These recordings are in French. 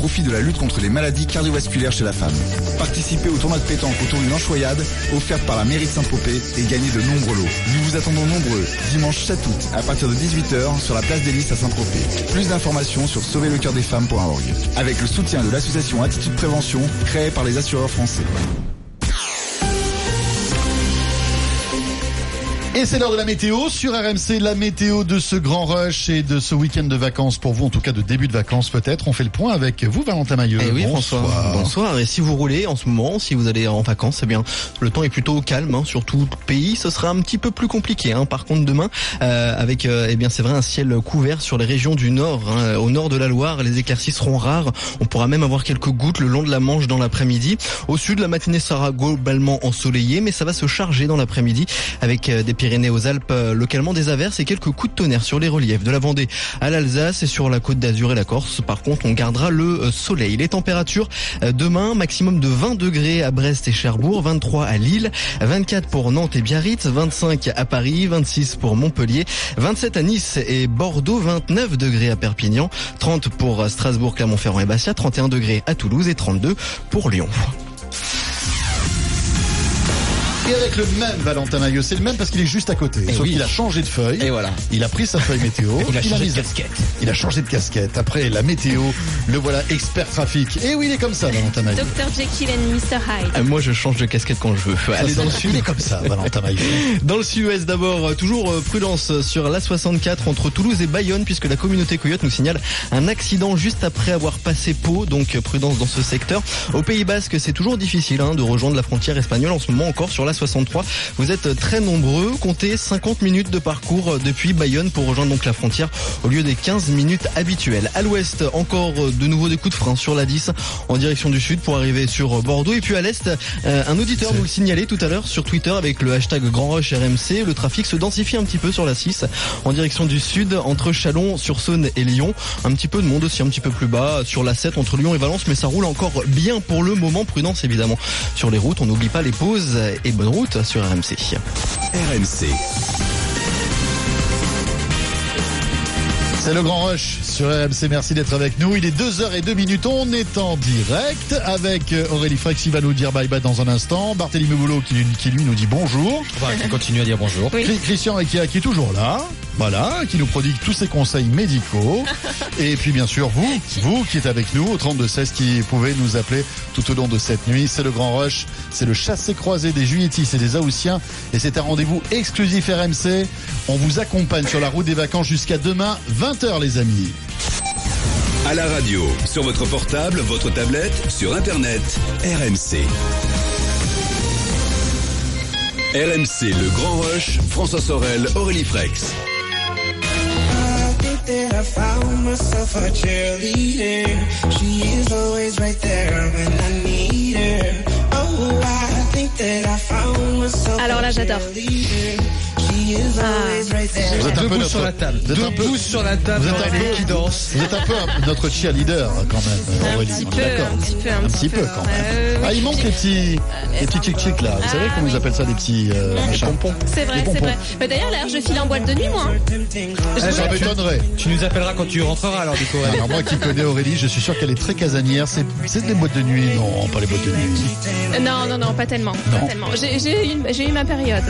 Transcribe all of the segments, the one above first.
profit de la lutte contre les maladies cardiovasculaires chez la femme. Participez au tournoi de pétanque autour d'une enchoyade offerte par la mairie de Saint-Tropez et gagnez de nombreux lots. Nous vous attendons nombreux dimanche 7 août à partir de 18h sur la place des Lys à Saint-Tropez. Plus d'informations sur sauverlecoeurdesfemmes.org avec le soutien de l'association Attitude Prévention créée par les assureurs français. Et c'est l'heure de la météo sur RMC, la météo de ce grand rush et de ce week-end de vacances pour vous, en tout cas de début de vacances peut-être. On fait le point avec vous, Valentin Maillot. Eh oui, Bonsoir. François. Bonsoir. Et si vous roulez en ce moment, si vous allez en vacances, eh bien, le temps est plutôt calme hein, sur tout le pays. Ce sera un petit peu plus compliqué. Hein. Par contre, demain, euh, avec, euh, eh bien, c'est vrai, un ciel couvert sur les régions du nord. hein. Au nord de la Loire, les éclaircies seront rares. On pourra même avoir quelques gouttes le long de la Manche dans l'après-midi. Au sud, la matinée sera globalement ensoleillée, mais ça va se charger dans l'après-midi avec euh, des Pyrénées aux Alpes, euh, localement des averses et quelques coups de tonnerre sur les reliefs de la Vendée à l'Alsace et sur la côte d'Azur et la Corse. Par contre, on gardera le euh, soleil. Les températures euh, demain, maximum de 20 degrés à Brest et Cherbourg, 23 à Lille, 24 pour Nantes et Biarritz, 25 à Paris, 26 pour Montpellier, 27 à Nice et Bordeaux, 29 degrés à Perpignan, 30 pour Strasbourg, Clermont-Ferrand et Bastia, 31 degrés à Toulouse et 32 pour Lyon. Et avec le même Valentin Maillot, c'est le même parce qu'il est juste à côté. Eh Sauf oui. qu'il a changé de feuille. Et voilà. Il a pris sa feuille météo. Il a changé mis- de casquette. Il a changé de casquette. Après la météo, le voilà expert trafic. Et oui, il est comme ça, Valentin Maillot. Dr Jekyll and Mr Hyde. Euh, Moi, je change de casquette quand je veux. Ça, Allez, dans le sud. Il est comme ça, Valentin Maillot. Dans le sud-ouest d'abord, euh, toujours euh, prudence sur l'A64 entre Toulouse et Bayonne puisque la communauté Coyote nous signale un accident juste après avoir passé Pau, donc prudence dans ce secteur. Au Pays Basque, c'est toujours difficile hein, de rejoindre la frontière espagnole en ce moment encore sur l'A63. Vous êtes très nombreux, comptez 50 minutes de parcours euh, depuis Bayonne pour rejoindre donc la frontière au lieu des 15 minutes habituelles. À l'ouest, encore euh, de nouveau des coups de frein sur la 10 en direction du sud pour arriver sur euh, Bordeaux et puis à l'est, un auditeur nous le signalait tout à l'heure sur Twitter avec le hashtag Grand RMC. Le trafic se densifie un petit peu sur la 6 en direction du sud entre Chalon, sur Saône et Lyon. Un petit peu de monde aussi un petit peu plus bas sur la 7 entre Lyon et Valence, mais ça roule encore bien pour le moment. Prudence évidemment sur les routes. On n'oublie pas les pauses et bonne route sur RMC. RMC. C'est le grand rush sur RMC. Merci d'être avec nous. Il est 2h02 minutes. On est en direct avec euh, Aurélie Frex qui va nous dire bye bye dans un instant. Barthélémy Boulot qui, qui, lui nous dit bonjour. qui continue à dire bonjour. Oui. Christian Rekia qui est toujours là. Voilà, qui nous prodigue tous ses conseils médicaux. Et puis bien sûr vous, vous qui êtes avec nous au 3216 qui pouvez nous appeler tout au long de cette nuit. C'est le grand rush, c'est le chassé-croisé des Juilletis et des Aoussiens. Et c'est un rendez-vous exclusif RMC. On vous accompagne sur la route des vacances jusqu'à demain, 20h les amis. À la radio, sur votre portable, votre tablette, sur Internet, RMC. RMC, le grand rush, François Sorel, Aurélie Frex. I think that I found myself a cheerleader. She is always right there when I need her. Oh, I Alors là, j'adore. there. Vous êtes un peu notre- sur la table. vous êtes un peu- sur la table. vous êtes un peu- qui danse. Vous êtes un peu notre cheerleader quand même, Un Aurélie. petit peu, un petit peu, un, Un petit peu quand même. Euh. Ah, il manque les petits, les petits chic-chic là. Vous savez Ah, comment ils oui. appellent ça, des petits euh, machins C'est vrai, Les c'est vrai. Mais d'ailleurs, là, je file en boîte de nuit, moi. Je Ça m'étonnerait. Tu nous appelleras quand tu rentreras alors du coup. Alors moi qui connais Aurélie, je suis sûr qu'elle est très casanière. C'est c'est des boîtes de nuit Non, pas les boîtes de nuit. Non, non, non, pas tellement. Non. J'ai eu, j'ai eu ma période.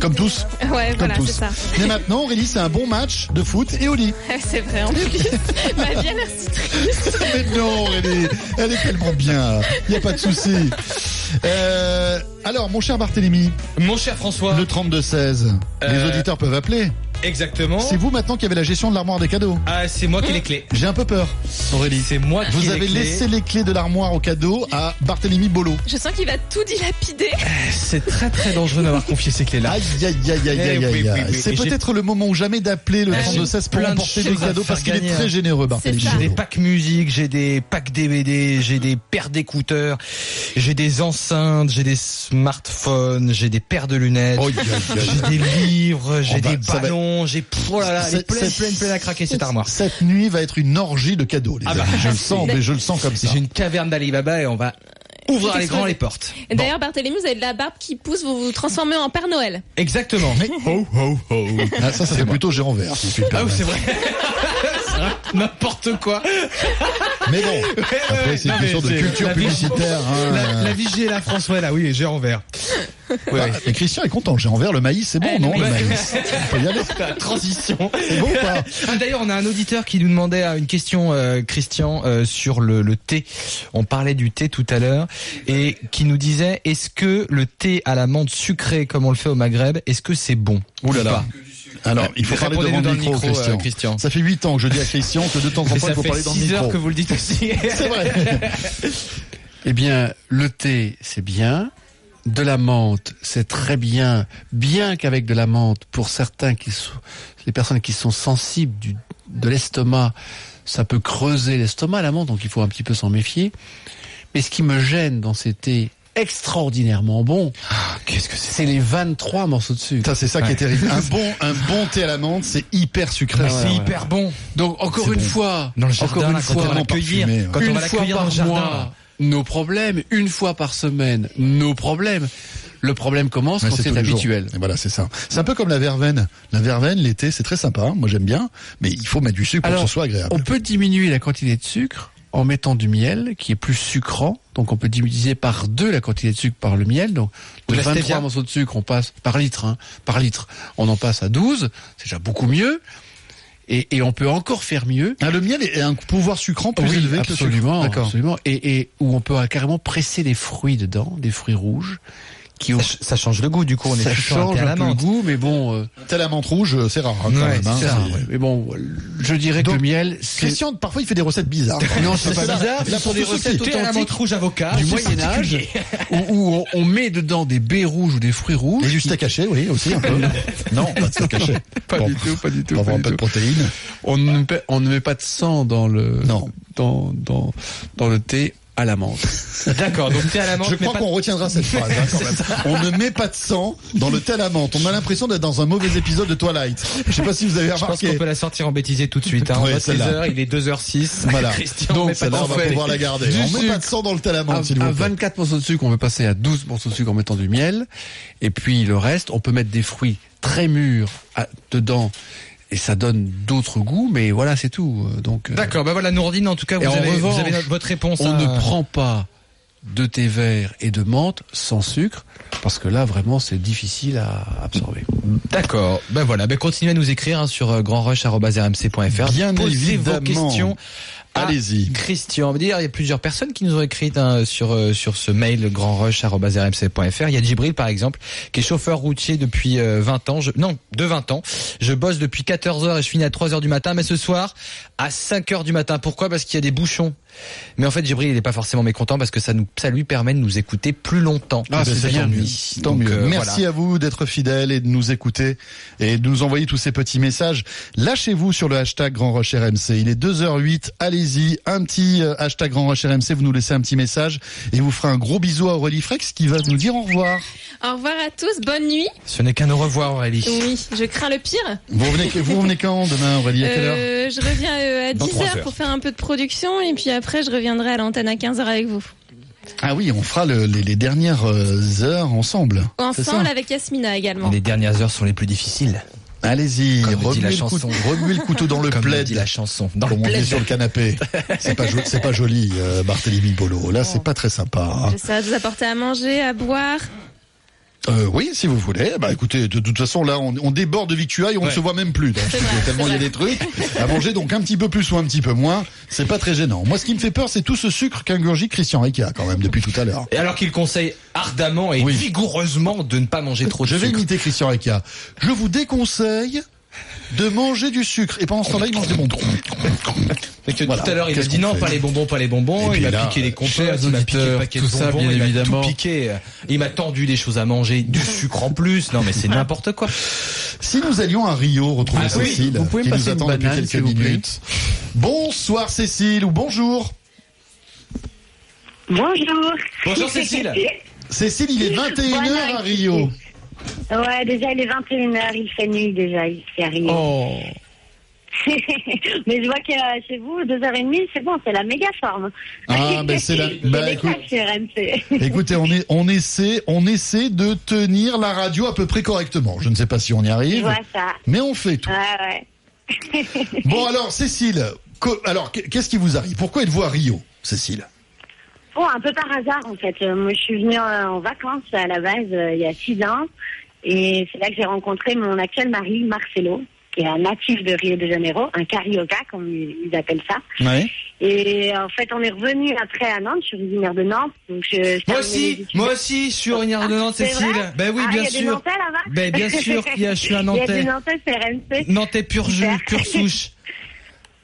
Comme tous. Ouais, Comme voilà, tous. c'est ça. Mais maintenant, Aurélie, c'est un bon match de foot et au lit. C'est vrai, en plus. Ma vie a l'air si triste. Mais non, Aurélie, elle est tellement bien. Il n'y a pas de souci. Euh, alors, mon cher Barthélémy, Mon cher François. le 32-16, les Euh, auditeurs peuvent appeler. Exactement. C'est vous maintenant qui avez la gestion de l'armoire des cadeaux. Ah, c'est moi qui ai les clés. J'ai un peu peur, Aurélie. C'est moi qui ai Vous les avez clés. laissé les clés de l'armoire aux cadeaux à Barthélemy Bolo. Je sens qu'il va tout dilapider. C'est très très dangereux d'avoir confié ces clés-là. Aïe, aïe, aïe, aïe, aïe, Eh aïe, oui, aïe. oui, oui. C'est Et j'ai- peut-être le moment ou jamais d'appeler le Eh, 3216 pour plein de emporter des choses à cadeaux faire parce qu'il est gagner. très généreux, Barthélemy ça. J'ai des Bolo. packs musique, j'ai des packs DVD, j'ai des paires d'écouteurs, j'ai des enceintes, j'ai des smartphones, j'ai des paires de lunettes, Oh, aïe, aïe, aïe. j'ai des livres, j'ai Oh, bah, des ça va- ballons, j'ai oh là là, elle est C'est- pleine, c'est- pleine, pleine à craquer cette armoire. Cette nuit va être une orgie de cadeaux, les Ah bah, je le sens, mais je le sens comme ça. J'ai une caverne d'Alibaba et on va ouvrir les grands les portes. Et D'ailleurs, Barthélémy, vous avez de la barbe qui pousse, vous vous transformez en Père Noël. Exactement. Ho, ho, ho. Ah, ça, ça fait plutôt Jérôme Vert. si Ah c'est vrai. N'importe quoi. Mais bon, après c'est une mais question de culture publicitaire. hein. La, la vigie et la François là, oui, j'ai en vert. Bah, et Christian est content. J'ai envers le maïs, c'est bon, Ouais, non le maïs. On peut y aller. La transition. C'est bon pas Ah, D'ailleurs, on a un auditeur qui nous demandait euh, une question, euh, Christian, euh, sur le, le thé. On parlait du thé tout à l'heure et qui nous disait est-ce que le thé à la menthe sucrée, comme on le fait au Maghreb, est-ce que c'est bon Ouh là là. pas? Alors, il faut parler devant le micro, euh, Christian. Ça fait 8 ans que je dis à Christian que de temps en temps, ça il faut fait parler dans le 6 heures micro. que vous le dites aussi. C'est vrai. Eh bien, le thé, c'est bien. De la menthe, c'est très bien. Bien qu'avec de la menthe, pour certains qui sont, les personnes qui sont sensibles du, de l'estomac, ça peut creuser l'estomac, la menthe, donc il faut un petit peu s'en méfier. Mais ce qui me gêne dans ces thés extraordinairement bons, Qu'est-ce que c'est c'est les 23 morceaux de sucre. Ça, c'est ça qui est terrible. Un bon, un bon thé à la menthe, c'est hyper sucré. Ouais, c'est ouais. hyper bon. Donc encore une bon. fois, Dans le encore jardin, une là, quand on fois, va l'accueillir, quand on une va fois l'accueillir dans par le jardin. mois, nos problèmes, une fois par semaine, nos problèmes. Le problème commence quand c'est habituel. Et voilà, c'est ça. C'est un peu comme la verveine. La verveine, l'été, c'est très sympa. Moi, j'aime bien. Mais il faut mettre du sucre pour que ce soit agréable. On peut diminuer la quantité de sucre en mettant du miel qui est plus sucrant. Donc on peut diviser par deux la quantité de sucre par le miel. Donc de De la 23 stevia. morceaux de sucre, on passe par litre, hein, par litre, on en passe à 12. C'est déjà beaucoup mieux. Et, et on peut encore faire mieux. Ah, le miel est un pouvoir sucrant plus élevé que le sucre. absolument, absolument. Et, et où on peut carrément presser des fruits dedans, des fruits rouges, qui ont, Ça, ch- ça change le goût, du coup, on est ça un change un peu le goût, mais bon, euh, Tel la menthe rouge, euh, c'est rare hein, quand Ouais, même. hein. c'est ça, C'est- ouais. Mais bon, je dirais Donc, que le miel, c'est Christian, parfois, il fait des recettes bizarres. non, c'est pas ça. bizarre. Là, pour des recettes la menthe authentiques rouge avocat. du Moyen Âge où, où on, on met dedans des baies rouges ou des fruits rouges. Et du steak haché, oui, aussi un peu. non, pas de steak haché. Pas Bon, du tout, pas du tout. Pour pas avoir un du peu de protéines. On ne, met- on ne met pas de sang dans le Non. dans dans dans le thé à la menthe. D'accord, donc thé à la menthe. Je crois qu'on retiendra cette phrase. hein, quand même. On ne met pas de sang dans le thé à la menthe. On a l'impression d'être dans un mauvais épisode de Twilight. Je sais pas si vous avez Je pense remarqué. qu'on peut la sortir en bêtisé tout de suite. Hein. On note les heures, il est 2h06. Voilà. Christian, Donc, met pas de celle-là, on va pouvoir la garder. du On met pas de sang dans le thé à la menthe, s'il à vous plaît. 24 morceaux de sucre, on peut passer à 12 morceaux de sucre en mettant du miel. Et puis le reste, on peut mettre des fruits très mûrs à- dedans. Et ça donne d'autres goûts, mais voilà, c'est tout. Euh, Donc, euh, D'accord, bah voilà, Nourdine, en tout cas, vous en avez, vous votre réponse. on à- ne prend pas de thé vert et de menthe sans sucre, parce que là, vraiment, c'est difficile à absorber. D'accord. Ben voilà, ben continuez à nous écrire hein, sur euh, grandrush@rmc.fr. Bien Posez vos évidemment. questions. À Allez-y. Christian, on va dire, il y a plusieurs personnes qui nous ont écrit hein, sur euh, sur ce mail grandrush@rmc.fr. Il y a Djibril par exemple, qui est chauffeur routier depuis euh, 20 ans. Je, non, de 20 ans. Je bosse depuis 14 heures et je finis à 3 heures du matin, mais ce soir à 5 heures du matin. Pourquoi? Parce qu'il y a des bouchons. Mais en fait, Djibril, il n'est pas forcément mécontent parce que ça nous ça lui permet de nous écouter plus longtemps. Ah, c'est bien. Tant Donc, mieux. euh, Merci voilà. à vous d'être fidèles et de nous écouter et de nous envoyer tous ces petits messages. Lâchez-vous sur le hashtag Grand Rush RMC. Il est 2h08. Allez-y. Un petit euh, hashtag Grand Rush RMC. Vous nous laissez un petit message et vous ferez un gros bisou à Aurélie Frex qui va nous dire au revoir. Au revoir à tous, bonne nuit. Ce n'est qu'un au revoir, Aurélie. Oui, je crains le pire. Vous revenez, vous revenez quand demain Aurélie À quelle heure Euh, je reviens à Dans trois 10h heures. pour faire un peu de production et puis après je reviendrai à l'antenne à 15h avec vous. Ah oui, on fera le- les, les dernières euh, heures ensemble. Ensemble avec Yasmina également. Les dernières heures sont les plus difficiles. Allez-y, Comme le dit remuez la le, chanson. couteau, remuez le couteau dans le Comme plaid. dit la chanson. Dans le on dit sur le canapé. C'est pas, c'est pas joli, euh, Barthélémy Bolo. Là, c'est pas très sympa. hein. J'essaie de vous apporter à manger, à boire. Euh, oui, si vous voulez. Bah écoutez, de toute façon, là, on, on déborde de victuailles, on ne se voit même plus. vrai, tellement il y a des trucs à manger, donc un petit peu plus ou un petit peu moins, c'est pas très gênant. Moi, ce qui me fait peur, c'est tout ce sucre qu'ingurgite Christian Ricard, quand même, depuis tout à l'heure. Et alors qu'il conseille ardemment et Oui. vigoureusement de ne pas manger trop de Je vais sucre. imiter Christian Ricard. Je vous déconseille de manger du sucre. Et pendant ce temps-là, il mange des bonbons. Fait que Voilà. tout à l'heure, il a dit non, pas les bonbons, pas les bonbons. Il m'a piqué les compotes, chers il m'a piqué le paquet tout de ça, bonbons, bien il m'a évidemment. tout piqué. Il m'a tendu des choses à manger, du sucre en plus. Non, mais c'est n'importe quoi. Si nous allions à Rio retrouver Ah oui, Cécile, vous pouvez qui nous attend depuis quelques minutes. Bonsoir Cécile ou bonjour. Bonjour. Bonjour, Cécile. Cécile, il est 21h à Rio. Ouais, déjà il est 21h, il fait nuit déjà ici à Rio. Oh, Mais je vois que euh, chez vous, 2h30, c'est bon, c'est la méga forme. Ah, ben, c'est la- bah, écoute. Écoutez, on, est, on, essaie, on essaie de tenir la radio à peu près correctement. Je ne sais pas si on y Je arrive, vois ça. mais on fait tout. Ouais, ouais. Bon alors, Cécile, alors qu- qu'est-ce qui vous arrive? Pourquoi êtes-vous à Rio, Cécile? Bon, un peu par hasard en fait. Euh, moi, je suis venue euh, en vacances à la base euh, il y a six ans, et c'est là que j'ai rencontré mon actuel mari Marcelo, qui est un natif de Rio de Janeiro, un carioca comme ils appellent ça. Ouais. Et en fait, on est revenu après à Nantes. Je suis originaire de Nantes, donc je. je Moi aussi, moi aussi, je suis originaire de Nantes, C'est Cécile. Ben oui, Ah, bien y a des sûr. Nantais là-bas Ben bien sûr y a, je suis un Il y a Nantais. des Nantais, c'est RMC. Nantais pur jus, pure souche.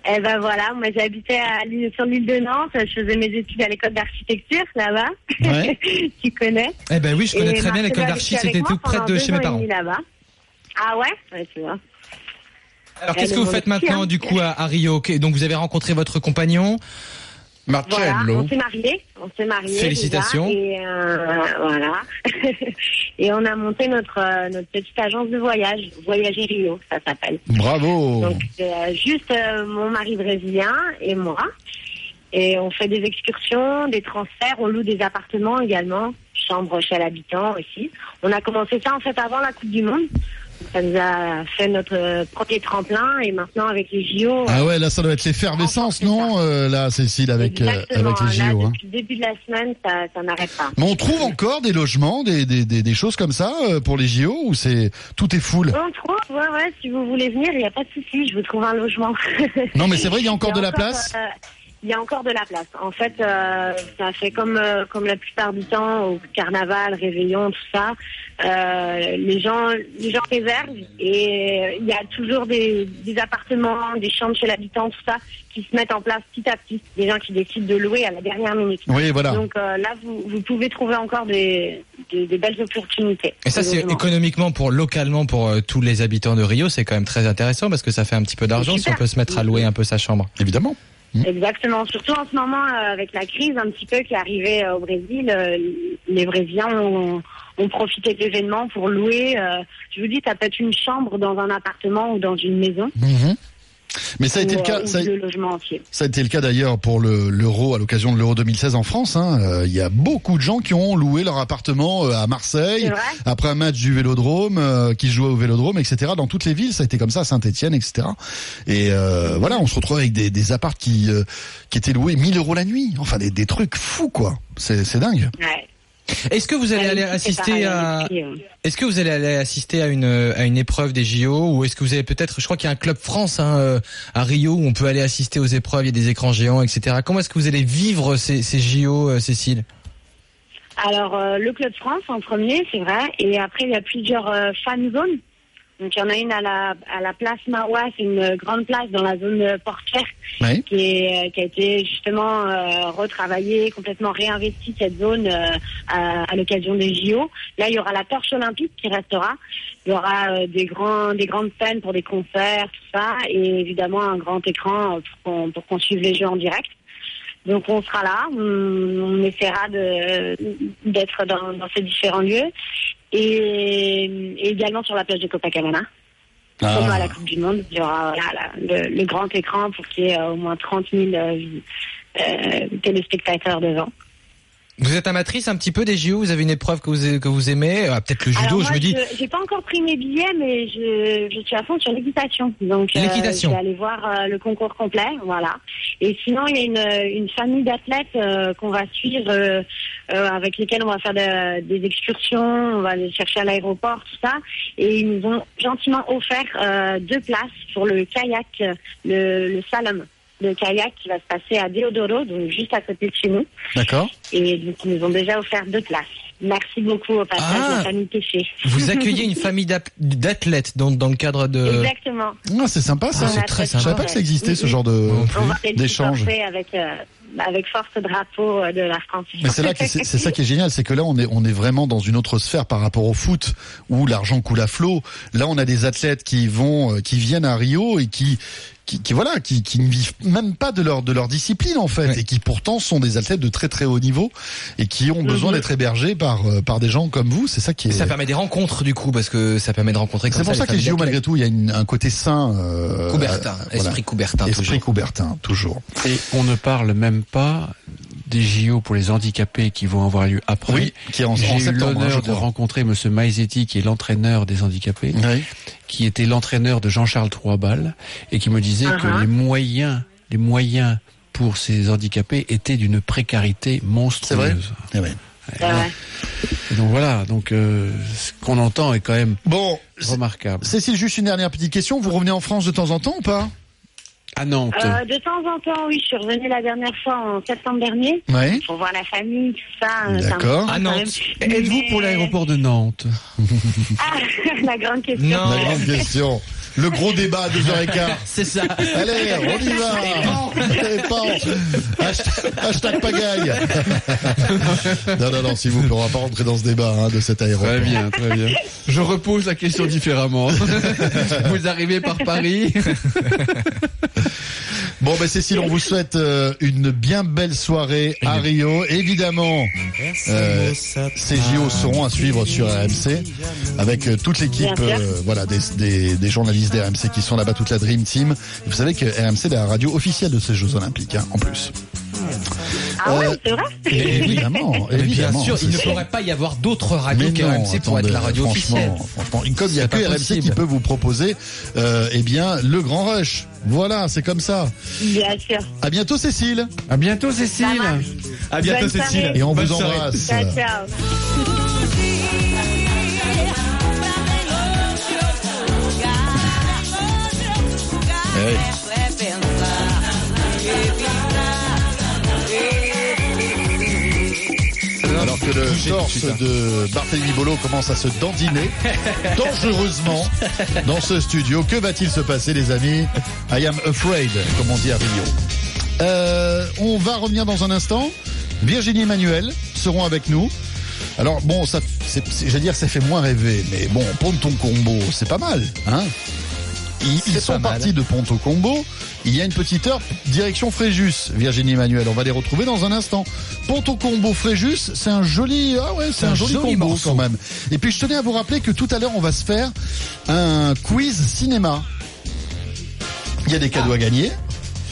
Eh ben voilà, moi j'habitais à l'île- sur l'île de Nantes, je faisais mes études à l'école d'architecture là-bas. Ouais. tu connais Eh ben oui, je connais Et très bien l'école d'archi, c'était tout près de chez mes parents. Ah ouais? Ouais, tu vois. Alors qu'est-ce est que vous faites maintenant hein. du coup à, à Rio? Donc vous avez rencontré votre compagnon. Voilà, Marcello. on s'est mariés, on s'est mariés. Félicitations. déjà, et euh, voilà. et on a monté notre euh, notre petite agence de voyage, Voyager Rio, ça s'appelle. Bravo. Donc c'est euh, juste euh, mon mari brésilien et moi. Et on fait des excursions, des transferts, on loue des appartements également, chambre chez l'habitant aussi. On a commencé ça en fait avant la Coupe du Monde. Ça nous a fait notre premier tremplin et maintenant avec les JO. Ah ouais, là ça doit être l'effervescence, non euh, Là, Cécile, avec, euh, avec les Là, JO. hein. depuis le début de la semaine, ça, ça n'arrête pas. Mais on trouve encore des logements, des, des, des, des choses comme ça euh, pour les JO ou c'est tout est full? On trouve, ouais, ouais, si vous voulez venir, il n'y a pas de souci, je vous trouve un logement. Non, mais c'est vrai, il y a encore de la place? Il y a encore de la place. En fait, euh, ça fait comme euh, comme la plupart du temps au carnaval, réveillon, tout ça. euh, les gens les gens réservent et il y a toujours des, des appartements, des chambres chez l'habitant, tout ça, qui se mettent en place petit à petit. Des gens qui décident de louer à la dernière minute. Oui, voilà. Donc euh, là, vous, vous pouvez trouver encore des, des, des belles opportunités. Et ça, c'est économiquement pour localement pour euh, tous les habitants de Rio, c'est quand même très intéressant parce que ça fait un petit peu d'argent si on peut se mettre à louer un peu sa chambre. Évidemment. Exactement. Surtout en ce moment, euh, avec la crise un petit peu qui est arrivée euh, au Brésil, euh, les Brésiliens ont, ont profité de l'événement pour louer. euh, je vous dis, ça peut être une chambre dans un appartement ou dans une maison. Mhm. Mais ça a été ou, le cas. euh, Ça a, a été le cas d'ailleurs pour le l'euro à l'occasion de l'euro 2016 en France. hein. Euh, Il y a beaucoup de gens qui ont loué leur appartement euh, à Marseille après un match du Vélodrome, euh, qui jouait au Vélodrome, etc. Dans toutes les villes, ça a été comme ça, à Saint-Étienne, etc. Et euh, voilà, on se retrouve avec des, des apparts qui qui étaient loués 1000 euros la nuit. Enfin, des, des trucs fous, quoi. C'est c'est dingue. Ouais. Est-ce que vous allez Ah, aller assister à euh. Est-ce que vous allez aller assister à une à une épreuve des JO ou est-ce que vous allez peut-être je crois qu'il y a un club France hein, euh, à Rio où on peut aller assister aux épreuves, il y a des écrans géants, etc. Comment est-ce que vous allez vivre ces, ces JO, euh, Cécile? Alors, euh, le Club France en premier, c'est vrai. Et après, il y a plusieurs euh, fan zones. Donc, il y en a une à la, à la place Marois, c'est une grande place dans la zone portuaire Oui. qui, est, euh, qui a été justement euh, retravaillée, complètement réinvestie cette zone euh, à, à l'occasion des JO. Là, il y aura la torche olympique qui restera. Il y aura euh, des grands, des grandes scènes pour des concerts, tout ça, et évidemment un grand écran pour qu'on pour qu'on suive les jeux en direct. Donc on sera là, on, on essaiera de d'être dans, dans ces différents lieux et, et également sur la plage de Copacabana. Ah. Comme à la Coupe du Monde, il y aura voilà, la- le, le grand écran pour qu'il y ait euh, au moins 30 000 euh, euh, téléspectateurs devant. Vous êtes amatrice un petit peu des JO, vous avez une épreuve que vous que vous aimez, Ah, peut-être le judo, Alors moi, je me dis. j'ai pas encore pris mes billets, mais je, je suis à fond sur l'équitation. Donc, euh, L'équitation. je vais aller voir euh, le concours complet, voilà. Et sinon, il y a une, une famille d'athlètes euh, qu'on va suivre, euh, euh, avec lesquels on va faire de- des excursions, on va les chercher à l'aéroport, tout ça. Et ils nous ont gentiment offert euh, deux places pour le kayak, le, le slalom. Le kayak qui va se passer à Deodoro, donc juste à côté de chez nous. D'accord. Et donc, ils nous ont déjà offert deux places. Merci beaucoup au passage Ah. de la famille Péché. Vous accueillez une famille d'athlètes dans, dans le cadre de. Exactement. Ah, c'est sympa ça. Ah, c'est très Je savais sympa. pas que ça existait ce genre de de d'échange. avec, euh, avec force drapeau euh, de la France. Mais c'est là que c'est c'est ça qui est génial, c'est que là on est on est vraiment dans une autre sphère par rapport au foot où l'argent coule à flot. Là on a des athlètes qui vont euh, qui viennent à Rio et qui qui, qui voilà qui, qui ne vivent même pas de leur de leur discipline en fait Ouais. et qui pourtant sont des athlètes de très très haut niveau et qui ont besoin Mhm. d'être hébergés par euh, par des gens comme vous. C'est ça qui est. Ça permet des rencontres du coup parce que ça permet de rencontrer C'est pour ça que les familles JO malgré tout il y a une- un côté sain. euh, Coubertin, euh, voilà. esprit Coubertin Esprit toujours. Coubertin toujours. Et on ne parle même pas des JO pour les handicapés qui vont avoir lieu après. Oui, qui est en, en J'ai eu hein, l'honneur de rencontrer Monsieur Maizetti, qui est l'entraîneur des handicapés. Oui. qui était l'entraîneur de Jean-Charles Troisbal et qui me disait que Uh-huh. les moyens, les moyens pour ces handicapés étaient d'une précarité monstrueuse. C'est vrai Eh. Et donc voilà, donc euh, ce qu'on entend est quand même Bon, remarquable. Cécile, juste une dernière petite question. Vous revenez en France de temps en temps ou pas? À Nantes. Euh, de temps en temps, oui, je suis revenue la dernière fois en septembre dernier Oui. pour voir la famille, tout ça. euh, D'accord. À Nantes. Êtes-vous pour l'aéroport de Nantes Ah, la grande question. Non. La grande question. Le gros débat à 2h15. C'est ça. Allez, on y va. Et pan. Hashtag, hashtag pagaille. non, non, non, s'il vous plaît, on va pas rentrer dans ce débat hein, de cet aéroport. Très bien, très bien. Je repose la question différemment. Vous arrivez par Paris. Bon, ben Cécile, on vous souhaite euh, une bien belle soirée à Rio. Évidemment, euh, ces JO seront à suivre sur RMC avec euh, toute l'équipe, euh, voilà, des, des, des journalistes d'RMC qui sont là-bas, toute la Dream Team. Vous savez que RMC est la radio officielle de ces Jeux Olympiques, hein, en plus. Ah ouais, Euh, c'est vrai Évidemment, Mais bien évidemment. sûr, il ne pourrait pas y avoir d'autres radios que RMC pour être la radio franchement, officielle. Franchement, comme il y a que RMC possible. qui peut vous proposer, euh, eh bien, le grand rush. Voilà, c'est comme ça. Bien sûr. À bientôt, Cécile. À bientôt, Cécile. À bientôt, Bonne Cécile. soirée. Et on Bonne vous soirée. embrasse. Ciao, ciao. Eh, Alors que le torse de Barthélemy Bolo commence à se dandiner dangereusement dans ce studio. Que va-t-il se passer, les amis? I am afraid, comme on dit à Rio. Euh, on va revenir dans un instant. Virginie et Emmanuel seront avec nous. Alors bon, ça, j'allais dire, ça fait moins rêver, mais bon, Ponton Combo, c'est pas mal, hein? Ils, sont partis de Ponto Combo. Il y a une petite heure, direction Fréjus, Virginie Emmanuel. On va les retrouver dans un instant. Ponto Combo Fréjus, c'est un joli, ah ouais, c'est un, un joli, joli combo morceau. quand même. Et puis je tenais à vous rappeler que tout à l'heure, on va se faire un quiz cinéma. Il y a des cadeaux à gagner,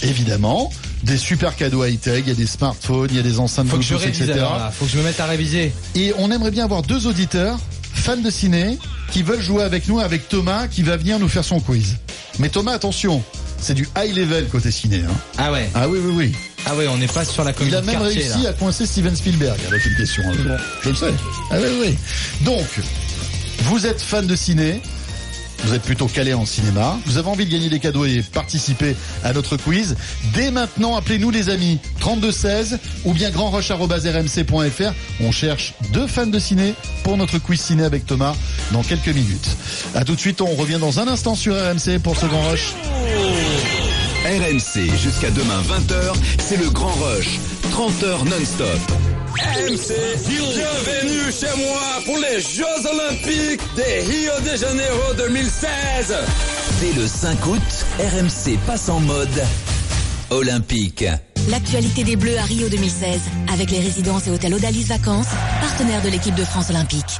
évidemment. Des super cadeaux high-tech, il y a des smartphones, il y a des enceintes Faut que je Bluetooth, révise etc. alors là. Faut que je me mette à réviser. Et on aimerait bien avoir deux auditeurs, fans de ciné, qui veulent jouer avec nous, avec Thomas, qui va venir nous faire son quiz. Mais Thomas, attention, c'est du high level côté ciné. Hein. Ah ouais. Ah oui, oui, oui. Ah ouais, on n'est pas sur la Il comédie a de même quartier réussi là. à coincer Steven Spielberg avec une question. hein. Je le sais. Ah oui, oui. Donc, vous êtes fan de ciné. Vous êtes plutôt calé en cinéma. Vous avez envie de gagner des cadeaux et participer à notre quiz. Dès maintenant, appelez-nous les amis. 3216 ou bien grandrush.rmc.fr. On cherche deux fans de ciné pour notre quiz ciné avec Thomas dans quelques minutes. À tout de suite, on revient dans un instant sur RMC pour ce grand rush. RMC jusqu'à demain 20h, c'est le grand rush. 30 heures non-stop. RMC, bienvenue chez moi pour les Jeux Olympiques de Rio de Janeiro 2016. Dès le 5 août, RMC passe en mode olympique. L'actualité des Bleus à Rio 2016, avec les résidences et hôtels Odalis Vacances, partenaires de l'équipe de France Olympique.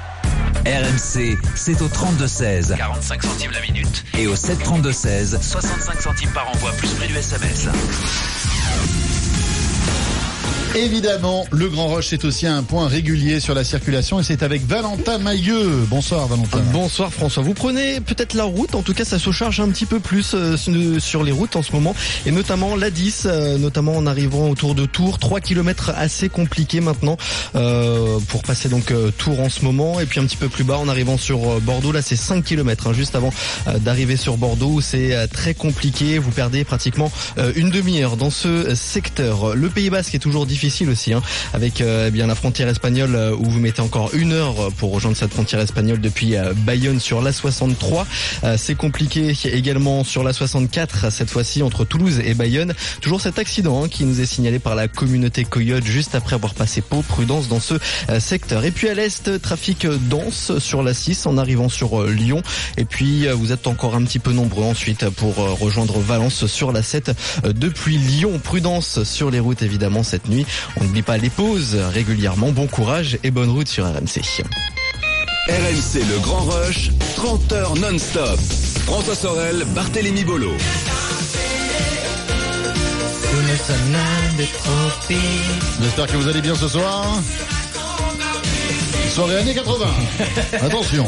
RMC, c'est au 32-16. 45 centimes la minute. Et au 732-16. 65 centimes par envoi, plus prix du SMS. Évidemment, le Grand Roche est aussi un point régulier sur la circulation et c'est avec Valentin Mailleux. Bonsoir Valentin. Bonsoir François. Vous prenez peut-être la route, en tout cas ça se charge un petit peu plus euh, sur les routes en ce moment, et notamment la 10, euh, notamment en arrivant autour de Tours, 3 km assez compliqués maintenant euh, pour passer donc Tours en ce moment, et puis un petit peu plus bas en arrivant sur Bordeaux, là c'est 5 km hein, juste avant d'arriver sur Bordeaux, c'est très compliqué, vous perdez pratiquement une demi-heure dans ce secteur. Le Pays Basque est toujours difficile aussi, hein, avec euh, eh bien la frontière espagnole euh, où vous mettez encore une heure pour rejoindre cette frontière espagnole depuis euh, Bayonne sur la 63. Euh, c'est compliqué également sur la 64 cette fois-ci entre Toulouse et Bayonne. Toujours cet accident hein, qui nous est signalé par la communauté Coyote juste après avoir passé Pau. Prudence dans ce secteur. Et puis à l'est, trafic dense sur la 6 en arrivant sur Lyon. Et puis vous êtes encore un petit peu nombreux ensuite pour rejoindre Valence sur la 7 euh, depuis Lyon. Prudence sur les routes évidemment cette nuit. On n'oublie pas les pauses régulièrement. Bon courage et bonne route sur RMC. RMC le Grand Rush, 30 heures non-stop. François Sorel, Barthélémy Bolo. J'espère que vous allez bien ce soir. Soirée années 80. Attention.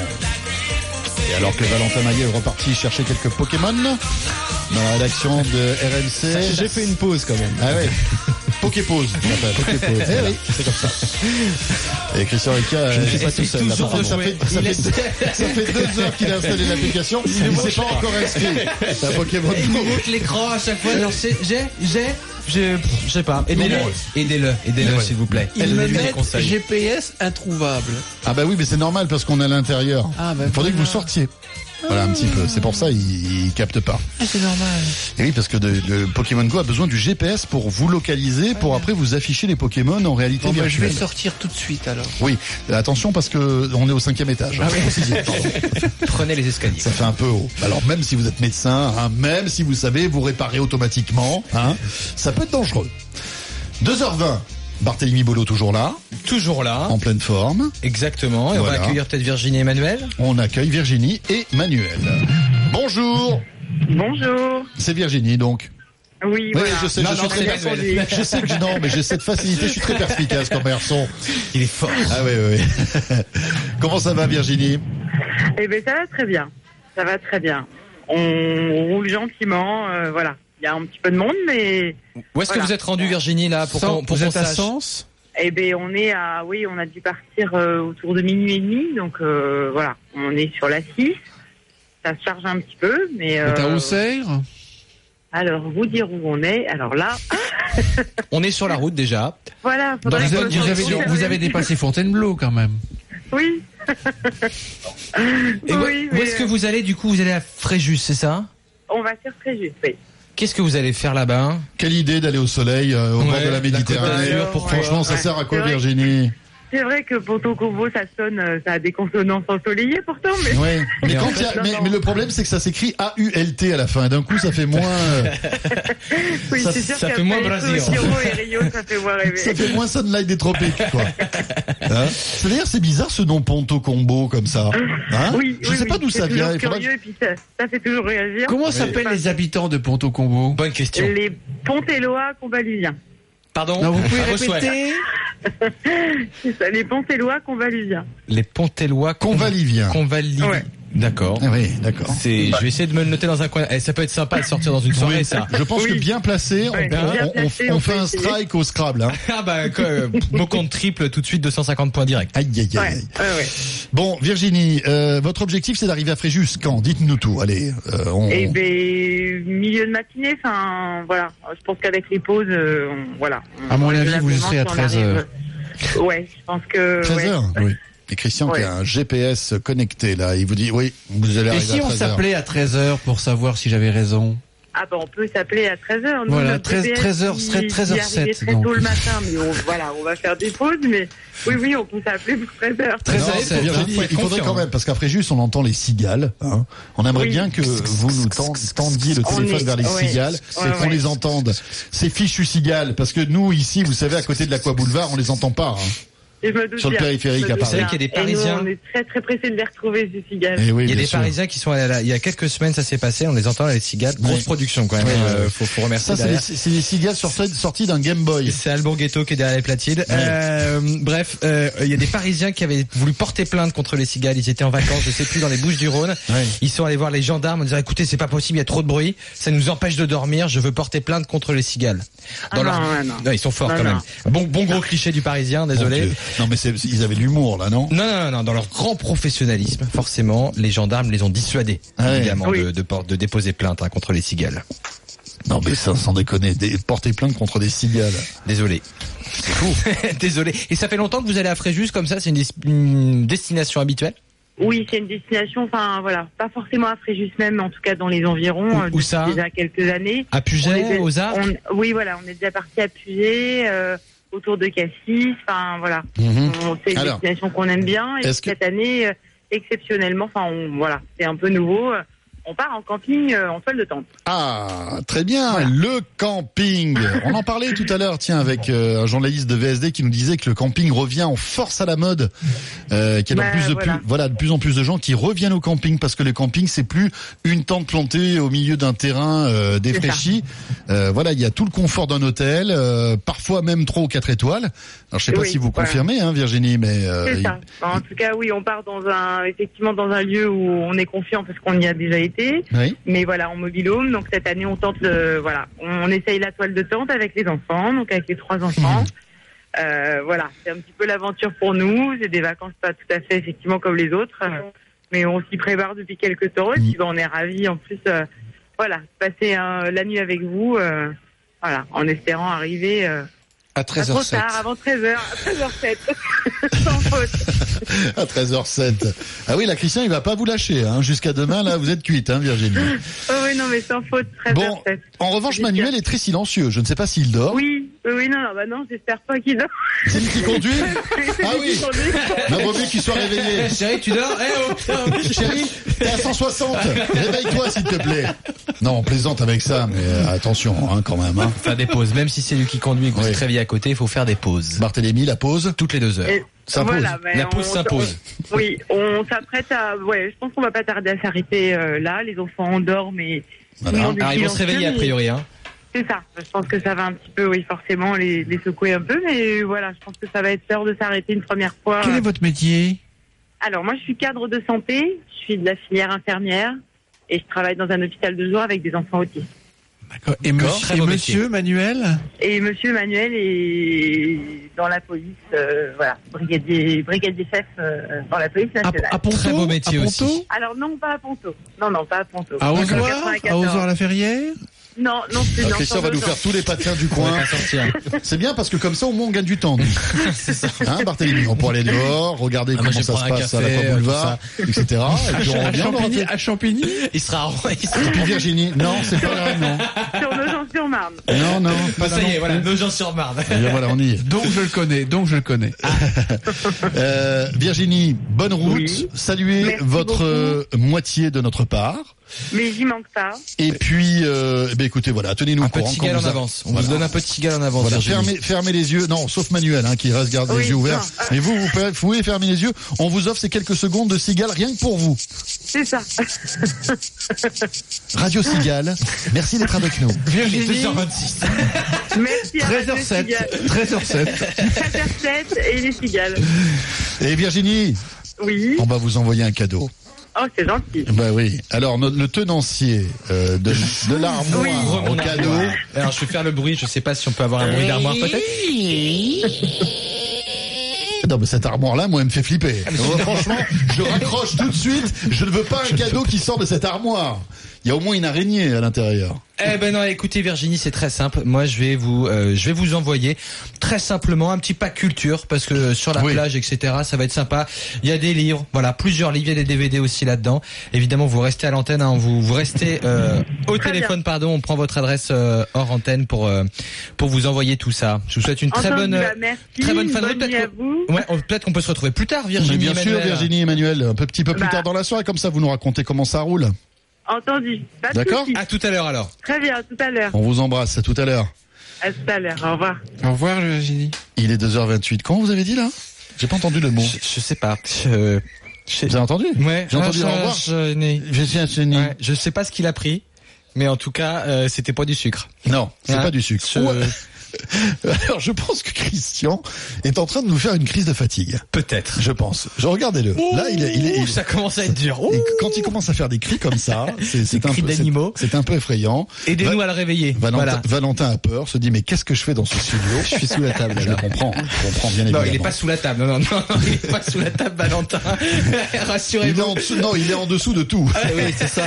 Et alors que Valentin Maillet est reparti chercher quelques Pokémon dans la rédaction de RMC. J'ai fait une pause quand même. Ah ouais. Poképause. Eh oui, c'est comme ça. Et Christian Ricard, Je ne suis euh, pas tout seul, apparemment. ça fait, ça, Il fait, ça fait deux heures qu'il a installé l'application. Il ne s'est pas encore inscrit. C'est un Pokémon Il montre l'écran à chaque fois. J'ai, j'ai, j'ai, je sais pas. Aidez-le, aidez-le, aidez-le, s'il vous plaît. Ils me mettent. GPS introuvable. Ah bah oui, mais c'est normal parce qu'on est à l'intérieur. Ah bah Il faudrait que vous sortiez. Voilà un petit peu. C'est pour ça il, il capte pas. Ah, c'est normal. Et oui, parce que de- le Pokémon Go a besoin du GPS pour vous localiser, pour après vous afficher les Pokémon en réalité Bon, bah, je vais virtuelle. sortir tout de suite alors. Oui, attention parce que on est au cinquième étage. Ah oui. Prenez les escaliers. Ça fait un peu haut. Alors même si vous êtes médecin, hein, même si vous savez vous réparer automatiquement, hein, ça peut être dangereux. 2h20, Barthélemy Bolo toujours là, Toujours là. en pleine forme. Exactement. Et on va accueillir peut-être Virginie et Emmanuel. On accueille Virginie et Manuel. Bonjour, Bonjour. c'est Virginie donc. Oui, je sais, Non, je non, suis très. Je sais que je- non, mais j'ai cette facilité, je suis très perspicace comme garçon. Il est fort. Ah oui, oui, oui. Comment ça va Virginie? Eh ben, ça va très bien. Ça va très bien. On roule gentiment, euh, voilà. Il y a un petit peu de monde, mais Où est-ce que vous êtes rendu, Virginie, là, pour qu'on, pour vous qu'on êtes à sache Sens eh ben, on est à, oui, on a dû partir euh, autour de minuit et demi, donc euh, voilà, on est sur la 6. Ça se charge un petit peu, mais Vous êtes à euh, alors vous dire où on est. Alors là, On est sur la route déjà. voilà. Dans vous, avez, vous avez- directions. vous avez dépassé Fontainebleau quand même. Oui. Et où, oui, où mais, est-ce que vous allez, du coup Vous allez à Fréjus, c'est ça? On va sur Fréjus, oui. Qu'est-ce que vous allez faire là-bas? Quelle idée d'aller au soleil euh, au Ouais, bord de la Méditerranée. Franchement, ça sert à quoi. Virginie? C'est vrai que Ponto Combo, ça sonne, euh, ça a des consonances ensoleillées pourtant, mais Ouais. Mais, quand a- le problème, c'est que ça s'écrit A-U-L-T à la fin. D'un coup, ça fait moins, euh, oui, ça- c'est sûr ça fait moins Brésil. Chiro et Rio, ça fait moins rêver. ça fait moins Sunlight des tropiques, quoi. Hein c'est d'ailleurs, c'est bizarre ce nom Ponto Combo comme ça. Hein Oui, Je oui, sais oui, pas d'où ça vient. que- et puis ça, ça fait toujours réagir. Comment s'appellent les habitants de Ponto Combo? Bonne question. Les Pontellois Convalusiens. Pardon Non, vous pouvez À répéter C'est ça, les Pontellois Convalusiens. Les Pontellois Convalivien. Convalivien. Ouais. D'accord. Ah oui, d'accord. C'est, je vais essayer de me le noter dans un coin. Eh, ça peut être sympa de sortir dans une soirée, Oui, ça. Je pense Oui. que bien placé, on, on- bien on- placé, on on fait un essayer. strike au Scrabble. Hein. Ah bah, quoi, euh, mot compte triple tout de suite, 250 points directs. Aïe, aïe, aïe. Ouais, aïe. ouais, ouais. Bon, Virginie, euh, votre objectif, c'est d'arriver à Fréjus. Quand? Dites-nous tout. Allez, euh, on... Et ben, milieu de matinée, enfin, voilà. Je pense qu'avec les pauses, euh, on- voilà. À mon on avis, vous serez à on 13 arrive- heures. Ouais, je pense que. 13 ouais. heures Oui. Et Christian qui Ouais. a un GPS connecté là, il vous dit oui, vous allez Et arriver si à on 13 heures. s'appelait à 13h pour savoir si j'avais raison Ah ben on peut s'appeler à 13h. Nous, Voilà, notre 13 GPS, 13h il- serait il 13h07, arrivait très donc. tôt le matin, mais on, voilà, on va faire des pauses, mais oui, oui, on peut s'appeler pour 13h. 13 Non, heures, c'est sept, Virginie, hein, faut être il faudrait confiant, quand même, parce qu'après juste, on entend les cigales. hein. On aimerait Oui. bien que vous nous tend- tendiez le On téléphone est- vers les ouais. cigales Ouais, et qu'on ouais. les entende. Ces fichus cigales, parce que nous, ici, vous savez, à côté de l'Aqua Boulevard, on les entend pas. hein. Et je me doute Sur le bien, périphérique à doute Paris. Vous savez qu'il y a des nous, Parisiens- on est très très pressés de les retrouver, ces cigales. Eh oui, Il y a des sûr. Parisiens qui sont allés là, il y a quelques semaines, ça s'est passé, on les entend les cigales. Grosse production quand même. Hein, ouais. faut, faut remercier Ça, c'est des cigales sorties, d'un Game Boy. C'est Albourghetto qui est derrière les platines. Euh, bref, euh, il y a des Parisiens qui avaient voulu porter plainte contre les cigales. Ils étaient en vacances, je sais plus, dans les Bouches du Rhône. Ils sont allés voir les gendarmes en disant écoutez, c'est pas possible, il y a trop de bruit, ça nous empêche de dormir. Je veux porter plainte contre les cigales. Ah non, non. Non, ils sont forts Non, quand non. même. Bon, bon gros cliché du Parisien, désolé. Non, mais c'est- ils avaient de l'humour, là, non? Non, non, non, non, dans leur grand professionnalisme, forcément, les gendarmes les ont dissuadés, Ah évidemment, Oui. de, de, déposer plainte hein, contre les cigales. Non, mais ça, sans déconner, des- porter plainte contre des cigales. Désolé. C'est fou. Désolé. Et ça fait longtemps que vous allez à Fréjus comme ça C'est une, des- une destination habituelle? Oui, c'est une destination, enfin voilà, pas forcément à Fréjus même, mais en tout cas dans les environs. Où- euh, où ça? Déjà quelques années. À On est Puget, aux Arcs? on- Oui, voilà, on est déjà parti à Puget, euh, autour de Cassis, enfin voilà. On- C'est une Alors, destination qu'on aime bien et que- cette année, euh, exceptionnellement, enfin on- voilà, c'est un peu nouveau. On part en camping euh, en toile de tente. Ah, très bien, le camping. On en parlait tout à l'heure, tiens, avec euh, un journaliste de VSD qui nous disait que le camping revient en force à la mode, euh, qu'il y a de Bah, plus de voilà. plus, voilà, de plus en plus de gens qui reviennent au camping parce que le camping c'est plus une tente plantée au milieu d'un terrain euh, défraîchi. Euh, voilà, il y a tout le confort d'un hôtel, euh, parfois même trois ou quatre étoiles. Alors je sais pas Oui, si vous voilà. confirmez, hein, Virginie, mais euh, C'est il- ça. En tout cas, oui, on part dans un, effectivement, dans un lieu où on est confiant parce qu'on y a déjà été. Oui. Mais voilà, en mobile home. Donc cette année, on tente le, voilà, on essaye la toile de tente avec les enfants, donc avec les trois enfants. Euh, voilà, c'est un petit peu l'aventure pour nous. C'est des vacances pas tout à fait effectivement comme les autres, euh, mais on s'y prépare depuis quelques temps. Et puis, ben, on est ravis en plus, euh, voilà, passer euh, la nuit avec vous, euh, voilà, en espérant arriver. À pas trop 13h07. tard, avant 13h, à 13h07, sans faute. à 13h07. Ah oui, la Christian, il va pas vous lâcher, hein, jusqu'à demain. Là, vous êtes cuite, hein, Virginie. Oh oui, non, mais sans faute, 13h07. Bon, en revanche, Manuel est très silencieux. Je ne sais pas s'il dort. Oui, oui, non, non, bah non, j'espère pas qu'il dort. C'est lui qui conduit Ah oui. qui. Ma mieux qu'il soit réveillé. Chérie, tu dors Eh oh, putain, Chérie, t'es à 160. Réveille-toi, s'il te plaît. Non, on plaisante avec ça, mais euh, attention, hein, quand même. Hein. Faire des pauses, même si c'est lui qui conduit et que vous Oui. êtes réveillé à côté, il faut faire des pauses. Barthélémy, la pause Toutes les deux heures. Et S'impose. voilà, La pause s'impose. Oui, on s'apprête à. Ouais, je pense qu'on va pas tarder à s'arrêter euh, là. Les enfants endorment et. Voilà. Alors ils vont se réveiller a priori. Hein. C'est ça. Je pense que ça va un petit peu, oui, forcément, les, les secouer un peu. Mais voilà, je pense que ça va être l'heure de s'arrêter une première fois. Quel est votre métier? Alors, moi, je suis cadre de santé. Je suis de la filière infirmière. Et je travaille dans un hôpital de jour avec des enfants autistes. D'accord. Et, monsieur, et Manuel? Et Monsieur Emmanuel est dans la police, euh, voilà, brigadier, brigadier chef euh, dans la police à, nationale. à Ponto Très beau métier à Ponto? Aussi. Alors non, pas à Ponto. Non, non, pas à Ponto. À Ozoir 94. À Ozoir-la-Ferrière Non, non, c'est Ah, dans Christian va nous faire tous les patins du coin. C'est bien parce que comme ça, au moins, on gagne du temps. nous. Hein, Barthélémy On pourra aller dehors, regarder Ah, comment ça se passe à café, l'Aqua euh, Boulevard, etc. Et puis on à, revient, aura Champigny, à Champigny Il sera, il sera Et puis Virginie, non, c'est pas grave, non. sur Nogent-sur-Marne. Non, non, pas Bah, ça là y est, voilà, plus. nos gens sur Marne. Bien, voilà, on y est. Donc je le connais, donc je le connais. Euh, Virginie, bonne route. Oui. Saluez Merci votre beaucoup. euh, moitié de notre part. Mais j'y manque pas. Et puis, euh, eh bien, écoutez, voilà, tenez-nous au Un courant. petit quand gal en avance. On Voilà. vous donne un petit gal en avance. Voilà, fermez, fermez les yeux. Non, sauf Manuel, hein, qui reste garde les yeux ouverts. non. Mais vous, vous pouvez, vous pouvez fermer les yeux. On vous offre ces quelques secondes de cigale rien que pour vous. C'est ça. Radio Cigale. Merci d'être avec nous. Virginie, 2h26. Merci à Radio 13h07. Cigale. 13h07. 13h07 et les cigales. Et Virginie, Oui. on va vous envoyer un cadeau. Oh, c'est gentil. Bah oui. Alors, no- le tenancier euh, de, de l'armoire Oui. au Mon cadeau. Alors je vais faire le bruit, je sais pas si on peut avoir un bruit d'armoire peut-être. Non, mais cette armoire-là, moi, elle me fait flipper. Ah, franchement, je raccroche tout de suite. Je ne veux pas un cadeau qui sort de cette armoire. Il y a au moins une araignée à l'intérieur. Eh ben non, écoutez Virginie, c'est très simple. Moi, je vais vous, euh, je vais vous envoyer très simplement un petit pack culture parce que sur la Oui. plage, etc., ça va être sympa. Il y a des livres, voilà, plusieurs livres, il y a des DVD aussi là-dedans. Évidemment, vous restez à l'antenne, hein, vous, vous restez euh, au Très téléphone, pardon. On prend votre adresse euh, hors antenne pour euh, pour vous envoyer tout ça. Je vous souhaite une très Entendu, bonne, bah, merci. très bonne fin de Peut-être vous. qu'on- ouais, on- peut-être qu'on peut se retrouver plus tard, Mais Virginie. bien sûr. Virginie Emmanuel, un petit peu plus Bah. tard dans la soirée, comme ça, vous nous racontez comment ça roule. Entendu. Pas de D'accord soucis. À tout à l'heure alors. Très bien, à tout à l'heure. On vous embrasse. À tout à l'heure. À tout à l'heure. Au revoir. Au revoir Virginie. Il est 2h28. Quand vous avez dit là? J'ai pas entendu le mot. Je, je sais pas. Je, Vous avez entendu? Ouais, J'ai entendu ah, au revoir. je Je suis un. Ouais, je sais pas ce qu'il a pris, mais en tout cas, euh, c'était pas du sucre. Non, c'est Hein pas du sucre. Je- Ouais. Alors, je pense que Christian est en train de nous faire une crise de fatigue. Peut-être. Je pense. Je regardez-le. Là, il est, il est, il- ça commence à être dur. et quand il commence à faire des cris comme ça, c'est un cris d'animaux. c'est un peu effrayant. Aidez-nous à le réveiller. Valentin, Voilà. Valentin a peur, se dit mais qu'est-ce que je fais dans ce studio Je suis sous la table. Je le comprends, je comprends bien Non, évidemment. il est pas sous la table. Non, non, non, non, il est pas sous la table, Valentin. Rassurez-vous. non, il est en dessous de tout. Ah oui, c'est ça.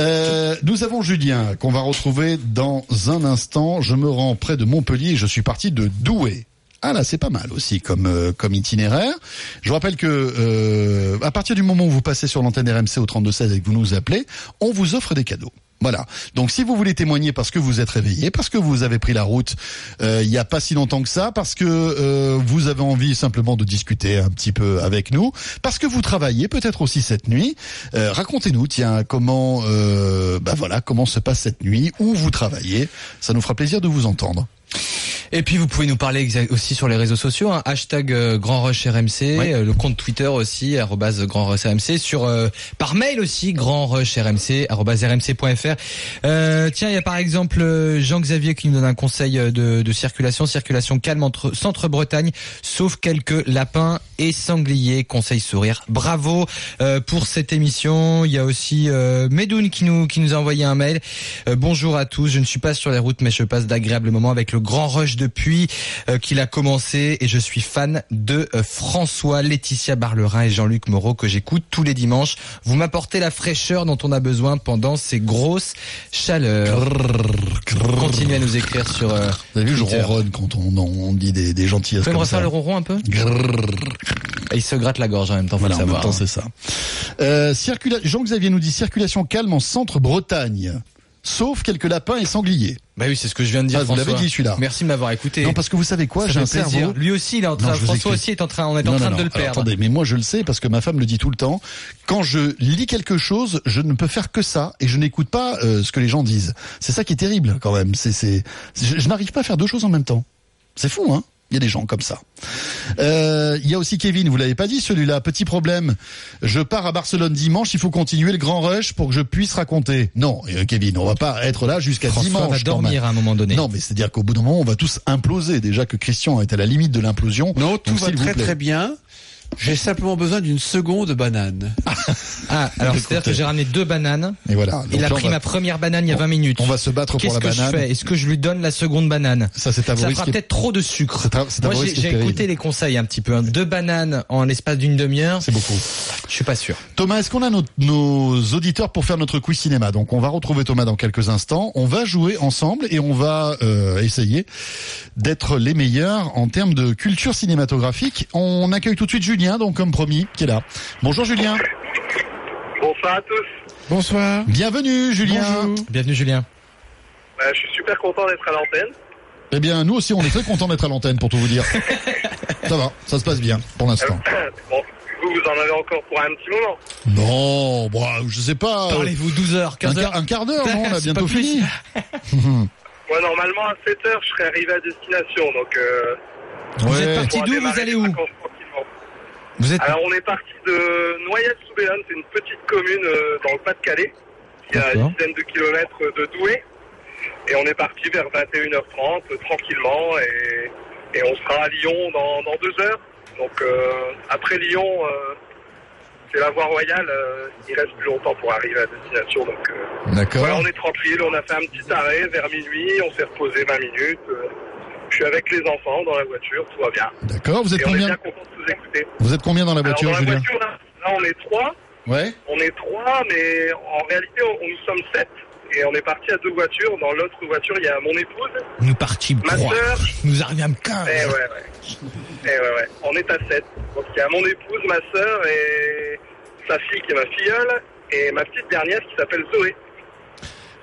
Euh, nous avons Julien qu'on va retrouver dans un instant. Je me rends près de Montpellier. et Je suis parti de Douai. Ah là, c'est pas mal aussi comme euh, itinéraire. Je vous rappelle que euh, à partir du moment où vous passez sur l'antenne RMC au 32 16 et que vous nous appelez, on vous offre des cadeaux. Voilà. Donc si vous voulez témoigner parce que vous êtes réveillé, parce que vous avez pris la route euh, il y a pas si longtemps que ça, parce que euh, vous avez envie simplement de discuter un petit peu avec nous, parce que vous travaillez peut-être aussi cette nuit, euh, racontez-nous tiens comment euh, bah voilà comment se passe cette nuit, où vous travaillez, ça nous fera plaisir de vous entendre. Et puis vous pouvez nous parler aussi sur les réseaux sociaux, hein, hashtag euh, Grand Rush RMC, euh, le compte Twitter aussi, arrobase Grand Rush RMC, sur euh, par mail aussi, Grand Rush RMC, arrobase RMC.fr. Euh, tiens, il y a par exemple euh, Jean-Xavier qui nous donne un conseil de, de circulation, circulation calme entre centre-Bretagne, sauf quelques lapins et sangliers. Conseil sourire. Bravo euh, pour cette émission. Il y a aussi euh, Medoun qui nous qui nous a envoyé un mail. Euh, bonjour à tous. Je ne suis pas sur les routes, mais je passe d'agréables moments avec le Grand Rush depuis euh, qu'il a commencé et je suis fan de euh, François, Laetitia Barlerin et Jean-Luc Moreau que j'écoute tous les dimanches. Vous m'apportez la fraîcheur dont on a besoin pendant ces grosses chaleurs. Continuez à nous écrire sur. Euh, Vous avez vu, je ronronne quand on, on dit des, des gentillesses Vous pouvez me refaire le ronron un peu. Et Il se gratte la gorge en même temps, faut Voilà, le en même temps, c'est ça. Euh, Jean-Xavier nous dit circulation calme en centre-Bretagne. Sauf quelques lapins et sangliers. Bah oui, c'est ce que je viens de dire. Ah, vous l'avez dit celui-là. Merci de m'avoir écouté. Non, parce que vous savez quoi, j'ai un plaisir. cerveau. Lui aussi, il est en train. Non, François aussi est en train. On est en train non, de le Alors, perdre. attendez, mais moi je le sais parce que ma femme le dit tout le temps. Quand je lis quelque chose, je ne peux faire que ça et je n'écoute pas euh, ce que les gens disent. C'est ça qui est terrible quand même. C'est, c'est, je, je n'arrive pas à faire deux choses en même temps. C'est fou, hein Il y a des gens comme ça. Euh, Il y a aussi Kevin, vous l'avez pas dit celui-là. Petit problème. Je pars à Barcelone dimanche. Il faut continuer le grand rush pour que je puisse raconter. Non, euh, Kevin, on va pas être là jusqu'à François dimanche. va quand dormir même. à un moment donné. Non, mais c'est-à-dire qu'au bout d'un moment, on va tous imploser. Déjà que Christian est à la limite de l'implosion. Non, tout Donc, va très plaît. très bien. J'ai simplement besoin d'une seconde banane. Ah, alors c'est-à-dire que j'ai ramené deux bananes. Et voilà. Il a pris va- ma première banane il y a 20 minutes. On va se battre pour Qu'est-ce la que je banane. fais Est-ce que je lui donne la seconde banane Ça, c'est Ça fera peut-être trop de sucre. Moi, j'ai écouté les conseils un petit peu. hein. Deux bananes en l'espace d'une demi-heure. C'est beaucoup. Je suis pas sûr. Thomas, est-ce qu'on a nos, nos auditeurs pour faire notre quiz cinéma? Donc, on va retrouver Thomas dans quelques instants. On va jouer ensemble et on va euh, essayer d'être les meilleurs en termes de culture cinématographique. On accueille tout de suite Julien, donc comme promis, qui est là. Bonjour Julien. Bonsoir à tous. Bonsoir. Bienvenue Julien. Bienvenue Julien. Euh, je suis super content d'être à l'antenne. Eh bien, nous aussi, on est très contents d'être à l'antenne, pour tout vous dire. ça va, ça se passe bien pour l'instant. Bon, vous, vous en avez encore pour un petit moment. Non, bon, je sais pas. euh, Parlez-vous 12 heures, 15 un, heures. quart- un quart d'heure, non On a bientôt fini. Moi, normalement, à 7 heures, je serai arrivé à destination. Donc, euh, Vous êtes parti d'où Vous allez où. Vous êtes Alors, on est parti de Noyelles-sous-Béonne. C'est une petite commune euh, dans le Pas-de-Calais, qui est à D'accord. une dizaine de kilomètres de Douai. Et on est parti vers 21h30, euh, tranquillement. Et, et on sera à Lyon dans, dans deux heures. Donc, euh, après Lyon, euh, c'est la voie royale. euh, il reste plus longtemps pour arriver à destination. Donc, voilà, on est tranquille. On a fait un petit arrêt vers minuit. On s'est reposé 20 minutes. Je suis avec les enfants dans la voiture. Tout va bien. D'accord. Vous êtes Et on est combien bien content de vous écouter. Vous êtes combien dans la Alors, voiture, dans la Julien voiture, là, là, on est trois. Ouais. On est trois, mais en réalité, on, nous sommes sept. Et on est parti à deux voitures. Dans l'autre voiture, il y a mon épouse, Nous partîmes ma trois. sœur. Nous à 15. Et ouais, ouais. Et ouais, ouais. On est à sept. Donc il y a mon épouse, ma sœur et sa fille qui est ma filleule. Et ma petite dernière qui s'appelle Zoé.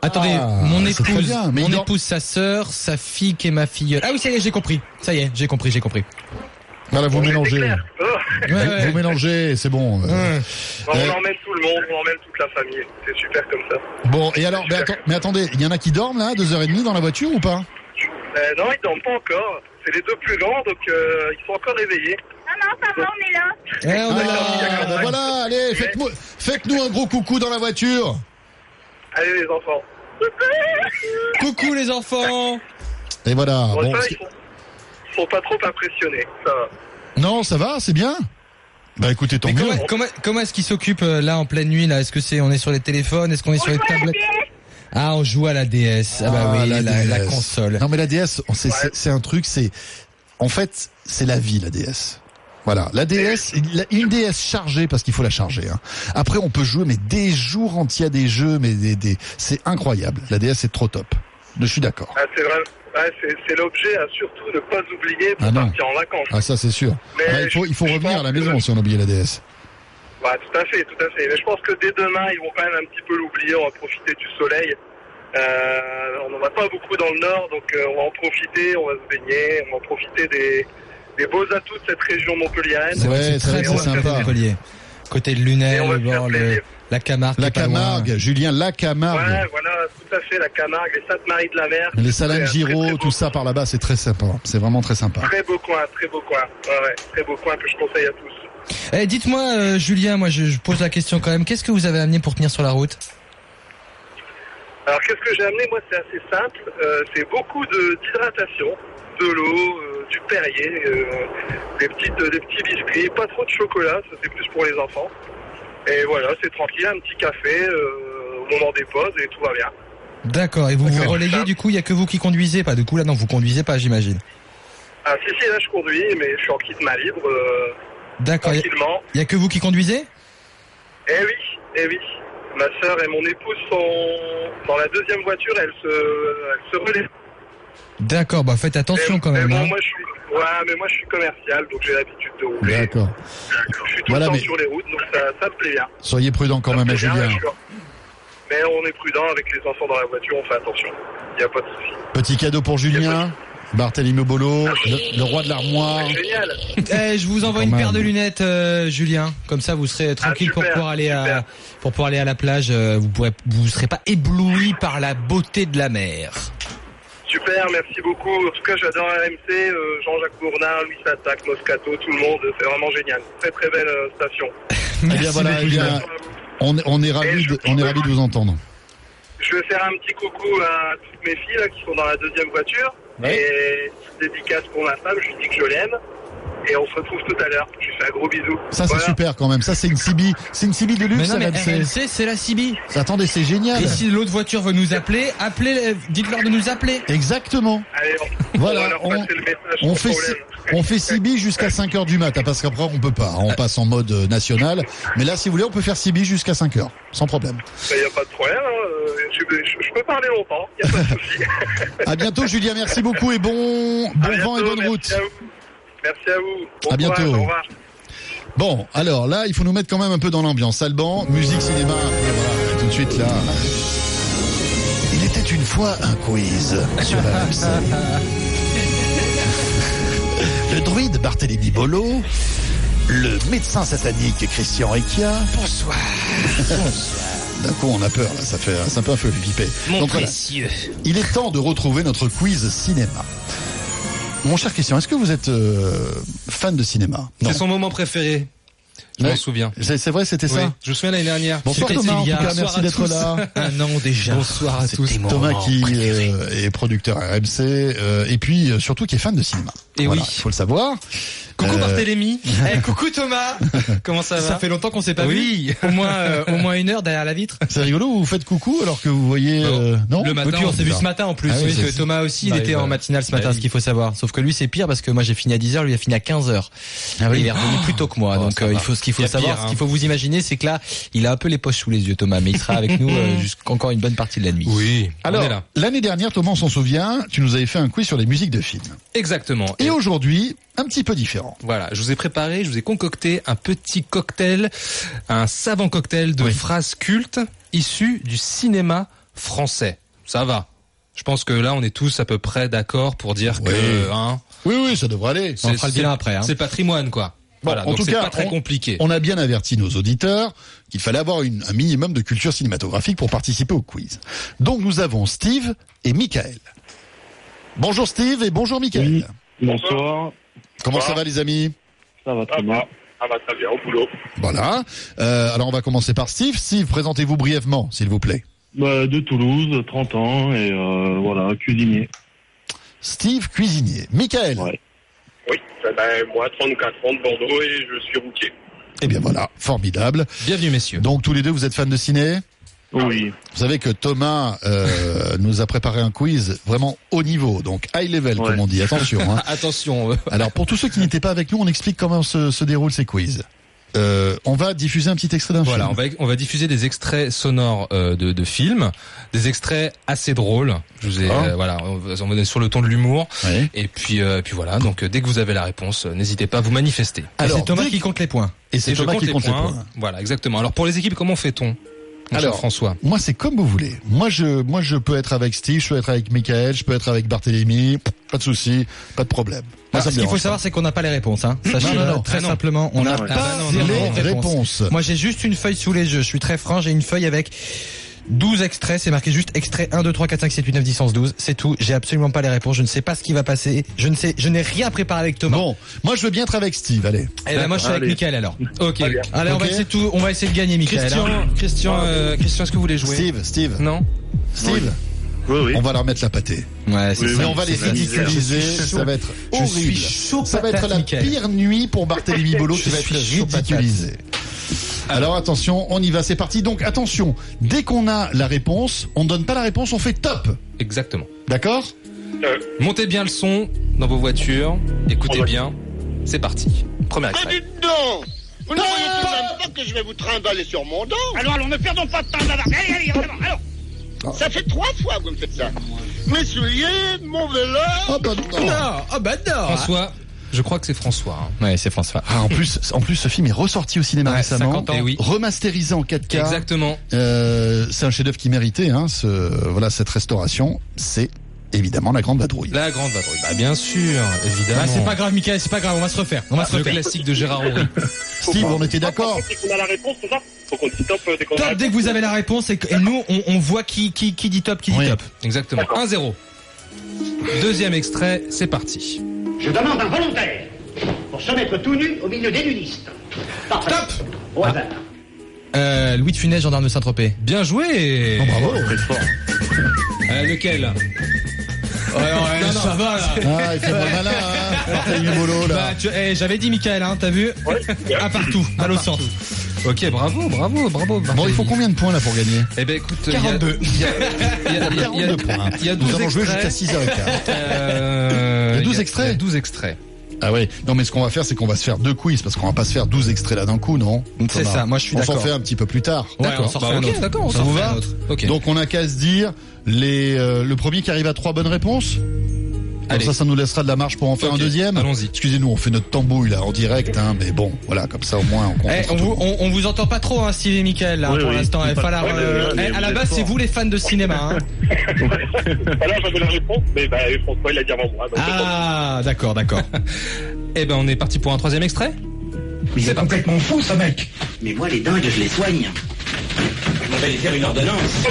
Attendez, Ah, mon épouse, bien, mais mon épouse, sa sœur, sa fille qui est ma fille. Ah oui, ça y est, j'ai compris. Ça y est, j'ai compris, j'ai compris. Voilà, vous On était mélangez. Oh. Ouais, ouais. Vous mélangez, c'est bon. Euh, Ouais. Bon, Euh. on emmène tout le monde, on emmène toute la famille. C'est super comme ça. Bon, et alors, mais, atten- mais attendez, il y en a qui dorment là, deux heures et demie dans la voiture ou pas? Euh, non, ils dorment pas encore. C'est les deux plus grands, donc euh, ils sont encore réveillés. Non, non, ça va, on est là. Eh, on est là. Ah, ben voilà, allez, faites-nous faites-nous un gros coucou dans la voiture. Allez les enfants. Coucou les enfants. Et voilà. Bon, Bon, ça, ils, sont, ils sont pas trop impressionnés. Ça va. non, ça va, c'est bien. Bah écoutez, tant Mais mieux. comment, comment, comment est-ce qu'ils s'occupent euh, là en pleine nuit là? Est-ce que c'est on est sur les téléphones? Est-ce qu'on est sur les tablettes? Ah, on joue à la DS. Ah, bah Ah, oui, la, la console. Non mais la DS, c'est c'est- c'est un truc, c'est en fait c'est la vie la DS. Voilà, la DS, une DS chargée parce qu'il faut la charger. hein. Après, on peut jouer mais des jours entiers à des jeux, mais des, des c'est incroyable. La DS c'est trop top. Je suis d'accord. Ah, c'est vrai. Ouais, c'est, l'objet à surtout ne pas oublier pour Ah partir en vacances. Ah ça c'est sûr. Mais Ah, il faut il faut revenir à la maison que- si on oublie la DS. Ouais, tout à fait, tout à fait. Mais je pense que dès demain, ils vont quand même un petit peu l'oublier. On va profiter du soleil. Euh, on n'en a pas beaucoup dans le nord, donc euh, on va en profiter, on va se baigner, on va en profiter des, des beaux atouts de cette région montpelliéraine. C'est Ouais, très c'est beau sympa. Côté de Lunel, le bord, le- la Camargue. La. Camargue, Julien, la Camargue. Ouais, voilà, tout à fait, la Camargue, les Sainte-Marie-de-la-Mer. Les C'est Salins un très, Giraud, très tout ça par là-bas, c'est très sympa. C'est vraiment très sympa. Très beau coin, très beau coin. Ouais, ouais, très beau coin que je conseille à tous. Eh, dites-moi, euh, Julien, moi je, je pose la question quand même. Qu'est-ce que vous avez amené pour tenir sur la route? Alors, qu'est-ce que j'ai amené? Moi, c'est assez simple. Euh, c'est beaucoup de- d'hydratation, de, l'eau, euh, du Perrier, euh, des, petites, des petits biscuits, pas trop de chocolat, ça c'est plus pour les enfants. Et voilà, c'est tranquille, un petit café euh, au moment des pauses et tout va bien. D'accord. Et vous vous relayez du coup, il y a que vous qui conduisez pas. Du coup là, non, vous conduisez pas, j'imagine. Ah, si, si, là, je conduis, mais je suis en kit main libre, euh, D'accord. Il y a- tranquillement. il y a que vous qui conduisez? Eh oui, eh oui. Ma sœur et mon épouse sont dans la deuxième voiture, elles se, elles se relaient. D'accord. Bah faites attention quand Mais même. bon, hein. moi, je suis, ouais, mais moi, je suis commercial, donc j'ai l'habitude de rouler. D'accord. Je suis tout Voilà, le temps mais- sur les routes, donc ça, ça me plaît bien. Soyez prudent quand Ça même, bien, Julien. Mais on est prudent avec les enfants dans la voiture, on fait attention. Il n'y a pas de souci. Petit cadeau pour Julien. Barthélemy Bolo, le, le roi de l'armoire. Génial. Eh, je vous envoie Quand une paire de lunettes, euh, Julien. Comme ça, vous serez tranquille pour super, pouvoir aller à pour pouvoir aller à la plage. euh, Vous pourrez, vous serez pas ébloui par la beauté de la mer. Super, merci beaucoup. En tout cas, j'adore RMC, euh, Jean-Jacques Bournard, Louis Attaque, Moscato, tout le monde. C'est vraiment génial. Très très belle euh, station. Eh bien voilà, eh bien, on, on est ravis de, on est ravis de vous entendre. Je vais faire un petit coucou à toutes mes filles là, qui sont dans la deuxième voiture. Et dédicace pour ma femme, je lui dis que je l'aime. Et on se retrouve tout à l'heure. Je lui fais un gros bisou. Ça c'est Voilà. super quand même. Ça c'est une CB, c'est une CB de Mais luxe. non, mais RMC. RMC, c'est la CB. Attendez, c'est génial. Et si l'autre voiture veut nous appeler, appelez, dites-leur de nous appeler. Exactement. Allez, on, Voilà, on le message fait, problème. on fait CB jusqu'à 5 heures du mat, hein, parce qu'après on peut pas, on passe en mode euh, national. Mais là, si vous voulez, on peut faire CB jusqu'à 5 heures, sans problème. Il n'y a pas de problème. hein. Euh, Je, je- je peux parler longtemps. Il n'y a pas de souci. À bientôt, Julien. Merci beaucoup et bon, bon À vent et bonne route. Merci à vous. Bon À bientôt. courage, au revoir. Bon, alors là, il faut nous mettre quand même un peu dans l'ambiance. Alban, musique, cinéma, et voilà, tout de suite là. Il était une fois un quiz sur RMC. Le druide Barthélémy Bolo, le médecin satanique Christian Requia. Bonsoir. D'un coup, on a peur, là, ça fait, ça fait un peu flipper. Mon Donc voilà. précieux. Il est temps de retrouver notre quiz cinéma. Mon cher Christian, est-ce que vous êtes euh, fan de cinéma? C'est son moment préféré. Je Ouais. m'en souviens. C'est vrai, c'était Oui, ça je me souviens l'année dernière. Bonsoir Thomas, en tout cas, merci à d'être là. Un an déjà. Bonsoir à tous. Thomas qui euh, est producteur RMC euh, et puis surtout qui est fan de cinéma. Et Voilà, oui. il faut le savoir. Coucou Euh, Barthélémy. Eh, coucou Thomas. Comment ça va Ça fait longtemps qu'on s'est pas Oui. vu. Au moins, euh, au moins une heure derrière la vitre. C'est rigolo, vous faites coucou alors que vous voyez euh, non Le Et matin. puis on s'est vu ce matin en plus. Ah oui, que Thomas aussi, il Bah, était bah, en matinale ce matin, bah, ce qu'il faut savoir. Sauf que lui, c'est pire parce que moi j'ai fini à 10h, lui il a fini à 15h. Ah oui. Il est revenu plus tôt que moi. Oh, donc euh, il faut ce qu'il faut savoir, pire, ce hein. qu'il faut vous imaginer, c'est que là, il a un peu les poches sous les yeux, Thomas, mais il sera avec nous euh, jusqu'encore une bonne partie de la nuit. Oui. Alors l'année dernière, Thomas, on s'en souvient, tu nous avais fait un quiz sur les musiques de films. Exactement. Et aujourd'hui, un petit peu différent. Voilà, je vous ai préparé, je vous ai concocté un petit cocktail, un savant cocktail de Oui. phrases cultes issues du cinéma français. Ça va. Je pense que là, on est tous à peu près d'accord pour dire Oui. que hein, Oui, oui, ça devrait aller. On fera le c'est- bilan après. Hein. c'est patrimoine, quoi. Bon, voilà, en donc tout c'est cas, pas très on- compliqué. On a bien averti nos auditeurs qu'il fallait avoir une- un minimum de culture cinématographique pour participer au quiz. Donc nous avons Steve et Michael. Bonjour Steve et bonjour Michael. Bonsoir. Comment ça va les amis? Ça va très bien. Ah bah très bien, au boulot. Voilà. Euh, alors on va commencer par Steve. Steve, présentez-vous brièvement, s'il vous plaît. Bah, de Toulouse, 30 ans et euh, voilà, cuisinier. Steve, cuisinier. Michael? Ouais. Oui, eh ben, moi 34 ans de Bordeaux et je suis routier. Eh bien voilà, formidable. Bienvenue, messieurs. Donc tous les deux, vous êtes fans de ciné? Oui. Vous savez que Thomas euh, nous a préparé un quiz vraiment haut niveau, donc high level Ouais. comme on dit. Attention. Hein. Attention. euh, Alors pour tous ceux qui n'étaient pas avec nous, on explique comment se, se déroulent ces quiz. Euh, on va diffuser un petit extrait d'un Voilà, on film. va, on va diffuser des extraits sonores euh, de, de films, des extraits assez drôles. Je vous ai, D'accord. euh, voilà, on va sur le ton de l'humour. Ouais. Et puis, euh, puis voilà. Donc, euh, dès que vous avez la réponse, n'hésitez pas à vous manifester. Et Alors, c'est Thomas qui compte les points. Et c'est Et Thomas compte qui compte les points. points. Voilà, exactement. Alors pour les équipes, comment fait-on? Alors, François. moi, c'est comme vous voulez. Moi, je, moi, je peux être avec Steve, je peux être avec Michael, je peux être avec Barthélémy. Pas de souci, pas de problème. Moi, Alors, me ce qu'il faut savoir, c'est qu'on n'a pas les réponses. Hein. Sachez non, non. très Ah simplement, on n'a pas les les réponses. réponses. Moi, j'ai juste une feuille sous les yeux. Je suis très franc. J'ai une feuille avec 12 extraits. C'est marqué juste extrait 1, 2, 3, 4, 5, 7, 8, 9, 10, 11, 12. C'est tout. J'ai absolument pas les réponses. Je ne sais pas ce qui va passer. Je ne sais, je n'ai rien préparé avec Thomas. Bon, moi, je veux bien être avec Steve, allez. Eh ben, moi, je suis avec. Michael alors. Ok. Allez, on va essayer de tout. On va essayer de gagner, Michael. Christian, hein. Christian, euh, Christian, est-ce que vous voulez jouer? Steve, Steve. Non? Steve. On va leur mettre la pâtée. Ouais, c'est Mais ça. on va les ridiculiser, ça va être Je suis horrible. chaud ça va être la pire nuit pour Barthélémy Bolo qui va être ridiculisé. Alors attention, on y va, c'est parti. Donc attention, dès qu'on a la réponse, on donne pas la réponse, on fait top. Exactement. D'accord Montez bien le son dans vos voitures. Écoutez bien. C'est parti. Premier extrait. Dites donc Vous ne voyez tout de même pas que je vais vous trimballer sur mon dos Alors, alors, ne perdons pas de temps, bavard Allez, allez, allez, alors Ça fait trois fois que vous me faites ça. Mes souliers, mon vélo... Oh bah non Ah bah non François, je crois que c'est François. hein. Ouais, c'est François. Ah, en plus, en plus, ce film est ressorti au cinéma Ouais, récemment, 50 ans. Eh oui. remasterisé en 4K. Exactement. Euh, c'est un chef-d'œuvre qui méritait, hein, ce, voilà, cette restauration. C'est évidemment la Grande Vadrouille. La grande vadrouille. Bah bien sûr, évidemment. Ah, c'est pas grave, Michael, c'est pas grave, on va se refaire. On va se Le refaire. classique de Gérard Henry. Steve, on était d'accord. Dès qu'on a la réponse, c'est ça? Faut qu'on dise top euh, dès qu'on a la Top dès que vous avez la réponse et, que- et nous on, on voit qui, qui, qui dit top, qui dit Oui. top. Exactement. 1-0. Deuxième extrait, c'est parti. Je demande un volontaire pour se mettre tout nu au milieu des nudistes. Parfait. Top Au hasard. Euh, Louis de Funès, gendarme de Saint-Tropez. Bien joué. Oh, bravo. Euh, lequel? Ouais, ouais, Non, non. ça va là. Ah, il fait pas malin, hein, Bolo, là. Bah, tu- eh, j'avais dit Michael, hein, t'as vu À partout, mal au centre. Ok, bravo, bravo, bravo. Bon, il faut combien de points là pour gagner Eh ben écoute, il y a- 42. il y a- il y a- il y a- il y a- 42 points. Il y a Nous 12 avons joué jusqu'à extraits. 6h15. Euh, Il y a 12 il y extraits il y a 12 extraits. Ah ouais. Non, mais ce qu'on va faire, c'est qu'on va se faire deux quiz parce qu'on va pas se faire 12 extraits là d'un coup, non C'est ça, moi, je suis On s'en d'accord. fait un petit peu plus tard. D'accord. on s'en refait un ok, autre. d'accord, on Ça s'en va. Donc on a qu'à se dire les euh, le premier qui arrive à trois bonnes réponses. Comme ça, ça nous laissera de la marge pour en faire un deuxième. allons-y. Excusez-nous, on fait notre tambouille là en direct, hein, mais bon, voilà, comme ça au moins on Eh, on, vous, on, on vous entend pas trop, hein, Steve et Michael, là, Oui, pour oui, l'instant. va falloir, ouais, euh, eh, à la base, c'est vous les fans de cinéma. Hein. Alors j'avais la réponse, mais bah, François il l'a dit avant moi. Ah, d'accord, d'accord. Eh ben on est parti pour un troisième extrait. Mais c'est complètement fou, ce mec Mais moi, les dingues, je les soigne. Je m'en vais les faire une ordonnance.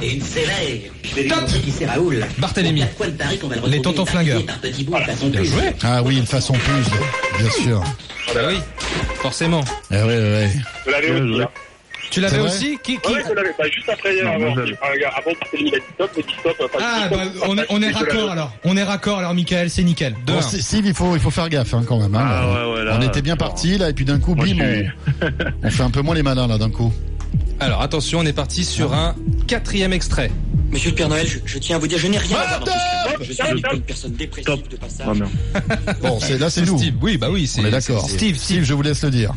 Et une sévère. Top. qui c'est Raoul. Le Les tontons flingueurs. Bien joué. Ah oui, une façon plus, bien sûr. Bah oui, forcément. Ah ouais, ouais. je l'avais aussi. hein. Tu l'avais aussi qui, qui... Ouais, je l'avais. Bah, juste après, Non, avant, avant Barthélémy, il a dit top, mais dit top. enfin, Ah, bah, top, on est, on est raccord alors. On est raccord alors, Michael, c'est nickel. Bon, Steve, il faut, il faut faire gaffe hein, quand même. Hein, Ah ouais, ouais, là, on était bien parti là, et puis d'un coup, bim, on, on fait un peu moins les malins là d'un coup. Alors attention, on est parti sur un quatrième extrait. Monsieur le Père Noël, je, je tiens à vous dire, je n'ai rien à voir dans tout ce Je suis une personne dépressive Top. de passage. Merde. Bon, c'est là, c'est nous. Steve. Oui, bah oui, c'est On est d'accord. c'est- Steve, Steve, je vous laisse le dire.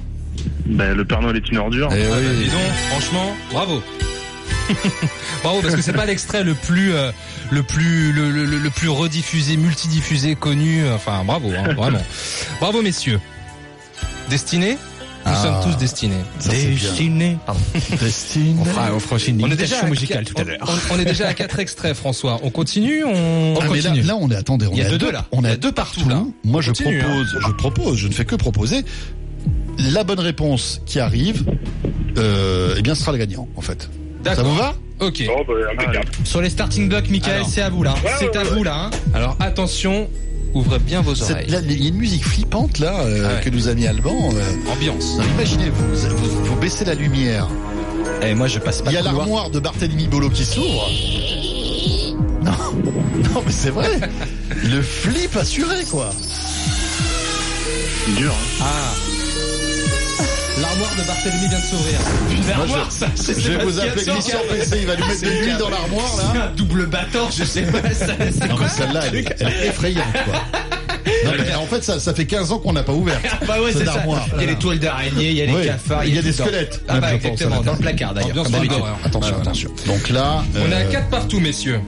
Ben, le Père Noël est une ordure. Eh Ah, bah, oui. dis donc, franchement, bravo. bravo parce que c'est pas l'extrait le plus euh, le plus le, le- le plus rediffusé, multidiffusé, connu. Enfin, bravo, hein, vraiment. Bravo messieurs. Destiné Nous Ah. sommes tous destinés. Ça, c'est bien. Destiné. Pardon. Destine. On fera, on aussi une On est déjà à musicale tout à l'heure. On, on est déjà à quatre extraits, François. On continue, on, Ah, mais là, continue. là, on est, attendez, on Il y a deux, là. On a à deux partout. là. Moi, je Continue, propose, je propose, je ne fais que proposer. La bonne réponse qui arrive, euh, eh bien, sera le gagnant, en fait. Ça vous va? Ok. Bon, bah. Sur les starting blocks, Michael, c'est à vous là. Ouais, C'est ouais, à ouais. vous là. Hein. Alors attention, ouvrez bien vos oreilles. Il y a une musique flippante là euh, Ah ouais. que nous a mis Alban. euh, Ambiance. imaginez, vous, vous, vous baissez la lumière. Et moi, je passe pas Il y a l'armoire de Barthélemy Bolo qui s'ouvre. Non, non, mais c'est vrai. Le flip assuré, quoi. Dur, hein. Ah. L'armoire de Barthélemy vient de s'ouvrir. Une Moi, armoire, je- ça, je vais vous appeler. Christian PC, il va lui mettre de l'huile dans l'armoire C'est là. un double battant, je sais pas. ça, c'est Non mais celle-là, elle, est- elle est effrayante quoi. Non mais en fait ça, ça fait 15 ans qu'on n'a pas ouvert. Bah ouais, cette c'est ça. armoire. Il y a les toiles d'araignée, il y a les Oui, cafards, il y a des squelettes, Ah bah exactement, dans le placard d'ailleurs. Attention, attention. Donc là, On est à euh, 4 partout, messieurs.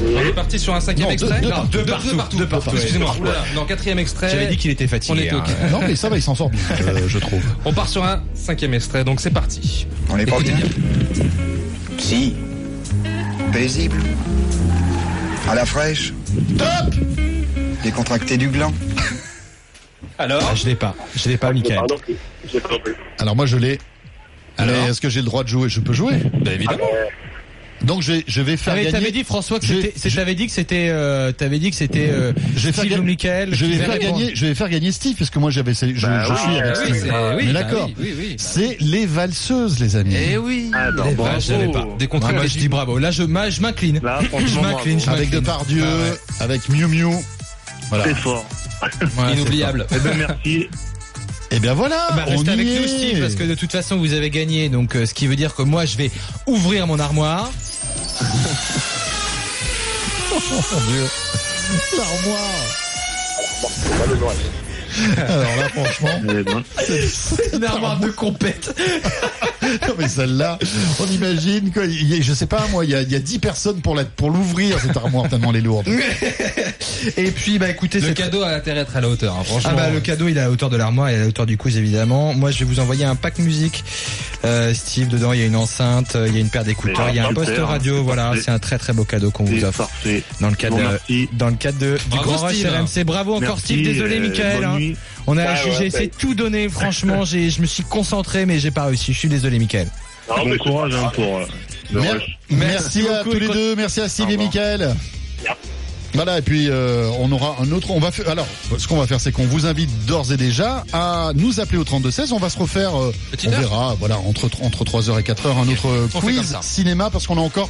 On est parti sur un cinquième Non, deux- extrait deux Non, partout, deux, deux partout, partout, deux partout. Excusez-moi. Non, quatrième extrait. J'avais dit qu'il était fatigué. On est hein. non mais ça va, il s'en sort bien, euh, je trouve. On part sur un cinquième extrait, donc c'est parti. On est pas bien. bien. Si. Paisible. À la fraîche. Top Décontracté du gland. Alors Ah, Je l'ai pas. Je l'ai pas, Michael. Alors moi je l'ai. Alors Mais est-ce que j'ai le droit de jouer? Je peux jouer? Bah évidemment. Donc je vais, je vais faire T'avais, gagner. t'avais dit François que Je- c'était, t'avais dit que c'était, euh, t'avais dit que c'était euh, Je vais faire Steve ga- ou Michael. Je vais faire gagner, je vais faire gagner Steve parce que moi j'avais, je, je Bah suis avec oui, Steve. oui, bah d'accord. oui, oui, oui. C'est les valseuses, les amis. Eh oui. Ah, non, Les bravo. vaches, j'avais pas. Des contrats moi je dis bravo. Là je, m'incline. Là, Je franchement, m'incline. je avec. Depardieu, Bah ouais. avec Miu Miu. Voilà. C'est fort. Ouais, Inoubliable. Eh ben, merci. Et bien voilà. Bah, on restez avec nous, Steve, parce que de toute façon, vous avez gagné. Donc, euh, ce qui veut dire que moi, je vais ouvrir mon armoire. Oh mon Dieu. L'armoire. Alors là, franchement, Eh c'est Une armoire de compète. Non, mais celle-là, on imagine a- Je sais pas, moi, il y a, il y a 10 personnes pour la, pour l'ouvrir cette armoire tellement elle est lourde. Et puis, bah, écoutez, Le cadeau a intérêt à être à la hauteur, hein, franchement. Ah bah le cadeau il est à la hauteur de l'armoire et à la hauteur du quiz évidemment. Moi je vais vous envoyer un pack musique. Euh, Steve dedans il y a une enceinte, euh, il y a une paire d'écouteurs, il y a un poste radio. c'est Voilà, c'est un très très beau cadeau qu'on vous offre parfait. dans le cadre de, merci. dans le cadre de, du Grand Rush Steve. RMC. Bravo encore Merci, Steve. Désolé euh, Michael. hein. On a Ah, j'ai ouais, essayé de tout donner. Franchement j'ai je me suis concentré mais j'ai pas réussi. Je suis désolé Michael. Non, mais Bon courage hein, pour euh, le Mer- rush. Merci, à beaucoup, tous les deux, merci à Steve et revoir. Voilà, et puis euh, on aura un autre. On va faire. Alors, ce qu'on va faire, c'est qu'on vous invite d'ores et déjà à nous appeler au 32 16. On va se refaire. euh, on heure verra. Voilà, entre entre 3h et 4h, un autre On quiz cinéma parce qu'on a encore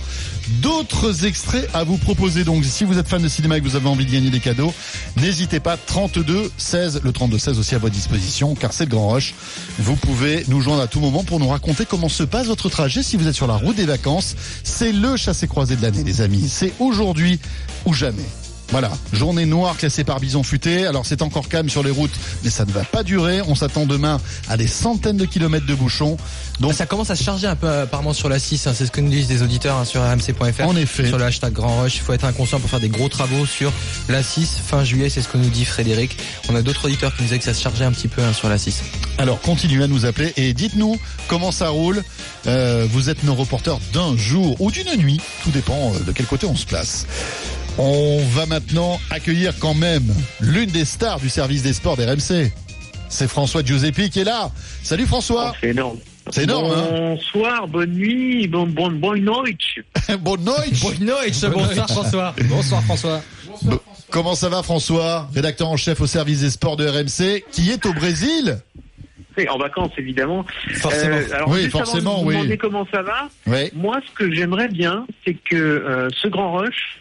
d'autres extraits à vous proposer. Donc, si vous êtes fan de cinéma et que vous avez envie de gagner des cadeaux, n'hésitez pas. 32 16, le 32 16 aussi à votre disposition, car c'est le grand rush. Vous pouvez nous joindre à tout moment pour nous raconter comment se passe votre trajet si vous êtes sur la route des vacances. C'est le chassé-croisé de l'année, les amis. C'est aujourd'hui ou jamais. Voilà, journée noire classée par Bison Futé. Alors c'est encore calme sur les routes, mais ça ne va pas durer. On s'attend demain à des centaines de kilomètres de bouchons. Donc Ça commence à se charger un peu apparemment sur la 6, hein, c'est ce que nous disent des auditeurs hein, sur rmc.fr. En effet. Sur le hashtag Grand Rush, il faut être inconscient pour faire des gros travaux sur la 6 fin juillet, c'est ce que nous dit Frédéric. On a d'autres auditeurs qui nous disaient que ça se chargeait un petit peu hein, sur la 6. Alors continuez à nous appeler et dites-nous comment ça roule. Euh, vous êtes nos reporters d'un jour ou d'une nuit, tout dépend euh, de quel côté on se place. On va maintenant accueillir quand même l'une des stars du service des sports d'RMC. C'est François Giuseppi qui est là. Salut François. C'est énorme. C'est énorme, hein Bonsoir, bonne nuit, bon, bon, bonne nuit. Bonne nuit. Bonne nuit, bonsoir François. Bonsoir François. Bon, Comment ça va François, rédacteur en chef au service des sports de RMC, qui est au Brésil? C'est en vacances, évidemment. Forcément. Euh, alors, Oui, juste avant de forcément, vous oui. demander comment ça va. Oui. Moi, ce que j'aimerais bien, c'est que euh, ce grand rush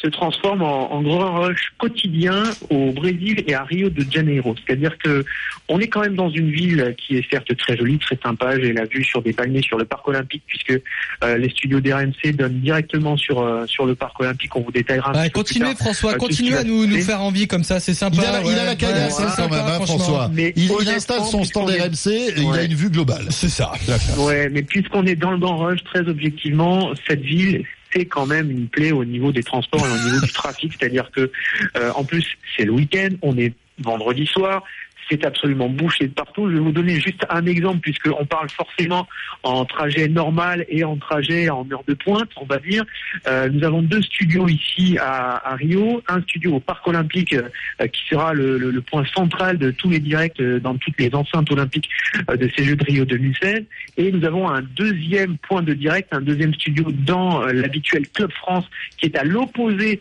se transforme en, en grand rush quotidien au Brésil et à Rio de Janeiro. C'est-à-dire que on est quand même dans une ville qui est certes très jolie, très sympa. J'ai la vue sur des palmiers sur le parc olympique, puisque euh, les studios d'RMC donnent directement sur euh, sur le parc olympique. On vous détaillera. un Ouais, petit peu plus continuez François, euh, continuez à nous, nous faire envie comme ça, c'est sympa. Il a, la- il a ouais. la caillasse Ouais, c'est quand même, sympa, hein, franchement. François. Mais Il, installe son stand RMC et il a une vue globale. C'est ça. Ouais, mais puisqu'on est dans le Grand Rush, très objectivement, cette ville, c'est quand même une plaie au niveau des transports et au niveau du trafic. C'est-à-dire que, euh, en plus, c'est le week-end, on est vendredi soir. C'est absolument bouché de partout. Je vais vous donner juste un exemple, puisqu'on parle forcément en trajet normal et en trajet en heure de pointe, on va dire. Euh, nous avons deux studios ici à, Rio, un studio au Parc Olympique euh, qui sera le, point central de tous les directs euh, dans toutes les enceintes olympiques de ces Jeux de Rio 2016. Et nous avons un deuxième point de direct, un deuxième studio dans l'habituel Club France, qui est à l'opposé,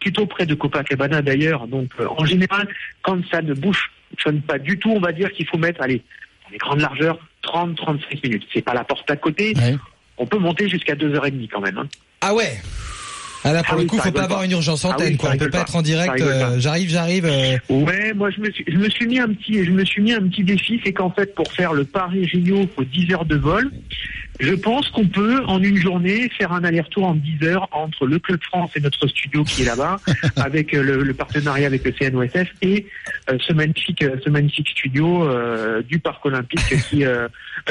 plutôt près de Copacabana d'ailleurs. Donc en général, quand ça ne bouge pas du tout, on va dire qu'il faut mettre, allez, dans les grandes largeurs, 30-35 minutes. C'est pas la porte à côté. On peut monter jusqu'à 2h30 quand même. hein. Ah ouais ah là, pour Ah le oui, coup, faut pas avoir pas. une urgence Ah antenne, oui, quoi. On peut pas pas. être en direct. Euh, j'arrive, j'arrive. euh, Ouais, moi je me suis, je me suis mis un petit, je me suis mis un petit défi, c'est qu'en fait pour faire le Paris Rio, il faut 10 heures de vol. Je pense qu'on peut en une journée faire un aller-retour en 10 heures entre le Club France et notre studio qui est là-bas, avec euh, le, le partenariat avec le CNOSF et euh, ce magnifique, euh, ce magnifique studio euh, du Parc Olympique qui euh,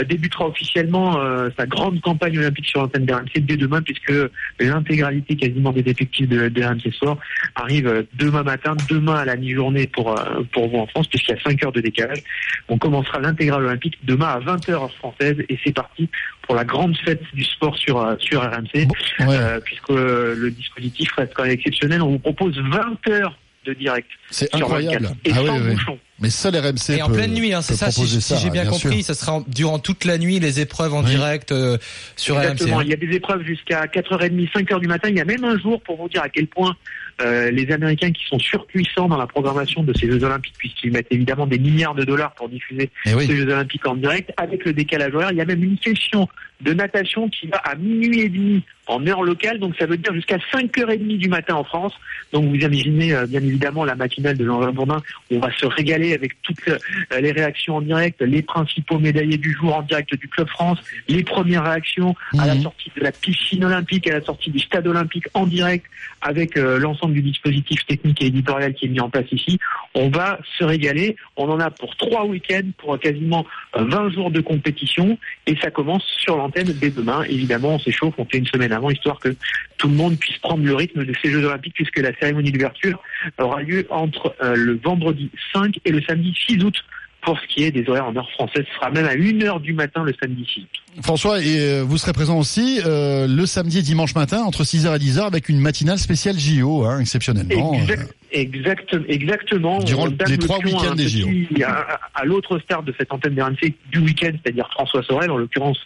débutera officiellement sa grande campagne olympique sur l'antenne d'RMC dès demain, puisque l'intégralité quasiment des effectifs de, de RMC Sport arrive demain matin, demain à la mi-journée pour, pour vous en France, puisqu'il y a 5 heures de décalage. On commencera l'intégrale olympique demain à 20h heure française et c'est parti pour la grande fête du sport sur euh, sur RMC, euh, puisque euh, le dispositif reste quand même exceptionnel. On vous propose 20 heures de direct. C'est sur incroyable. 24, et Ah sans oui. bouchon. Mais seul RMC Et en pleine nuit, hein, c'est ça, si, j'ai bien, bien compris, sûr. ça sera en- durant toute la nuit les épreuves en direct euh, sur Exactement. RMC. Il y a des épreuves jusqu'à 4h30, 5h du matin. Il y a même un jour pour vous dire à quel point euh, les Américains qui sont surpuissants dans la programmation de ces Jeux Olympiques, puisqu'ils mettent évidemment des milliards de dollars pour diffuser Eh oui. ces Jeux Olympiques en direct, avec le décalage horaire. Il y a même une session de natation qui va à minuit et demi en heure locale, donc ça veut dire jusqu'à 5h30 du matin en France. Donc vous imaginez euh, bien évidemment la matinale de Jean Bourdin, on va se régaler avec toutes euh, les réactions en direct, les principaux médaillés du jour en direct du Club France, les premières réactions à la sortie de la piscine olympique, à la sortie du stade olympique en direct, avec euh, l'ensemble du dispositif technique et éditorial qui est mis en place ici. On va se régaler. On en a pour trois week-ends, pour quasiment euh, 20 jours de compétition, et ça commence sur dès demain. Évidemment, on s'échauffe, on fait une semaine avant, histoire que tout le monde puisse prendre le rythme de ces Jeux Olympiques, puisque la cérémonie d'ouverture aura lieu entre euh, le vendredi 5 et le samedi 6 août. Pour ce qui est des horaires en heure française, ce sera même à 1h du matin le samedi 6 août. François, et euh, vous serez présent aussi euh, le samedi et dimanche matin entre 6h et 10h avec une matinale spéciale JO, hein, exceptionnellement. Exact, exact, exactement. Durant les le trois week-ends des petit- À, à- l'autre star de cette antenne d'RMC du week-end, c'est-à-dire François Sorel, en l'occurrence,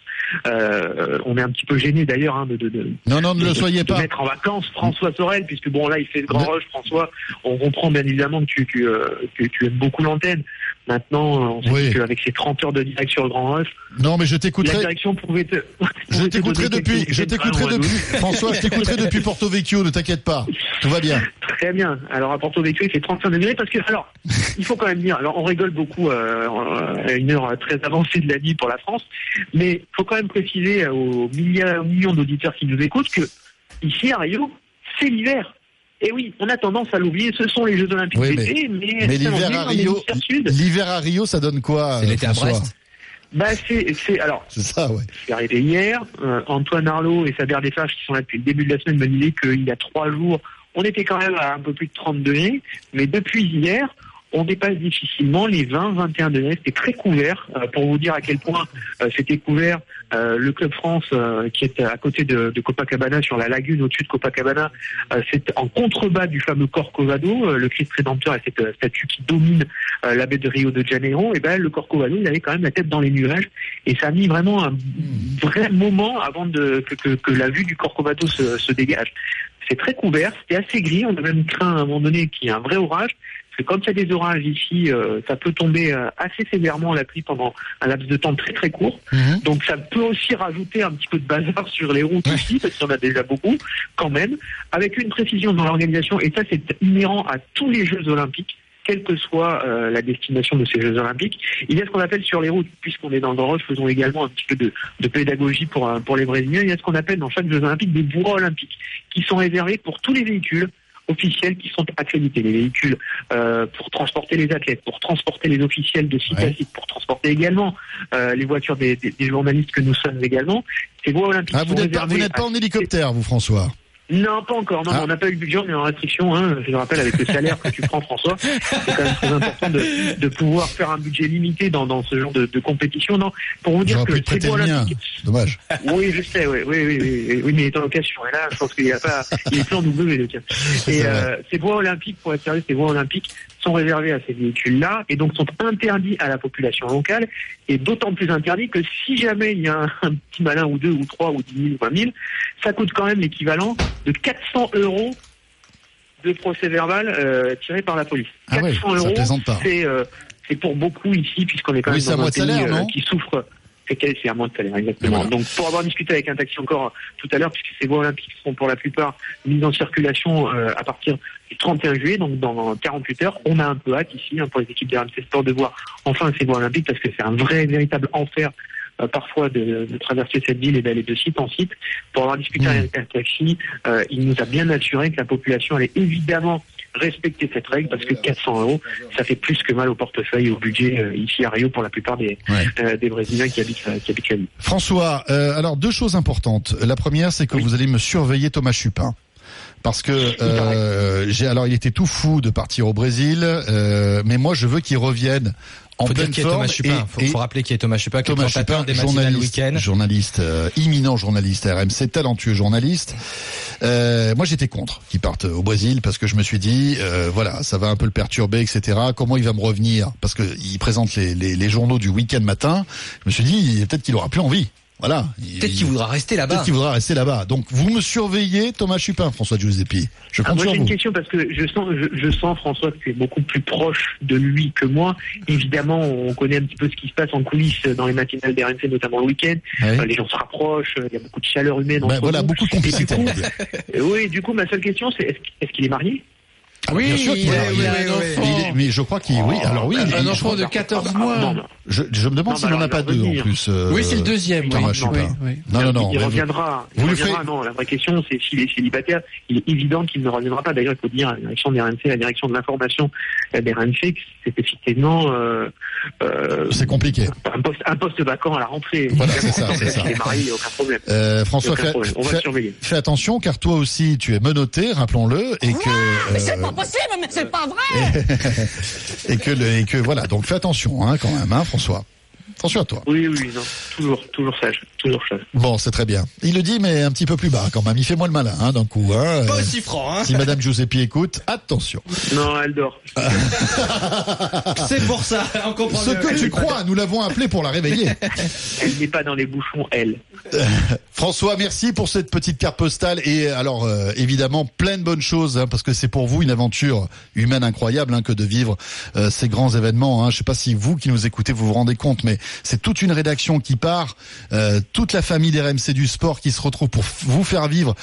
euh, on est un petit peu gêné d'ailleurs hein, de, de, de, Non, non, ne de- le de- soyez pas. mettre en vacances François Sorel, puisque bon là il fait le grand rush, François. On comprend bien évidemment que tu, tu, euh, que tu aimes beaucoup l'antenne. Maintenant, euh, on sait Oui. qu'avec ces 30 heures de direct sur le grand rush, Non, mais je la t'écouterai. direction pouvait te. Je t'écouterai depuis, je t'écouterai depuis. François, je t'écouterai depuis Porto Vecchio, ne t'inquiète pas. Tout va bien. Très bien. Alors à Porto Vecchio, il fait 35 degrés parce que alors il faut quand même dire. Alors on rigole beaucoup euh, à une heure très avancée de la nuit pour la France, mais il faut quand même préciser aux milliards, aux millions d'auditeurs qui nous écoutent que ici à Rio, c'est l'hiver. Et oui, on a tendance à l'oublier. Ce sont les Jeux Olympiques Oui, d'été, mais, l'hiver dit, à Rio, l'hiver à Rio, ça donne quoi, C'est l'été à Brest. bah c'est c'est alors C'est ça, ouais. c'est arrivé hier. Euh, Antoine Arlot et Saber Desfages, qui sont là depuis le début de la semaine, me disaient qu'il y a trois jours, on était quand même à un peu plus de 30 degrés. Mais depuis hier, on dépasse difficilement les 20, 21 degrés. C'était très couvert. Euh, pour vous dire à quel point euh, c'était couvert, euh, le Club France, euh, qui est à côté de, de Copacabana, sur la lagune au-dessus de Copacabana, euh, c'est en contrebas du fameux Corcovado, euh, le Christ Rédempteur et cette statue qui domine la baie de Rio de Janeiro. Et ben le Corcovado, il avait quand même la tête dans les nuages. Et ça a mis vraiment un vrai moment avant de, que, que, que la vue du Corcovado se, se dégage. C'est très couvert, c'était assez gris. On a même craint à un moment donné qu'il y ait un vrai orage. Parce que comme il y a des orages ici, euh, ça peut tomber euh, assez sévèrement la pluie pendant un laps de temps très très court. Donc ça peut aussi rajouter un petit peu de bazar sur les routes aussi, parce qu'il y en a déjà beaucoup quand même, avec une précision dans l'organisation, et ça c'est inhérent à tous les Jeux olympiques, quelle que soit euh, la destination de ces Jeux olympiques. Il y a ce qu'on appelle sur les routes, puisqu'on est dans le Grand faisons également un petit peu de, de pédagogie pour, euh, pour les Brésiliens, il y a ce qu'on appelle dans chaque Jeux olympiques des voies olympiques, qui sont réservés pour tous les véhicules officiels qui sont accrédités, les véhicules euh, pour transporter les athlètes, pour transporter les officiels de site à site, pour transporter également euh, les voitures des, des- des journalistes que nous sommes également. Ces voies olympiques Ah, vous n'êtes pas, pas en hélicoptère, vous, François. Non, pas encore. Non, Ah. on n'a pas eu le budget, on est en restriction. Hein. Je le rappelle, avec le salaire que tu prends, François, c'est quand même très important de, de pouvoir faire un budget limité dans, dans ce genre de, de compétition. Non, pour vous dire que pu te ces prêter voies le mien. olympiques, Dommage. oui, je sais, oui, oui, oui, oui, oui, mais il est en location. Et là, je pense qu'il n'y a pas, il est plus en W, le tien. C'est Et euh, ces voies olympiques, pour être sérieux, ces voies olympiques sont réservées à ces véhicules-là et donc sont interdits à la population locale et d'autant plus interdits que si jamais il y a un, un petit malin ou deux ou trois ou dix mille ou vingt mille, ça coûte quand même l'équivalent de 400 euros de procès verbal euh, tiré par la police. Ah ouais, 400 ça euros, c'est euh, c'est pour beaucoup ici puisqu'on est quand Oui, même dans un pays salaire, euh, qui souffre. C'est à moins de salaire, exactement. voilà. Donc, pour avoir discuté avec un taxi encore euh, tout à l'heure, puisque ces voies olympiques seront pour la plupart mises en circulation euh, à partir du 31 juillet, donc dans 48 heures, on a un peu hâte ici hein, pour les équipes de RMC Sport de voir enfin ces voies olympiques parce que c'est un vrai, véritable enfer euh, parfois de, de traverser cette ville et d'aller de site en site. Pour avoir discuté avec un taxi, euh, il nous a bien assuré que la population allait évidemment respecter cette règle parce que 400 euros, ça fait plus que mal au portefeuille et au budget euh, ici à Rio pour la plupart des, euh, des Brésiliens qui habitent, euh, qui habitent la ville. François, euh, alors deux choses importantes. La première, c'est que vous allez me surveiller Thomas Chupin. Parce que euh, j'ai alors il était tout fou de partir au Brésil, euh, mais moi je veux qu'il revienne en faut dire qui est Thomas. Chupin. et- Faut, faut rappeler qui est Thomas Chupin, Thomas Chupin, des journaliste, week-end. journaliste, euh, imminent journaliste à RMC, talentueux journaliste. Euh, moi, j'étais contre qu'il parte au Brésil parce que je me suis dit, euh, voilà, ça va un peu le perturber, etc. Comment il va me revenir? Parce que il présente les, les, les journaux du week-end matin. Je me suis dit, peut-être qu'il aura plus envie. Voilà. Peut-être qu'il voudra rester là-bas. Peut-être qu'il voudra rester là-bas. Donc, vous me surveillez, Thomas Chupin, François Giuseppi. Je Ah, compte moi sur j'ai une question parce que je sens, je, je sens François que tu es beaucoup plus proche de lui que moi. Évidemment, on connaît un petit peu ce qui se passe en coulisses dans les matinales d'RMC, notamment le week-end. Oui. Euh, les gens se rapprochent, il y a beaucoup de chaleur humaine. Ben entre voilà, nous. beaucoup de complicité. Euh, oui, du coup, ma seule question, c'est est-ce est-ce qu'il est marié? Ah, bien sûr qu'il est oui, marié. oui, oui, oui. Mais je crois qu'il, oui, alors oui, Un il- enfant je- de 14 Ah, mois. non, non. Je, je me demande Non, s'il bah n'en a alors, pas il deux en plus. euh, Oui, c'est le deuxième, Thomas oui. Chupin. Oui, oui. Non, non, non. Il reviendra. Il vous lui reviendra. ferez- Non, la vraie question, c'est s'il est célibataire. Il est évident qu'il ne reviendra pas. D'ailleurs, il faut dire à la direction des RMC, la direction de l'information euh, des RMC, que c'est effectivement euh, euh, C'est compliqué. un poste, un poste vacant à la rentrée. Voilà, c'est ça, c'est ça. Il est marié, il n'y a aucun problème. Euh, François, Il a aucun fais, problème. On va fais- surveiller. fais attention car toi aussi tu es menotté, rappelons-le, et que Mais c'est pas possible, mais c'est pas vrai et que le- et que voilà. Donc fais attention, hein, quand même, hein, François. Attention à toi. Oui, oui, non. Toujours, toujours sage. Toujours sage. Bon, c'est très bien. Il le dit, mais un petit peu plus bas quand même. Il fait moins le malin, hein, d'un coup. Hein. Pas Euh, aussi franc, hein. Si Madame Giuseppi écoute, attention. Non, elle dort. C'est pour ça, on comprend Ce mieux. que tu crois, nous l'avons appelé pour la réveiller. Elle n'est pas dans les bouchons, elle. François, merci pour cette petite carte postale et alors euh, évidemment plein de bonnes choses hein, parce que c'est pour vous une aventure humaine incroyable hein, que de vivre euh, ces grands événements. Hein. Je sais pas si vous qui nous écoutez vous vous rendez compte, mais c'est toute une rédaction qui part, euh, toute la famille des RMC du sport qui se retrouve pour vous faire vivre.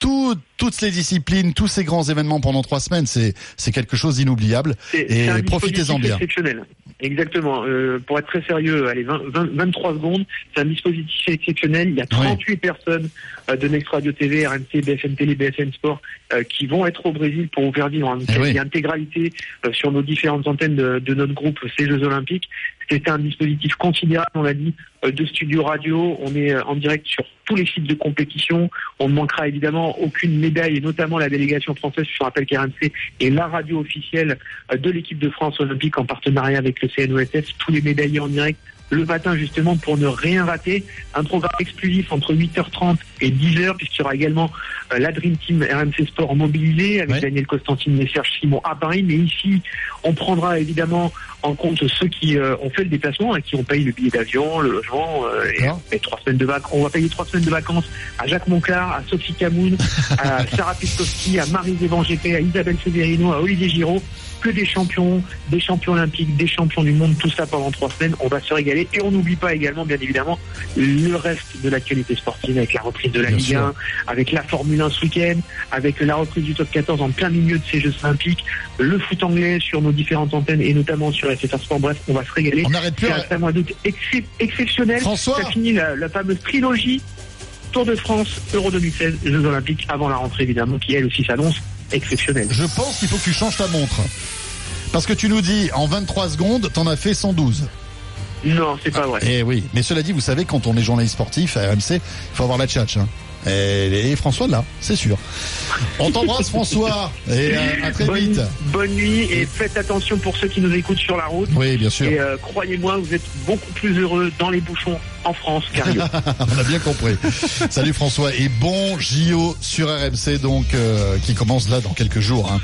tout- toutes les disciplines, tous ces grands événements pendant trois semaines, c'est quelque chose d'inoubliable. Et profitez-en bien. exceptionnel. Exactement. Euh, pour être très sérieux, allez, 20, 20, 23 secondes, c'est un dispositif exceptionnel. Il y a 38 personnes euh, de Next Radio TV, RMC, BFM Télé, BFM Sport euh, qui vont être au Brésil pour vous faire vivre en Eh oui. intégralité sur nos différentes antennes de, de notre groupe, ces Jeux Olympiques. C'était un dispositif considérable, on l'a dit, euh, de studio radio. On est euh, en direct sur tous les sites de compétition. On ne manquera évidemment aucune médaille, et notamment la délégation française. Je rappelle qu'RMC est la radio officielle euh, de l'équipe de France olympique en partenariat avec le CNOSF. Tous les médaillés en direct le matin justement pour ne rien rater. Un programme exclusif entre 8h30 et 10h puisqu'il y aura également euh, la Dream Team RMC Sport mobilisée avec Daniel Constantine et Serge Simon à Paris. Mais ici, on prendra évidemment en compte ceux qui euh, ont fait le déplacement et qui ont payé le billet d'avion, le logement euh, et, et trois semaines de vacances. On va payer trois semaines de vacances à Jacques Monclar, à Sophie Camoun, à Sarah Piskowski, à Marie GP, à Isabelle Severino, à Olivier Giraud. Que des champions, des champions olympiques, des champions du monde, tout ça pendant trois semaines. On va se régaler. Et on n'oublie pas également, bien évidemment, le reste de l'actualité sportive avec la reprise de la Bien Ligue sûr. 1, avec la Formule 1 ce week-end, avec la reprise du top 14 en plein milieu de ces Jeux olympiques, le foot anglais sur nos différentes antennes et notamment sur Sport. Bref, on va se régaler. On n'arrête plus. C'est un mois d'août excep- exceptionnel. François. Ça finit la, la fameuse trilogie Tour de France, Euro 2016, Jeux Olympiques, avant la rentrée évidemment, qui elle aussi s'annonce exceptionnelle. Je pense qu'il faut que tu changes ta montre. Parce que tu nous dis, en 23 secondes, t'en as fait 112. Non, c'est pas vrai. Eh oui, mais cela dit, vous savez, quand on est journaliste sportif à RMC, il faut avoir la tchatch. Hein. Et, et François là, c'est sûr. On t'embrasse François et à très bonne, vite. bonne nuit et faites attention pour ceux qui nous écoutent sur la route. Oui, bien sûr. Et euh, croyez-moi, vous êtes beaucoup plus heureux dans les bouchons en France qu'ailleurs. On a bien compris. Salut François et bon JO sur RMC donc euh, qui commence là dans quelques jours. hein.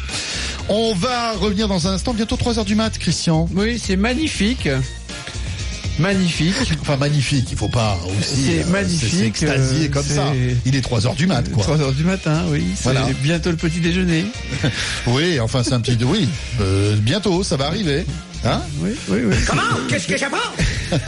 On va revenir dans un instant, bientôt 3 heures du mat, Christian. Oui, c'est magnifique. Magnifique. Enfin magnifique, il faut pas aussi. C'est euh, magnifique, C'est extasié euh, comme ça. Il est 3 heures du mat, quoi. 3 heures du matin, oui. C'est Voilà. bientôt le petit déjeuner. Oui, enfin c'est un petit. Oui, euh, bientôt, ça va arriver. Hein Oui, oui, oui. Comment Qu'est-ce que j'apprends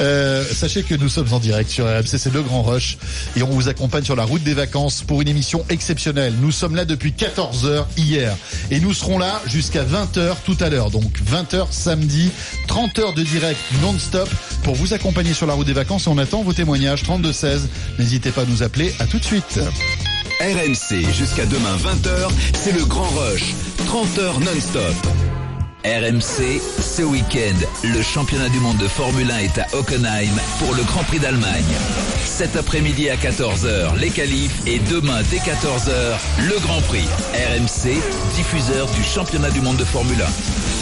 Euh, sachez que nous sommes en direct sur RMC, c'est le Grand Rush et on vous accompagne sur la route des vacances pour une émission exceptionnelle. Nous sommes là depuis 14h hier et nous serons là jusqu'à 20h tout à l'heure. Donc 20h samedi, 30 heures de direct non-stop pour vous accompagner sur la route des vacances et on attend vos témoignages 32 16. N'hésitez pas à nous appeler. À tout de suite. RMC jusqu'à demain 20h, c'est le grand rush. 30 heures non-stop. RMC, ce week-end, le championnat du monde de Formule 1 est à Hockenheim pour le Grand Prix d'Allemagne. Cet après-midi à 14h, les qualifs et demain dès 14h, le Grand Prix. RMC, diffuseur du championnat du monde de Formule 1.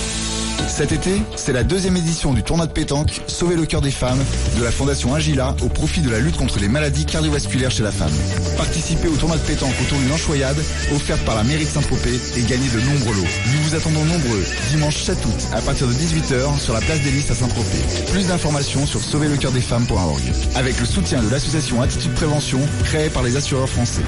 Cet été, c'est la deuxième édition du tournoi de pétanque Sauver le cœur des femmes de la Fondation Agila au profit de la lutte contre les maladies cardiovasculaires chez la femme. Participez au tournoi de pétanque autour d'une enchoyade offerte par la mairie de Saint-Tropez et gagnez de nombreux lots. Nous vous attendons nombreux dimanche 7 août à partir de 18h sur la place des Lys à Saint-Tropez. Plus d'informations sur sauverlecoeurdesfemmes.org avec le soutien de l'association Attitude Prévention créée par les assureurs français.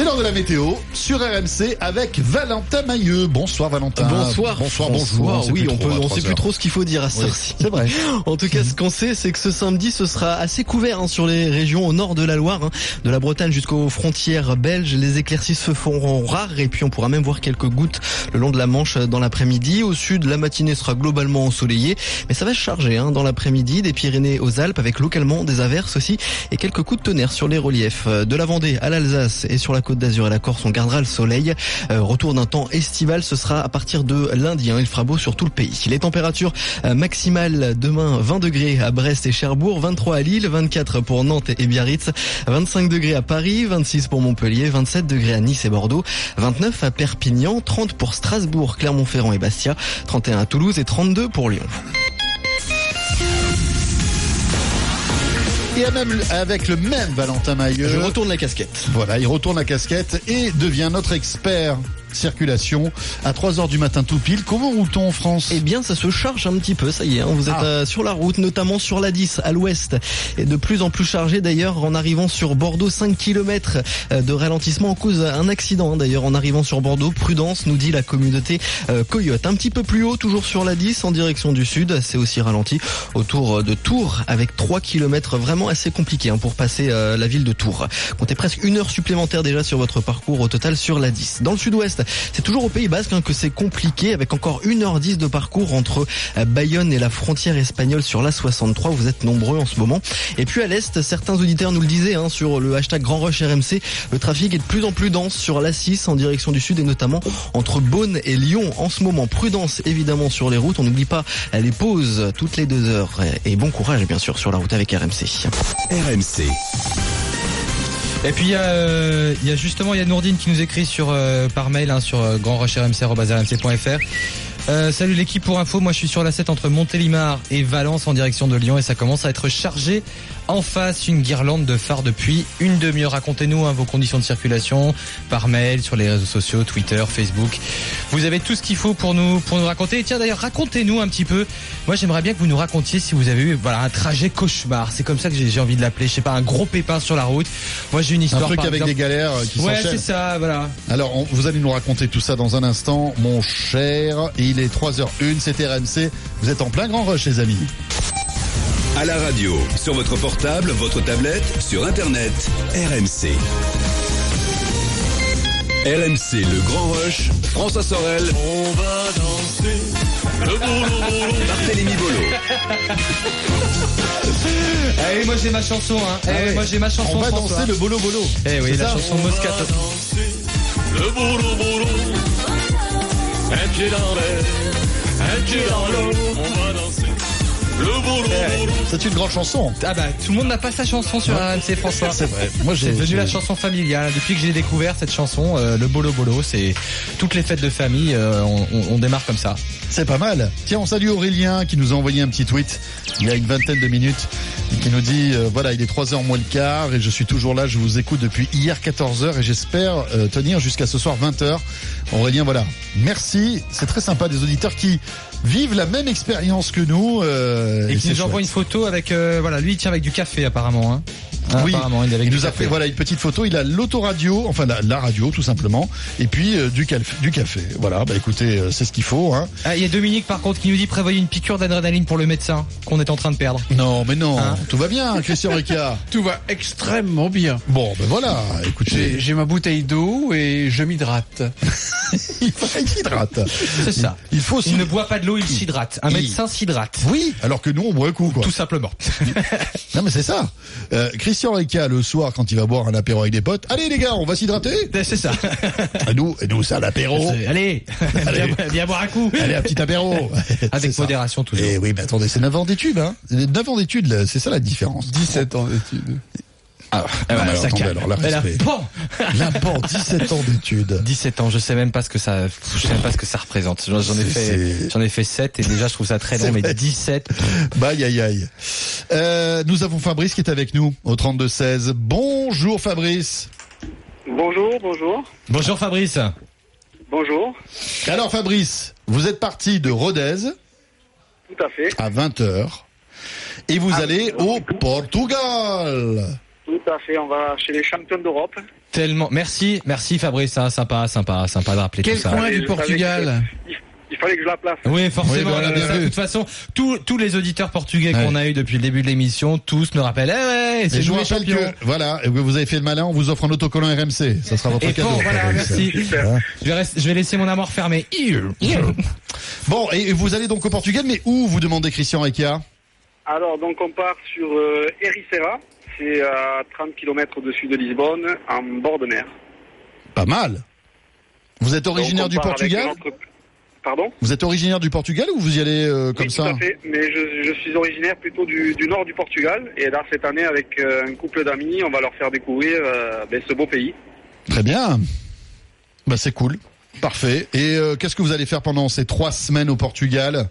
C'est l'heure de la météo sur RMC avec Valentin Mailleux. Bonsoir Valentin. Bonsoir. Bonsoir, bonjour. oui, on peut, on sait plus trop ce qu'il faut dire à cette heure-ci. c'est vrai. En tout cas, ce qu'on sait, c'est que ce samedi, ce sera assez couvert hein, sur les régions au nord de la Loire, hein, de la Bretagne jusqu'aux frontières belges. Les éclaircies se feront rares et puis on pourra même voir quelques gouttes le long de la Manche dans l'après-midi. Au sud, la matinée sera globalement ensoleillée, mais ça va se charger hein, dans l'après-midi des Pyrénées aux Alpes avec localement des averses aussi et quelques coups de tonnerre sur les reliefs. De la Vendée à l'Alsace et sur la côte d'Azur et la Corse, on gardera le soleil. Euh, retour d'un temps estival, ce sera à partir de lundi. hein. il fera beau sur tout le pays. Les températures euh, maximales demain 20 degrés à Brest et Cherbourg, 23 à Lille, 24 pour Nantes et Biarritz, 25 degrés à Paris, 26 pour Montpellier, 27 degrés à Nice et Bordeaux, 29 à Perpignan, 30 pour Strasbourg, Clermont-Ferrand et Bastia, 31 à Toulouse et 32 pour Lyon. Et même avec le même Valentin Mailleux. Je retourne la casquette. Voilà, il retourne la casquette et devient notre expert circulation à 3 heures du matin tout pile. Comment roule-t-on en France? Eh bien, ça se charge un petit peu, ça y est. hein. Vous êtes Ah. euh, sur la route, notamment sur la 10 à l'ouest, et de plus en plus chargé d'ailleurs en arrivant sur Bordeaux. 5 km de ralentissement en cause d'un accident. hein. D'ailleurs, en arrivant sur Bordeaux, prudence, nous dit la communauté euh, Coyote. Un petit peu plus haut, toujours sur la 10 en direction du sud. C'est aussi ralenti autour de Tours avec 3 km vraiment assez compliqué hein, pour passer euh, la ville de Tours. Comptez presque une heure supplémentaire déjà sur votre parcours au total sur la 10. Dans le sud-ouest, c'est toujours au Pays Basque hein, que c'est compliqué avec encore 1h10 de parcours entre euh, Bayonne et la frontière espagnole sur la 63. Vous êtes nombreux en ce moment. Et puis à l'est, certains auditeurs nous le disaient hein, sur le hashtag Grand RMC, le trafic est de plus en plus dense sur la 6 en direction du sud et notamment entre Beaune et Lyon. En ce moment, prudence évidemment sur les routes. On n'oublie pas les pauses toutes les deux heures et bon courage bien sûr sur la route avec RMC. RMC. Et puis il y, a, euh, justement il y a Nourdine qui nous écrit sur euh, par mail hein, sur euh. Euh, salut l'équipe pour info, moi je suis sur la 7 entre Montélimar et Valence en direction de Lyon et ça commence à être chargé en face une guirlande de phares depuis une demi-heure. Racontez-nous hein, vos conditions de circulation par mail, sur les réseaux sociaux, Twitter, Facebook. Vous avez tout ce qu'il faut pour nous pour nous raconter. Et tiens d'ailleurs racontez-nous un petit peu. Moi j'aimerais bien que vous nous racontiez si vous avez eu voilà un trajet cauchemar. C'est comme ça que j'ai envie de l'appeler. Je sais pas un gros pépin sur la route. Moi j'ai une Un histoire. truc par avec exemple- des galères euh, qui Ouais c'est ça voilà. Alors, on- vous allez nous raconter tout ça dans un instant, mon cher. Il est 3h01, c'est RMC. Vous êtes en plein grand rush, les amis. À la radio, sur votre portable, votre tablette, sur Internet, RMC. RMC, le grand rush, François Sorel. On va danser le boulot, Barthélémy Bolo. Eh oui, moi j'ai ma chanson hein. Eh Ah oui, ouais. moi j'ai ma chanson. On va François. danser le bolo bolo. Eh oui, la ça chanson Moscato. Le boulot, boulot. Un pied dans l'air, un pied dans l'eau. C'est une grande chanson. Ah bah tout le monde n'a pas sa chanson sur RMC François. C'est vrai. Moi, j'ai- c'est devenu la chanson familiale. Depuis que j'ai découvert cette chanson, euh, le bolo bolo, c'est toutes les fêtes de famille, euh, on, on- on démarre comme ça. C'est pas mal. Tiens, on salue Aurélien qui nous a envoyé un petit tweet il y a une vingtaine de minutes et qui nous dit euh, voilà, il est 3h moins le quart et je suis toujours là, je vous écoute depuis hier 14h et j'espère euh, tenir jusqu'à ce soir 20h. Aurélien, voilà. Merci, c'est très sympa des auditeurs qui vivent la même expérience que nous euh, Et qui nous une photo avec, euh, voilà, lui il tient avec du café apparemment. Hein. Ah, Oui, apparemment, il nous a fait voilà une petite photo. Il a l'autoradio, enfin la, la radio tout simplement, et puis euh, du, café, du café. Voilà, bah écoutez, euh, c'est ce qu'il faut. Hein. Ah, il y a Dominique par contre qui nous dit prévoyez une piqûre d'adrénaline pour le médecin qu'on est en train de perdre. Non, mais non, Hein tout va bien, Christian Ricard. Tout va extrêmement bien. Bon, ben voilà, écoutez, j'ai ma bouteille d'eau et je m'hydrate. il faut qu'il s'hydrate. C'est ça. Il faut Il ne boit pas de l'eau, il s'hydrate. Un Il- médecin s'hydrate. Oui, alors que nous on boit un coup quoi. Tout simplement. Non mais c'est ça. Euh, Christian Ricard le soir quand il va boire un apéro avec des potes, allez les gars, on va s'hydrater. C'est ça. Et nous, et nous c'est un apéro. C'est- Allez, Allez. Viens, viens boire un coup. Allez, un petit apéro. Avec ça. modération toujours. Et oui, mais attendez, c'est 9 ans d'études, hein. 9 ans d'études, là, c'est ça la différence. 17 ans d'études. Ah, Ah, non, voilà, alors, ça attendez, calme. alors là, bon. Là, bon, 17 ans d'études. 17 ans, je sais même pas ce que ça, je sais même pas ce que ça représente. J'en ai fait, j'en ai fait 7 et déjà je trouve ça très long, mais vrai. 17. Bah, aïe, aïe, aïe. Euh, nous avons Fabrice qui est avec nous au 32-16. Bonjour Fabrice. Bonjour, bonjour. Bonjour Fabrice. Bonjour. Alors Fabrice, vous êtes parti de Rodez Tout à fait. à 20h et vous allez au Portugal. Tout à fait. On va chez les champions d'Europe. Tellement, merci, merci Fabrice, hein, sympa, sympa, sympa de rappeler Quel tout ça. coin Et du Portugal il, fallait que je la place. Oui, forcément. Oui, ben, ça, de toute façon, tous, tous les auditeurs portugais Ouais. qu'on a eu depuis le début de l'émission, tous nous rappellent, eh ouais, Et c'est je nous vous les rappelle champions. que voilà, vous avez fait le malin, on vous offre un autocollant RMC. Ça sera votre Et cadeau. bon, voilà, merci. Je vais, rester- je vais laisser mon amour fermé. Bon, et vous allez donc au Portugal, mais où vous demandez Christian Rekia Alors, donc, on part sur euh, Ericeira. C'est à 30 km au-dessus de Lisbonne, en bord de mer. Pas mal. Vous êtes originaire du Portugal Pardon Vous êtes originaire du Portugal ou vous y allez euh, comme oui, ça tout à fait. Mais je, je suis originaire plutôt du, du nord du Portugal. Et là, cette année, avec euh, un couple d'amis, on va leur faire découvrir euh, ben, ce beau pays. Très bien. Bah c'est cool. Parfait. Et qu'est-ce que vous allez faire pendant ces trois semaines au Portugal?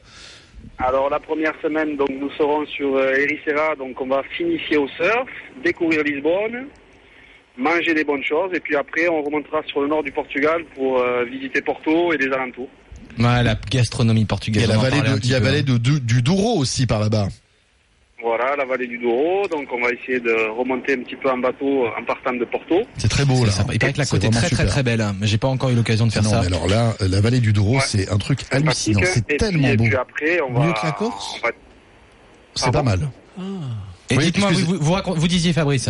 Alors, la première semaine, donc, nous serons sur euh, Ericeira. Donc, on va s'initier au surf, découvrir Lisbonne, manger des bonnes choses. Et puis après, on remontera sur le nord du Portugal pour euh, visiter Porto et les alentours. Ouais, la gastronomie Il y portugaise. a la vallée, de, il y a la vallée hein. de- du- du Douro aussi par là-bas. Voilà, la vallée du Douro. Donc, on va essayer de remonter un petit peu en bateau en partant de Porto. C'est très beau là. sympa. Il paraît que la côte est très très super. très belle, hein, mais j'ai pas encore eu l'occasion de faire Non, ça. mais alors là, euh, la vallée du Douro, Ouais. c'est un truc hallucinant. C'est Et tellement puis, beau. Et puis après, on va. Mieux que la Corse va- C'est pas mal. Et Oui, dites-moi, vous, excusez- vous, vous, disiez Fabrice,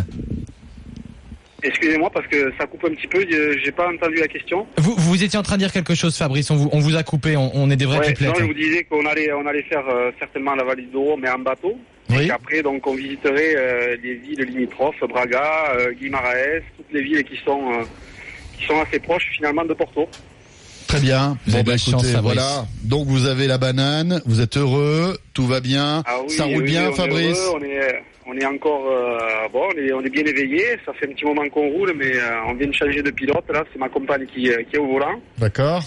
Excusez-moi parce que ça coupe un petit peu. je- J'ai pas entendu la question. vous, vous étiez en train de dire quelque chose Fabrice, on vous, on vous a coupé, on, on est des vrais Ouais, pipelettes. non, je vous disais qu'on allait, on allait faire euh, certainement la vallée du Douro, mais en bateau. Oui. Et après, donc, on visiterait euh, les villes limitrophes, Braga, euh, Guimarães, toutes les villes qui sont, euh, qui sont assez proches finalement de Porto. Très bien. Vous Bon avez de bah écoutez, voilà. Donc vous avez la banane, vous êtes heureux, tout va bien, Ah oui, ça roule oui, bien, on est Fabrice. heureux, on est, on est encore, euh, bon, on est, on est bien éveillé. Ça fait un petit moment qu'on roule, mais euh, on vient de changer de pilote. Là, c'est ma compagne qui, euh, qui est au volant. D'accord.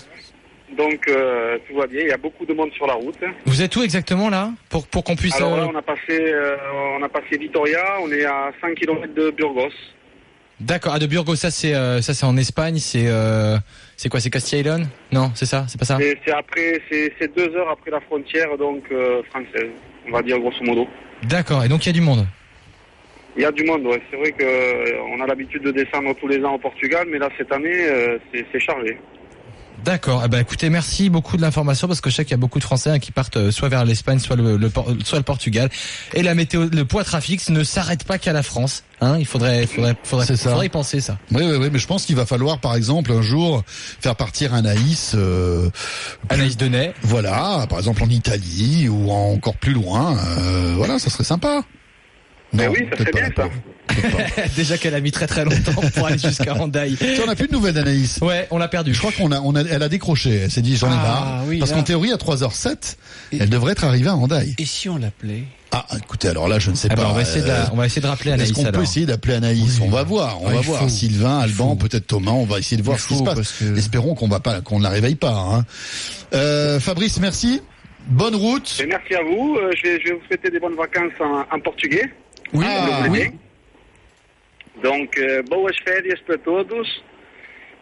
Donc euh, tout va bien. Il y a beaucoup de monde sur la route. Vous êtes où exactement là pour pour qu'on puisse Alors là, euh, on a passé, euh, on a passé Vitoria. On est à 100 km de Burgos. D'accord, ah, de Burgos, ça c'est euh, ça c'est en Espagne, c'est euh, c'est quoi, c'est Castilla y León? Non, c'est ça, c'est pas ça? C'est après, c'est deux heures après la frontière donc française, on va dire grosso modo. D'accord, et donc il y a du monde? Il y a du monde, ouais. C'est vrai que euh, on a l'habitude de descendre tous les ans au Portugal, mais là cette année c'est chargé. D'accord. Eh ben, écoutez, merci beaucoup de l'information parce que je sais qu'il y a beaucoup de Français hein, qui partent euh, soit vers l'Espagne, soit le, le soit le Portugal. Et la météo, le poids trafic ne s'arrête pas qu'à la France. Hein, il faudrait, faudrait, faudrait, faudrait y penser ça. Oui, oui, oui, mais je pense qu'il va falloir, par exemple, un jour faire partir Anaïs. Euh, Anaïs Denay. Voilà, par exemple en Italie ou encore plus loin. euh, voilà, ça serait sympa. Mais oui, ça peut-être serait pas, bien ça. Déjà qu'elle a mis très très longtemps pour aller jusqu'à Hendaye. On n'a plus de nouvelles d'Anaïs. Ouais, on l'a perdu. Je crois qu'on a, on a, elle a décroché. Elle s'est dit, j'en ai Ah, marre. oui, Parce là. qu'en théorie, à 3h07, elle devrait être arrivée à Hendaye. Et si on l'appelait? Ah, écoutez, alors là, je ne sais Eh ben, pas. on va essayer de la- euh, on va essayer de rappeler Anaïs Est-ce qu'on peut alors. essayer d'appeler Anaïs? On va voir, on Ah, va il voir. faut. Sylvain, Il Alban, faut. peut-être Thomas, on va essayer de voir Il ce qui se faut, passe. parce que- Espérons qu'on va pas, qu'on ne la réveille pas. Hein. Euh, Fabrice, merci. Bonne route. Et merci à vous. Euh, je, vais, je vais vous souhaiter des bonnes vacances en, en portugais. Ah, l'ai oui. Donc, euh, boas férias para todos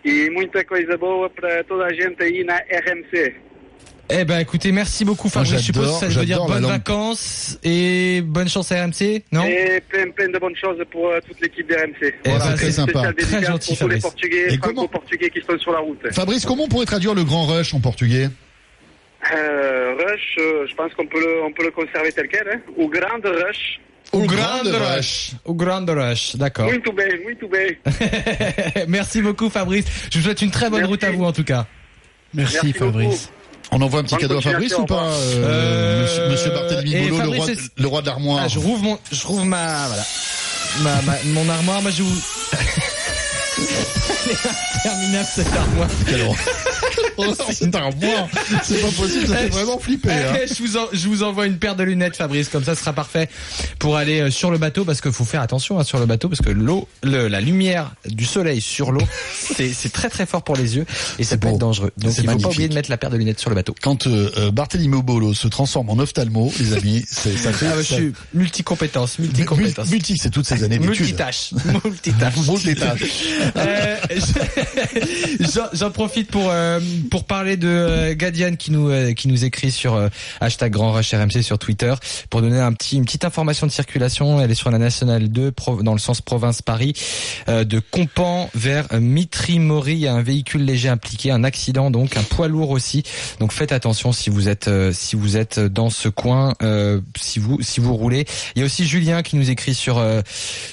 e muita coisa boa para toda a gente aí na RMC. Eh ben, écoutez, merci beaucoup Fabrice. Je suppose ça veut dire j'adore la bonnes vacances et bonne chance à RMC, non? Et plein, plein de bonnes choses pour euh, toute l'équipe d'RMC. Eh ben, c'est très sympa. Très gentil, pour tous les Fabrice. Portugais, Et comment- franco-portugais qui sont sur la route. Fabrice, comment on pourrait traduire le grand rush en portugais? Euh, rush, euh, je pense qu'on peut le, on peut le conserver tel quel. Hein. O grande rush. Au Grand Grand Rush. Rush. Au Grand Rush, d'accord. Muito bem, muito bem. Merci beaucoup Fabrice. Je vous souhaite une très bonne Merci. route à vous en tout cas. Merci, Merci Fabrice. On envoie un petit cadeau à Fabrice ou pas euh, Euh, monsieur, monsieur Barthélemy Bolo, le roi, le roi de l'armoire. Ah, je rouvre mon, je rouvre ma, voilà, ma, ma- mon armoire. Moi, je vous. Elle est interminable cette armoire. C'est un mois. C'est pas possible, ça fait vraiment flipper. hein. Eh, je, vous en- je vous envoie une paire de lunettes, Fabrice, comme ça ce sera parfait pour aller euh, sur le bateau, parce qu'il faut faire attention hein, sur le bateau, parce que l'eau, le- la lumière du soleil sur l'eau, c'est très très fort pour les yeux et ça peut être dangereux. Donc il faut magnifique. pas oublier de mettre la paire de lunettes sur le bateau. Quand euh, euh, Barthélemy Bolo se transforme en ophtalmo, les amis, c'est ça fait. Ah, je ça- suis multicompétence, multicompétence. Mul- Multi, c'est toutes ces années d'études. Multitâche. Multitâche. Multitâche. Euh, je- J'en j'en profite pour euh, pour parler de euh, Gadiane qui nous euh, qui nous écrit sur euh, hashtag Grand Rush RMC sur Twitter pour donner un petit une petite information de circulation. Elle est sur la nationale 2 pro- dans le sens province Paris de Compan vers Mitry-Mory. Il y a un véhicule léger impliqué, un accident donc un poids lourd aussi. Donc faites attention si vous êtes si vous êtes dans ce coin euh, si vous si vous roulez. Il y a aussi Julien qui nous écrit sur euh,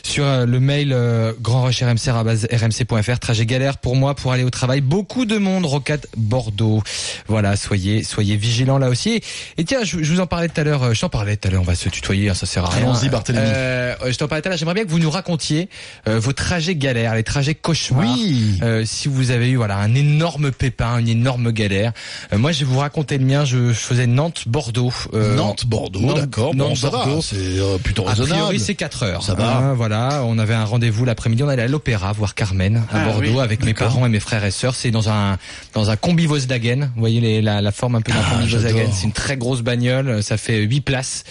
sur le mail euh, grandrush.rmc.fr trajet galère pour moi pour aller au travail. Beaucoup de monde rocade Bordeaux. Voilà, soyez soyez vigilants là aussi. Et tiens, je, je vous en parlais tout à l'heure, euh, je t'en parlais tout à l'heure, on va se tutoyer, hein, ça sert à rien. Allons-y, Barthélémy. Euh, je t'en parlais tout à l'heure, j'aimerais bien que vous nous racontiez euh, vos trajets galères, les trajets cauchemars. Oui. Euh, si vous avez eu voilà un énorme pépin, une énorme galère. Euh, moi, je vais vous raconter le mien. Je, je faisais Nantes-Bordeaux. Euh, Nantes-Bordeaux, d'accord. Bon, Nantes-Bordeaux. c'est euh, plutôt A raisonnable. priori, c'est 4 heures. Ça va. Hein, voilà, on avait un rendez-vous l'après-midi. On allait à l'opéra voir Carmen à Ah Bordeaux oui, avec mes parents et mes frères et sœurs. C'est dans un dans un combi Volkswagen. Vous voyez les, la, la forme un peu d'un Ah, combi Volkswagen. C'est une très grosse bagnole. Ça fait 8 places.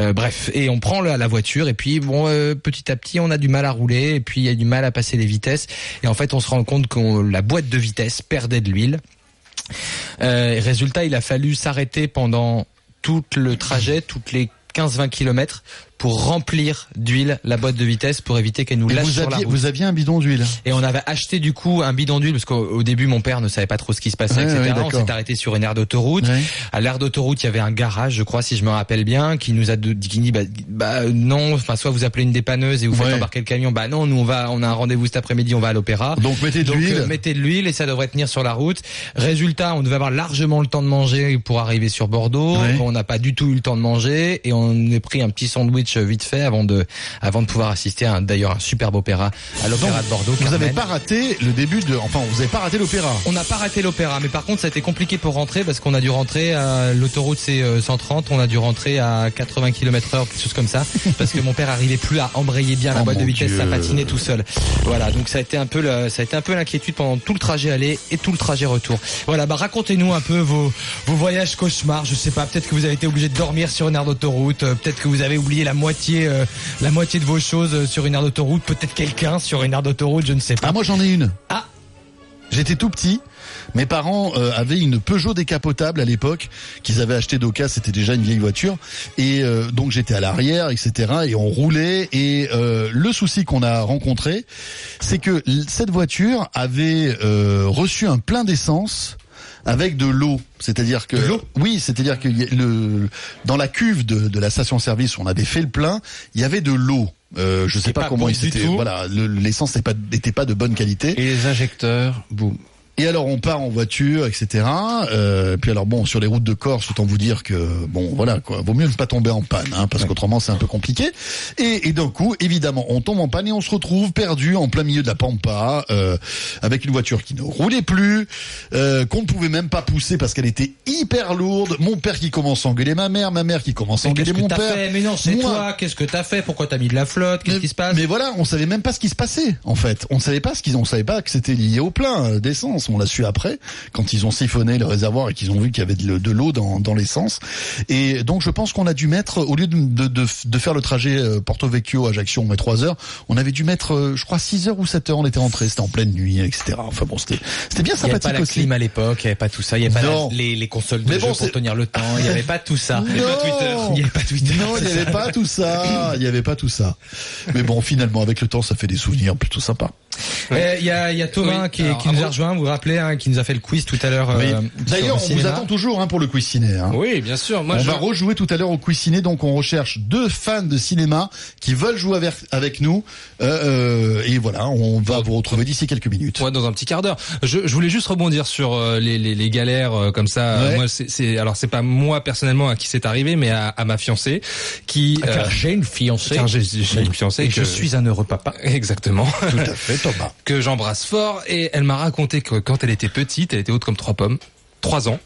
Euh, bref, et on prend la, la voiture et puis bon, euh, petit à petit, on a du mal à rouler et puis il y a du mal à passer les vitesses. Et en fait, on se rend compte que la boîte de vitesse perdait de l'huile. Euh, résultat, il a fallu s'arrêter pendant tout le trajet, toutes les 15-20 kilomètres pour remplir d'huile la boîte de vitesse pour éviter qu'elle nous lâche vous sur la aviez, route. vous aviez un bidon d'huile? Et on avait acheté du coup un bidon d'huile parce qu'au au début mon père ne savait pas trop ce qui se passait, Ouais, etc. ouais, on s'est arrêté sur une aire d'autoroute. Ouais. À l'aire d'autoroute, il y avait un garage, je crois, si je me rappelle bien, qui nous a de- qui dit bah, bah, non, enfin soit vous appelez une dépanneuse et vous faites embarquer le camion. Bah non, nous on va, on a un rendez-vous cet après-midi, on va à l'opéra. Donc mettez de l'huile. euh, mettez de l'huile et ça devrait tenir sur la route. Résultat, on devait avoir largement le temps de manger pour arriver sur Bordeaux. On n'a pas du tout eu le temps de manger et on est pris un petit sandwich vite fait avant de avant de pouvoir assister à d'ailleurs un superbe opéra à l'opéra de Bordeaux. Vous Carmen. avez pas raté le début de, enfin, vous avez pas raté l'opéra. On n'a pas raté l'opéra, mais par contre, ça a été compliqué pour rentrer parce qu'on a dû rentrer à l'autoroute c'est euh, 130, on a dû rentrer à 80 km heure, quelque chose comme ça, parce que mon père arrivait plus à embrayer bien la Oh boîte de vitesse, ça patinait tout seul. Voilà, donc ça a été un peu, le- ça a été un peu l'inquiétude pendant tout le trajet aller et tout le trajet retour. Voilà, bah racontez-nous un peu vos vos voyages cauchemars. Je sais pas, peut-être que vous avez été obligé de dormir sur une aire d'autoroute, euh, peut-être que vous avez oublié la moitié, euh, la moitié de vos choses sur une aire d'autoroute, peut-être quelqu'un sur une aire d'autoroute, je ne sais pas. Ah, moi j'en ai une. Ah. J'étais tout petit. Mes parents euh, avaient une Peugeot décapotable à l'époque qu'ils avaient acheté d'Oka, c'était déjà une vieille voiture. Et euh, donc j'étais à l'arrière, etc. Et on roulait. Et euh, le souci qu'on a rencontré, c'est que cette voiture avait reçu un plein d'essence avec de l'eau, c'est-à-dire que oui, c'est-à-dire que le dans la cuve de, de la station-service où on avait fait le plein, il y avait de l'eau. Euh, je sais pas, pas comment bon il s'était voilà, le- l'essence n'était pas n'était pas de bonne qualité. Et les injecteurs, boum. Et alors on part en voiture, etc. Euh, puis alors bon, sur les routes de Corse, autant vous dire que bon, voilà quoi, vaut mieux ne pas tomber en panne, hein, parce qu'autrement c'est un peu compliqué. Et, et d'un coup, évidemment, on tombe en panne et on se retrouve perdu en plein milieu de la pampa, euh, avec une voiture qui ne roulait plus, euh, qu'on ne pouvait même pas pousser parce qu'elle était hyper lourde. Mon père qui commence à engueuler ma mère, ma mère qui commence à engueuler mon père. fait Mais non, c'est toi. Qu'est-ce que t'as fait Pourquoi t'as mis de la flotte Qu'est-ce qui se passe mais voilà, on savait même pas ce qui se passait en fait. On ne savait pas ce qu'ils, on savait pas que c'était lié au plein euh, On l'a su après quand ils ont siphonné le réservoir et qu'ils ont vu qu'il y avait de, l'eau dans, dans l'essence. Et donc je pense qu'on a dû mettre au lieu de, de, de, de faire le trajet euh, Porto Vecchio Ajaccio, on met trois heures. On avait dû mettre, euh, je crois, 6 heures ou 7 heures. On était rentré. C'était en pleine nuit, etc. Enfin bon, c'était bien Il n'y avait sympathique pas la aussi. clim à l'époque, il n'y avait pas tout ça, il n'y avait pas la- les, les consoles de Mais jeu bon, pour tenir le temps, il n'y avait pas tout ça. Il n'y avait pas Non. Twitter. Il n'y avait pas Twitter. Non, il n'y avait pas tout ça. Il n'y avait pas tout ça. Mais bon, finalement, avec le temps, ça fait des souvenirs plutôt sympas. Eh, Il y a, il y a Thomas Oui, qui, alors, qui nous a rejoint, vous vous rappelez, hein, qui nous a fait le quiz tout à l'heure. Oui. euh, D'ailleurs, on le vous cinéma. attend toujours hein, pour le quiz ciné. Hein. Oui, bien sûr. Moi, on je... va rejouer tout à l'heure au quiz ciné, donc on recherche deux fans de cinéma qui veulent jouer avec, avec nous. Euh, euh, et voilà, on va vous retrouver d'ici quelques minutes. Ouais, dans un petit quart d'heure. Je, je voulais juste rebondir sur euh, les, les, les galères euh, comme ça. Ouais. Moi, c'est, c'est alors c'est pas moi personnellement à qui c'est arrivé, mais à, à ma fiancée qui. Ah, car j'ai une fiancée. Car j'ai, j'ai une fiancée. Et que- je suis un heureux papa. Exactement. Tout à fait, Thomas. que j'embrasse fort et elle m'a raconté que quand elle était petite, elle était haute comme trois pommes. trois ans.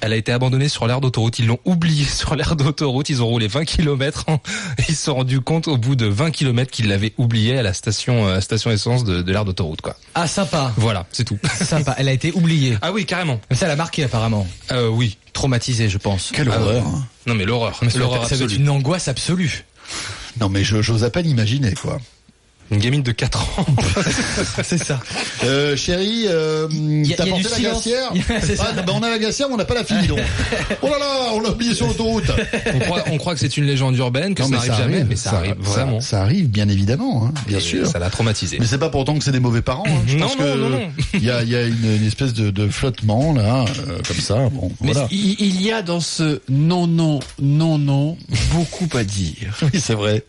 Elle a été abandonnée sur l'aire d'autoroute. Ils l'ont oubliée sur l'aire d'autoroute. Ils ont roulé 20 km. Et ils se sont rendus compte au bout de 20 km qu'ils l'avaient oubliée à la station, euh, station essence de, de l'aire d'autoroute, quoi. Ah, sympa. Voilà, c'est tout. Sympa. Elle a été oubliée. Ah oui, carrément. Mais ça l'a marqué apparemment. Euh, oui. Traumatisée, je pense. Quelle Ah, horreur. hein. Non mais l'horreur. L'horreur absolue. une angoisse absolue. Non mais je- j'ose à peine imaginer quoi. Une gamine de 4 ans. C'est ça. Euh, chérie, euh, y a- t'as porté du la silence. glacière C'est ça. Ah, bah, On a la glacière, mais on n'a pas la fille, donc. Oh là là, on l'a oublié sur l'autoroute. on, croit, on croit que c'est une légende urbaine, que Non, ça n'arrive jamais, arrive, mais ça, ça- arrive vraiment. Ça arrive, bien évidemment, hein, bien Et sûr. Ça l'a traumatisé. Mais c'est pas pour autant que c'est des mauvais parents. Hein. Je Non, pense non, que non, non. il y a, il y a une, une espèce de, de flottement là, euh, comme ça. Bon, Mais voilà. il, il y a dans ce non, non, non, non, beaucoup à dire. Oui, c'est vrai.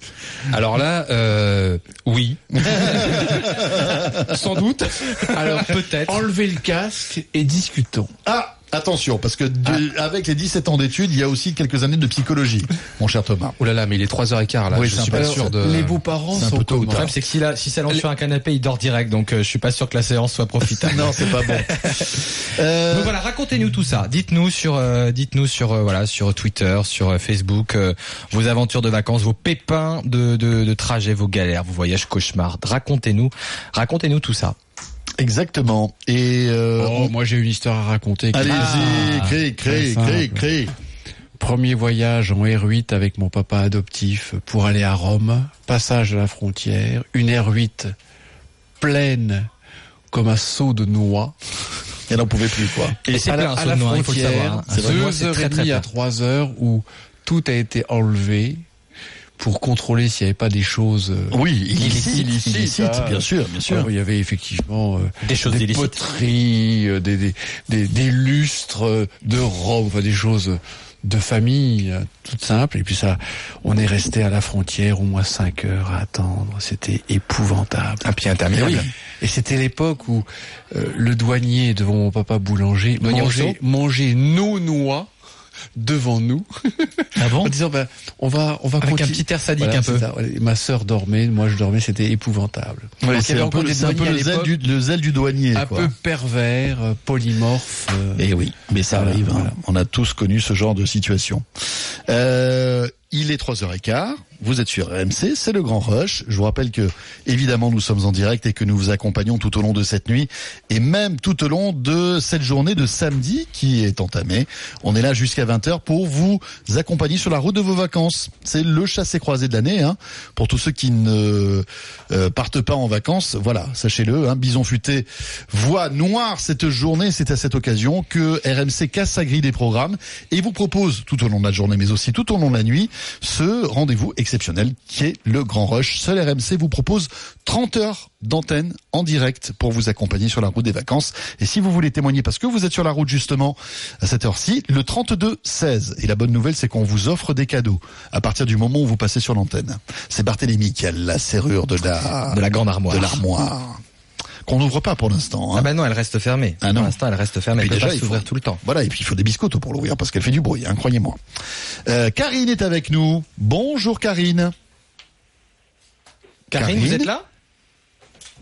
Alors là, euh, oui. Sans doute. Alors peut-être. Enlevez le casque et discutons. Ah, attention, parce que de- avec les 17 ans d'études, il y a aussi quelques années de psychologie, mon cher Thomas. Oh là là, mais il est 3h15 là. Oui, je suis pas peu- sûr de. Les beaux-parents sont tôt ou Le problème, c'est que si, la, si s'allonge sur un canapé, il dort direct, donc euh, je suis pas sûr que la séance soit profitable. non, c'est pas bon. Euh, Donc voilà, racontez-nous tout ça. Dites-nous sur, euh, dites-nous sur euh, voilà sur Twitter, sur euh, Facebook, euh, vos aventures de vacances, vos pépins de, de, de trajet, vos galères, vos voyages cauchemars. Racontez-nous, racontez-nous tout ça. Exactement. Et euh, Oh, moi j'ai une histoire à raconter. allez-y, Ah, crée, crée, crée, simple. crée. Premier voyage en R8 avec mon papa adoptif pour aller à Rome. Passage de la frontière. Une R8 pleine comme un seau de noix. Elle n'en pouvait plus quoi. Et c'est à plein la, un à saut la de noix, il faut le frontière, savoir. hein. Deux heures et demie à trois heures où tout a été enlevé pour contrôler s'il n'y avait pas des choses euh, Oui, illicite, illicites, illicite, hein. bien sûr, bien sûr. Alors, il y avait effectivement euh, Des choses des illicites. poteries, euh, des, des, des, des lustres de robe, enfin des choses de famille toutes simples. Et puis ça, on est resté à la frontière au moins cinq heures à attendre. C'était épouvantable. Un pied interminable. Et oui. Et c'était l'époque où euh, le douanier devant mon papa boulanger mangeait, mangeait nos noix devant nous Ah bon en disant ben on va on va Avec un petit air sadique Voilà, un peu. c'est ça, voilà. Et Ma sœur dormait, moi je dormais, c'était épouvantable. Ouais, c'est un peu, des un le zèle du, le zèle du douanier. un quoi. peu pervers, euh, polymorphe. euh, Et oui, mais ça Voilà, arrive. hein. On a tous connu ce genre de situation. Euh, il est 3h15. Vous êtes sur RMC, c'est le Grand Rush. Je vous rappelle que, évidemment, nous sommes en direct et que nous vous accompagnons tout au long de cette nuit et même tout au long de cette journée de samedi qui est entamée. On est là jusqu'à 20h pour vous accompagner sur la route de vos vacances. C'est le chassé-croisé de l'année, hein. Pour tous ceux qui ne euh, partent pas en vacances, voilà, sachez-le, hein, Bison Futé voit noir cette journée. C'est à cette occasion que RMC casse sa grille des programmes et vous propose tout au long de la journée, mais aussi tout au long de la nuit, ce rendez-vous exceptionnel qui est le Grand Rush. Seul RMC vous propose 30 heures d'antenne en direct pour vous accompagner sur la route des vacances. Et si vous voulez témoigner parce que vous êtes sur la route justement à cette heure-ci, le 32 16. Et la bonne nouvelle, c'est qu'on vous offre des cadeaux à partir du moment où vous passez sur l'antenne. C'est Barthélémy qui a la serrure de la De la grande armoire. de l'armoire qu'on n'ouvre pas pour l'instant. hein. Ah bah non, elle reste fermée. Ah non. Pour l'instant, elle reste fermée. Elle peut déjà, pas s'ouvrir tout le temps. Voilà, et puis il faut des biscottos pour l'ouvrir parce qu'elle fait du bruit, hein, croyez-moi. Euh, Karine est avec nous. Bonjour Karine. Karine, vous êtes là?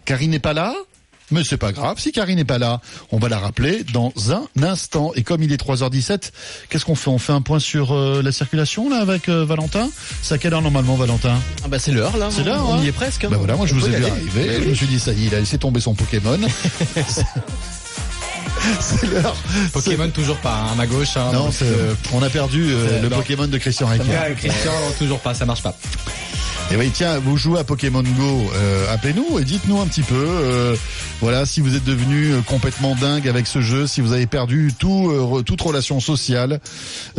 Karine n'est pas là? Mais c'est pas grave, si Karine n'est pas là, on va la rappeler dans un instant. Et comme il est 3h17, qu'est-ce qu'on fait? On fait un point sur euh, la circulation là avec euh, Valentin? C'est à quelle heure normalement Valentin? Ah bah c'est l'heure là. C'est l'heure, On hein y est presque. hein. Bah voilà, moi je vous ai vu aller. arriver, je me suis dit ça y est, il a laissé tomber son Pokémon. c'est l'heure. Pokémon toujours pas, hein, à ma gauche. Hein, Non, donc, euh, on a perdu euh, le non. Pokémon de Christian euh, Christian, toujours pas, ça marche pas. Et oui, tiens, vous jouez à Pokémon Go, euh, appelez-nous et dites-nous un petit peu, euh, voilà, si vous êtes devenu euh, complètement dingue avec ce jeu, si vous avez perdu tout, euh, toute relation sociale,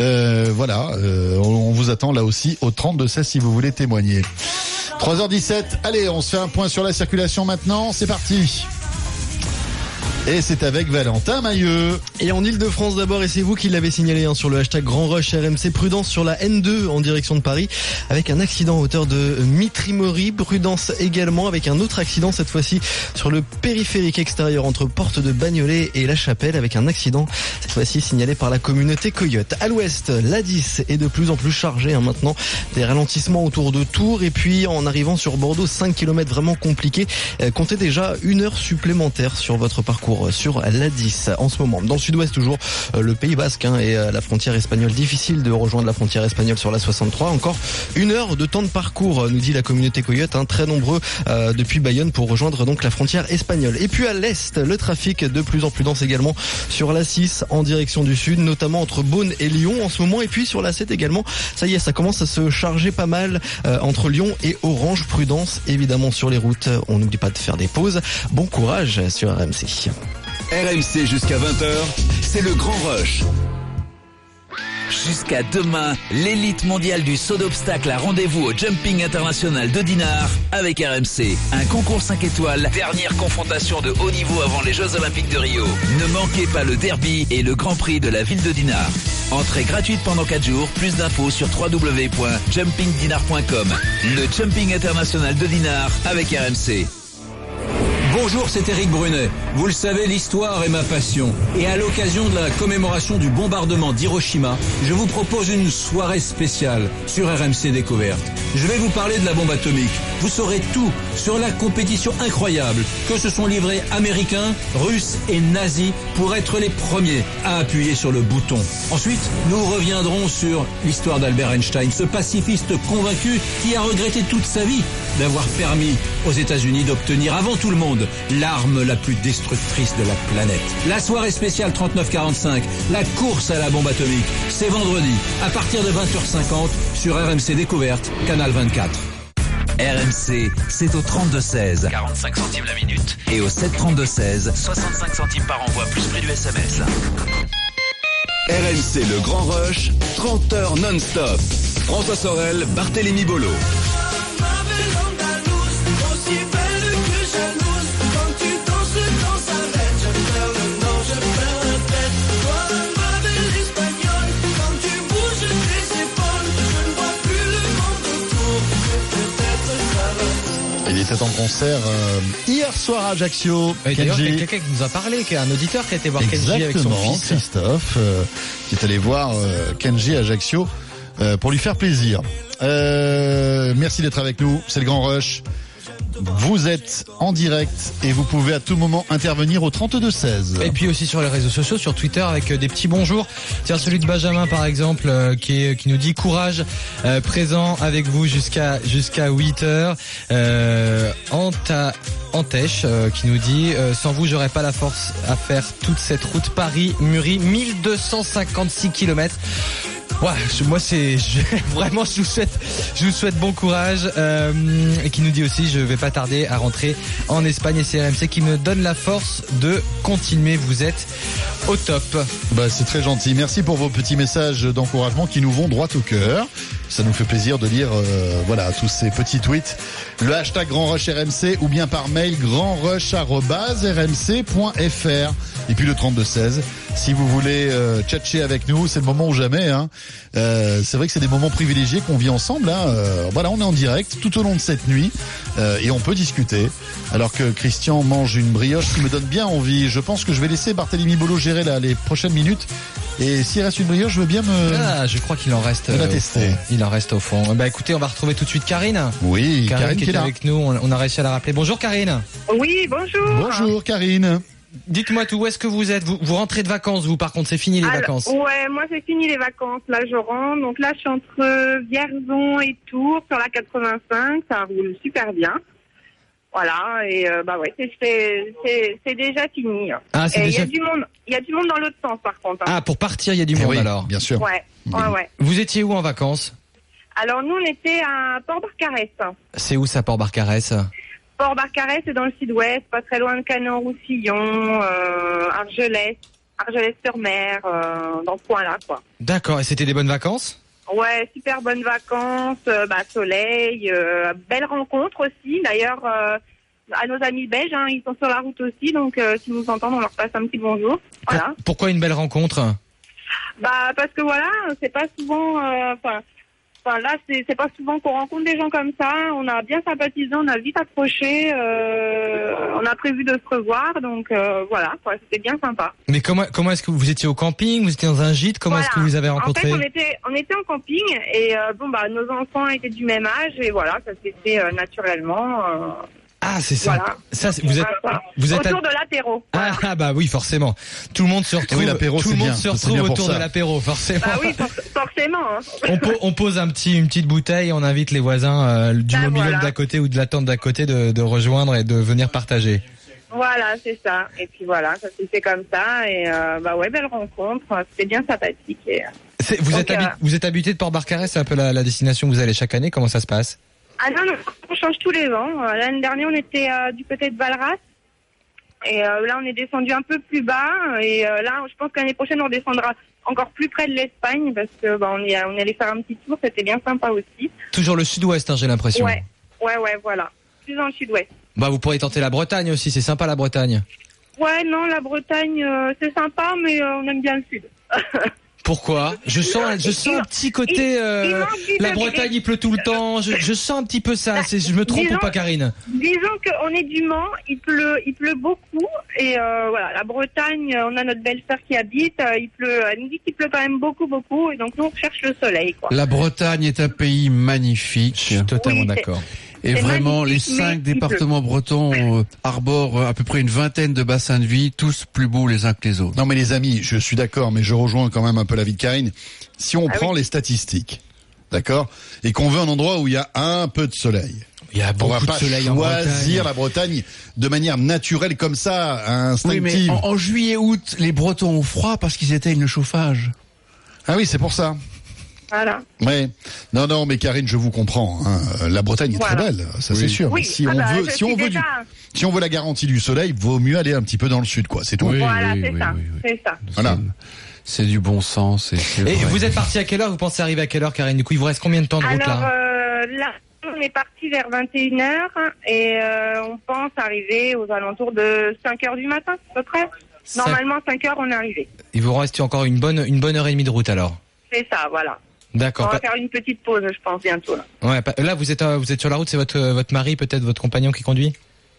euh, voilà, euh, on, vous attend là aussi au 32 16 si vous voulez témoigner. 3h17, allez, on se fait un point sur la circulation maintenant, c'est parti. Et c'est avec Valentin Mailleux. Et en Ile-de-France d'abord, et c'est vous qui l'avez signalé hein, sur le hashtag Grand Rush RMC, prudence sur la N2 en direction de Paris, avec un accident à hauteur de Mitrimori, prudence également avec un autre accident, cette fois-ci sur le périphérique extérieur entre Porte de Bagnolet et La Chapelle, avec un accident, cette fois-ci signalé par la communauté Coyote. À l'ouest, l'A10 est de plus en plus chargée hein, maintenant, des ralentissements autour de Tours, et puis en arrivant sur Bordeaux, 5 km vraiment compliqué, Euh, comptez déjà une heure supplémentaire sur votre parcours sur la 10 en ce moment. Dans le sud-ouest toujours, euh, le Pays Basque hein, et euh, la frontière espagnole. Difficile de rejoindre la frontière espagnole sur la 63. Encore une heure de temps de parcours, euh, nous dit la communauté Coyote. Hein, très nombreux depuis Bayonne pour rejoindre donc la frontière espagnole. Et puis à l'est, le trafic de plus en plus dense également sur la 6 en direction du sud, notamment entre Beaune et Lyon en ce moment. Et puis sur la 7 également, ça y est, ça commence à se charger pas mal entre Lyon et Orange. Prudence évidemment sur les routes. On n'oublie pas de faire des pauses. Bon courage sur RMC. RMC jusqu'à 20h, c'est le grand rush. Jusqu'à demain, l'élite mondiale du saut d'obstacle a rendez-vous au Jumping International de Dinard avec RMC. Un concours 5 étoiles, dernière confrontation de haut niveau avant les Jeux Olympiques de Rio. Ne manquez pas le derby et le grand prix de la ville de Dinard. Entrée gratuite pendant 4 jours, plus d'infos sur www.jumpingdinar.com. Le Jumping International de Dinard avec RMC. Bonjour, c'est Eric Brunet. Vous le savez, l'histoire est ma passion. Et à l'occasion de la commémoration du bombardement d'Hiroshima, je vous propose une soirée spéciale sur RMC Découverte. Je vais vous parler de la bombe atomique. Vous saurez tout sur la compétition incroyable que se sont livrés Américains, Russes et nazis pour être les premiers à appuyer sur le bouton. Ensuite, nous reviendrons sur l'histoire d'Albert Einstein, ce pacifiste convaincu qui a regretté toute sa vie d'avoir permis aux États-Unis d'obtenir avant tout le monde l'arme la plus destructrice de la planète. La soirée spéciale 3945, la course à la bombe atomique, c'est vendredi à partir de 20h50 sur RMC Découverte, canal 24. RMC, c'est au 32-16. 45 centimes la minute. Et au 732-16. 65 centimes par envoi, plus prix du SMS. RMC Le Grand Rush, 30 heures non-stop. François Sorel, Barthélémy Bolo. Était en concert euh, hier soir à Ajaccio. D'ailleurs, il y a Kenji. quelqu'un qui nous a parlé, qui est un auditeur qui a été voir Kenji avec son fils. Christophe, euh, qui est allé voir euh, Kenji à Ajaccio euh, pour lui faire plaisir. Euh, merci d'être avec nous, c'est le Grand Rush. Vous êtes en direct et vous pouvez à tout moment intervenir au 32-16. Et puis aussi sur les réseaux sociaux, sur Twitter, avec euh, des petits bonjours. Tiens, celui de Benjamin, par exemple, euh, qui, est, qui nous dit courage, euh, présent avec vous jusqu'à jusqu'à 8 heures. Euh, Anta, euh, qui nous dit euh, sans vous, j'aurais pas la force à faire toute cette route Paris-Muri, 1256 kilomètres. Ouais, moi c'est vraiment je vous souhaite je vous souhaite bon courage euh, et qui nous dit aussi je vais pas tarder à rentrer en Espagne et c'est qui me donne la force de continuer vous êtes au top. Bah, c'est très gentil. Merci pour vos petits messages d'encouragement qui nous vont droit au cœur. Ça nous fait plaisir de lire euh, voilà tous ces petits tweets. Le hashtag Grand Rush RMC ou bien par mail grandrush@rmc.fr et puis le 3216. Si vous voulez euh, tchatcher avec nous, c'est le moment ou jamais. Hein. Euh, c'est vrai que c'est des moments privilégiés qu'on vit ensemble. Hein. Euh, voilà, on est en direct tout au long de cette nuit euh, et on peut discuter. Alors que Christian mange une brioche qui me donne bien envie. Je pense que je vais laisser Barthélémy Bolo gérer là, les prochaines minutes. Et s'il reste une brioche, je veux bien me. Ah, je crois qu'il en reste. Au tester. Il en reste au fond. Bah écoutez, on va retrouver tout de suite Karine. Oui, Karine qui qui est est là. avec nous. On, on a réussi à la rappeler. Bonjour Karine. Oui, bonjour. Bonjour Karine. Dites-moi tout. Où est-ce que vous êtes? Vous, vous rentrez de vacances vous Par contre, c'est fini les Alors, vacances. Ouais, moi c'est fini les vacances. Là, je rentre. Donc là, je suis entre Vierzon et Tours sur la 85. Ça roule super bien. Voilà. Et euh, bah ouais, c'est- c'est c'est- c'est déjà fini. Ah, c'est Et il y déjà- a du monde. Il y a du monde dans l'autre sens, par contre. hein. Ah, pour partir, il y a du monde oui, alors. Bien sûr. Ouais, ouais, ouais. Vous étiez où en vacances? Alors nous, on était à Port-Barcarès. C'est où ça, Port-Barcarès Port-Barcarès, c'est dans le sud-ouest, pas très loin de Canon-Roussillon, euh, Argelès, Argelès-sur-Mer, euh, dans ce coin-là, quoi. D'accord. Et c'était des bonnes vacances Ouais, super bonnes vacances, euh, bah, soleil, belle rencontre aussi. D'ailleurs, à nos amis belges, hein, ils sont sur la route aussi, donc si nous entendent, on leur passe un petit bonjour. Voilà. Pourquoi une belle rencontre Bah parce que voilà, c'est pas souvent, enfin, enfin là c'est pas souvent qu'on rencontre des gens comme ça. On a bien sympathisé, on a vite approché, euh, on a prévu de se revoir, donc euh, voilà, c'était bien sympa. Mais comment comment est-ce que vous, étiez au camping? Vous étiez dans un gîte? Comment est-ce que vous avez rencontré En fait, on était, on était en camping et euh, bon bah nos enfants étaient du même âge et voilà, ça s'est fait euh, naturellement. Ah, c'est ça. Voilà. Ça, c'est- vous êtes, vous êtes. à- Autour de l'apéro. Ah, ah, bah oui, forcément. Tout le monde se retrouve. Oui, l'apéro, tout le monde bien. se retrouve autour ça. de l'apéro, forcément. Bah oui, for- forcément. hein. On, po- on pose un petit, une petite bouteille, on invite les voisins euh, du Ah, mobilhome voilà. d'à côté ou de la tente d'à côté de, de rejoindre et de venir partager. Voilà, c'est ça. Et puis voilà, ça s'est fait comme ça. Et euh, bah ouais, belle rencontre. C'était bien sympathique. Et, euh, C'est- Vous, Donc, êtes euh, vous êtes habité de Port-Barcarès, c'est un peu la, la destination où vous allez chaque année. Comment ça se passe? Ah non, non, on change tous les ans. Euh, L'année dernière, on était euh, du côté de Valras. Et euh, là, on est descendu un peu plus bas. Et euh, là, je pense que l'année prochaine, on descendra encore plus près de l'Espagne parce que bah, on, y a- on est allé faire un petit tour. C'était bien sympa aussi. Toujours le sud-ouest, hein, j'ai l'impression. Ouais, ouais, ouais, voilà. Plus dans le sud-ouest. Bah, vous pourrez tenter la Bretagne aussi, c'est sympa la Bretagne. Ouais, non, la Bretagne, c'est sympa, mais on aime bien le sud. Pourquoi Je sens, je sens un petit côté. euh, la. Bretagne, il pleut tout le temps. Je, je sens un petit peu ça. C'est- Je me trompe Disons- ou pas, Karine Disons qu'on est du Mans, il pleut, il pleut beaucoup et euh, voilà, la Bretagne, on a notre belle-sœur qui habite, euh, il pleut, elle nous dit qu'il pleut quand même beaucoup, beaucoup et donc nous on recherche le soleil quoi. La Bretagne est un pays magnifique. totalement Oui, c'est- d'accord. Et vraiment, les cinq départements bretons euh, arborent euh, à peu près une vingtaine de bassins de vie, tous plus beaux les uns que les autres. Non mais les amis, je suis d'accord, mais je rejoins quand même un peu la vie de Karine. Si on Ah prend oui. les statistiques, d'accord, et qu'on veut un endroit où il y a un peu de soleil, Il y a on beaucoup va de pas soleil en choisir Bretagne. la Bretagne de manière naturelle comme ça, Oui, mais instinctive. en, en juillet-août, les Bretons ont froid parce qu'ils éteignent le chauffage. Ah oui, c'est pour ça. Voilà. Ouais. Non, non, mais Karine, je vous comprends. hein. La Bretagne est Voilà. très belle, ça Oui. c'est sûr. Oui, Mais si ah on bah, veut, je si on veut du, si on veut la garantie du soleil, vaut mieux aller un petit peu dans le sud, quoi. C'est tout. Oui, voilà, oui, c'est oui, ça, oui, oui. c'est ça. Voilà. C'est du bon sens. Et, c'est Et vrai. vous êtes parti à quelle heure? Vous pensez arriver à quelle heure, Karine? Du coup, il vous reste combien de temps de route Alors là euh, là, on est parti vers 21h et euh, on pense arriver aux alentours de 5h du matin à peu près. Normalement 5h on est arrivé. Il vous reste encore une bonne, une bonne heure et demie de route alors. C'est ça, voilà. On va faire une petite pause, je pense bientôt. Là. Ouais, pas- là vous êtes, euh, vous êtes sur la route. C'est votre, euh, votre mari, peut-être votre compagnon qui conduit?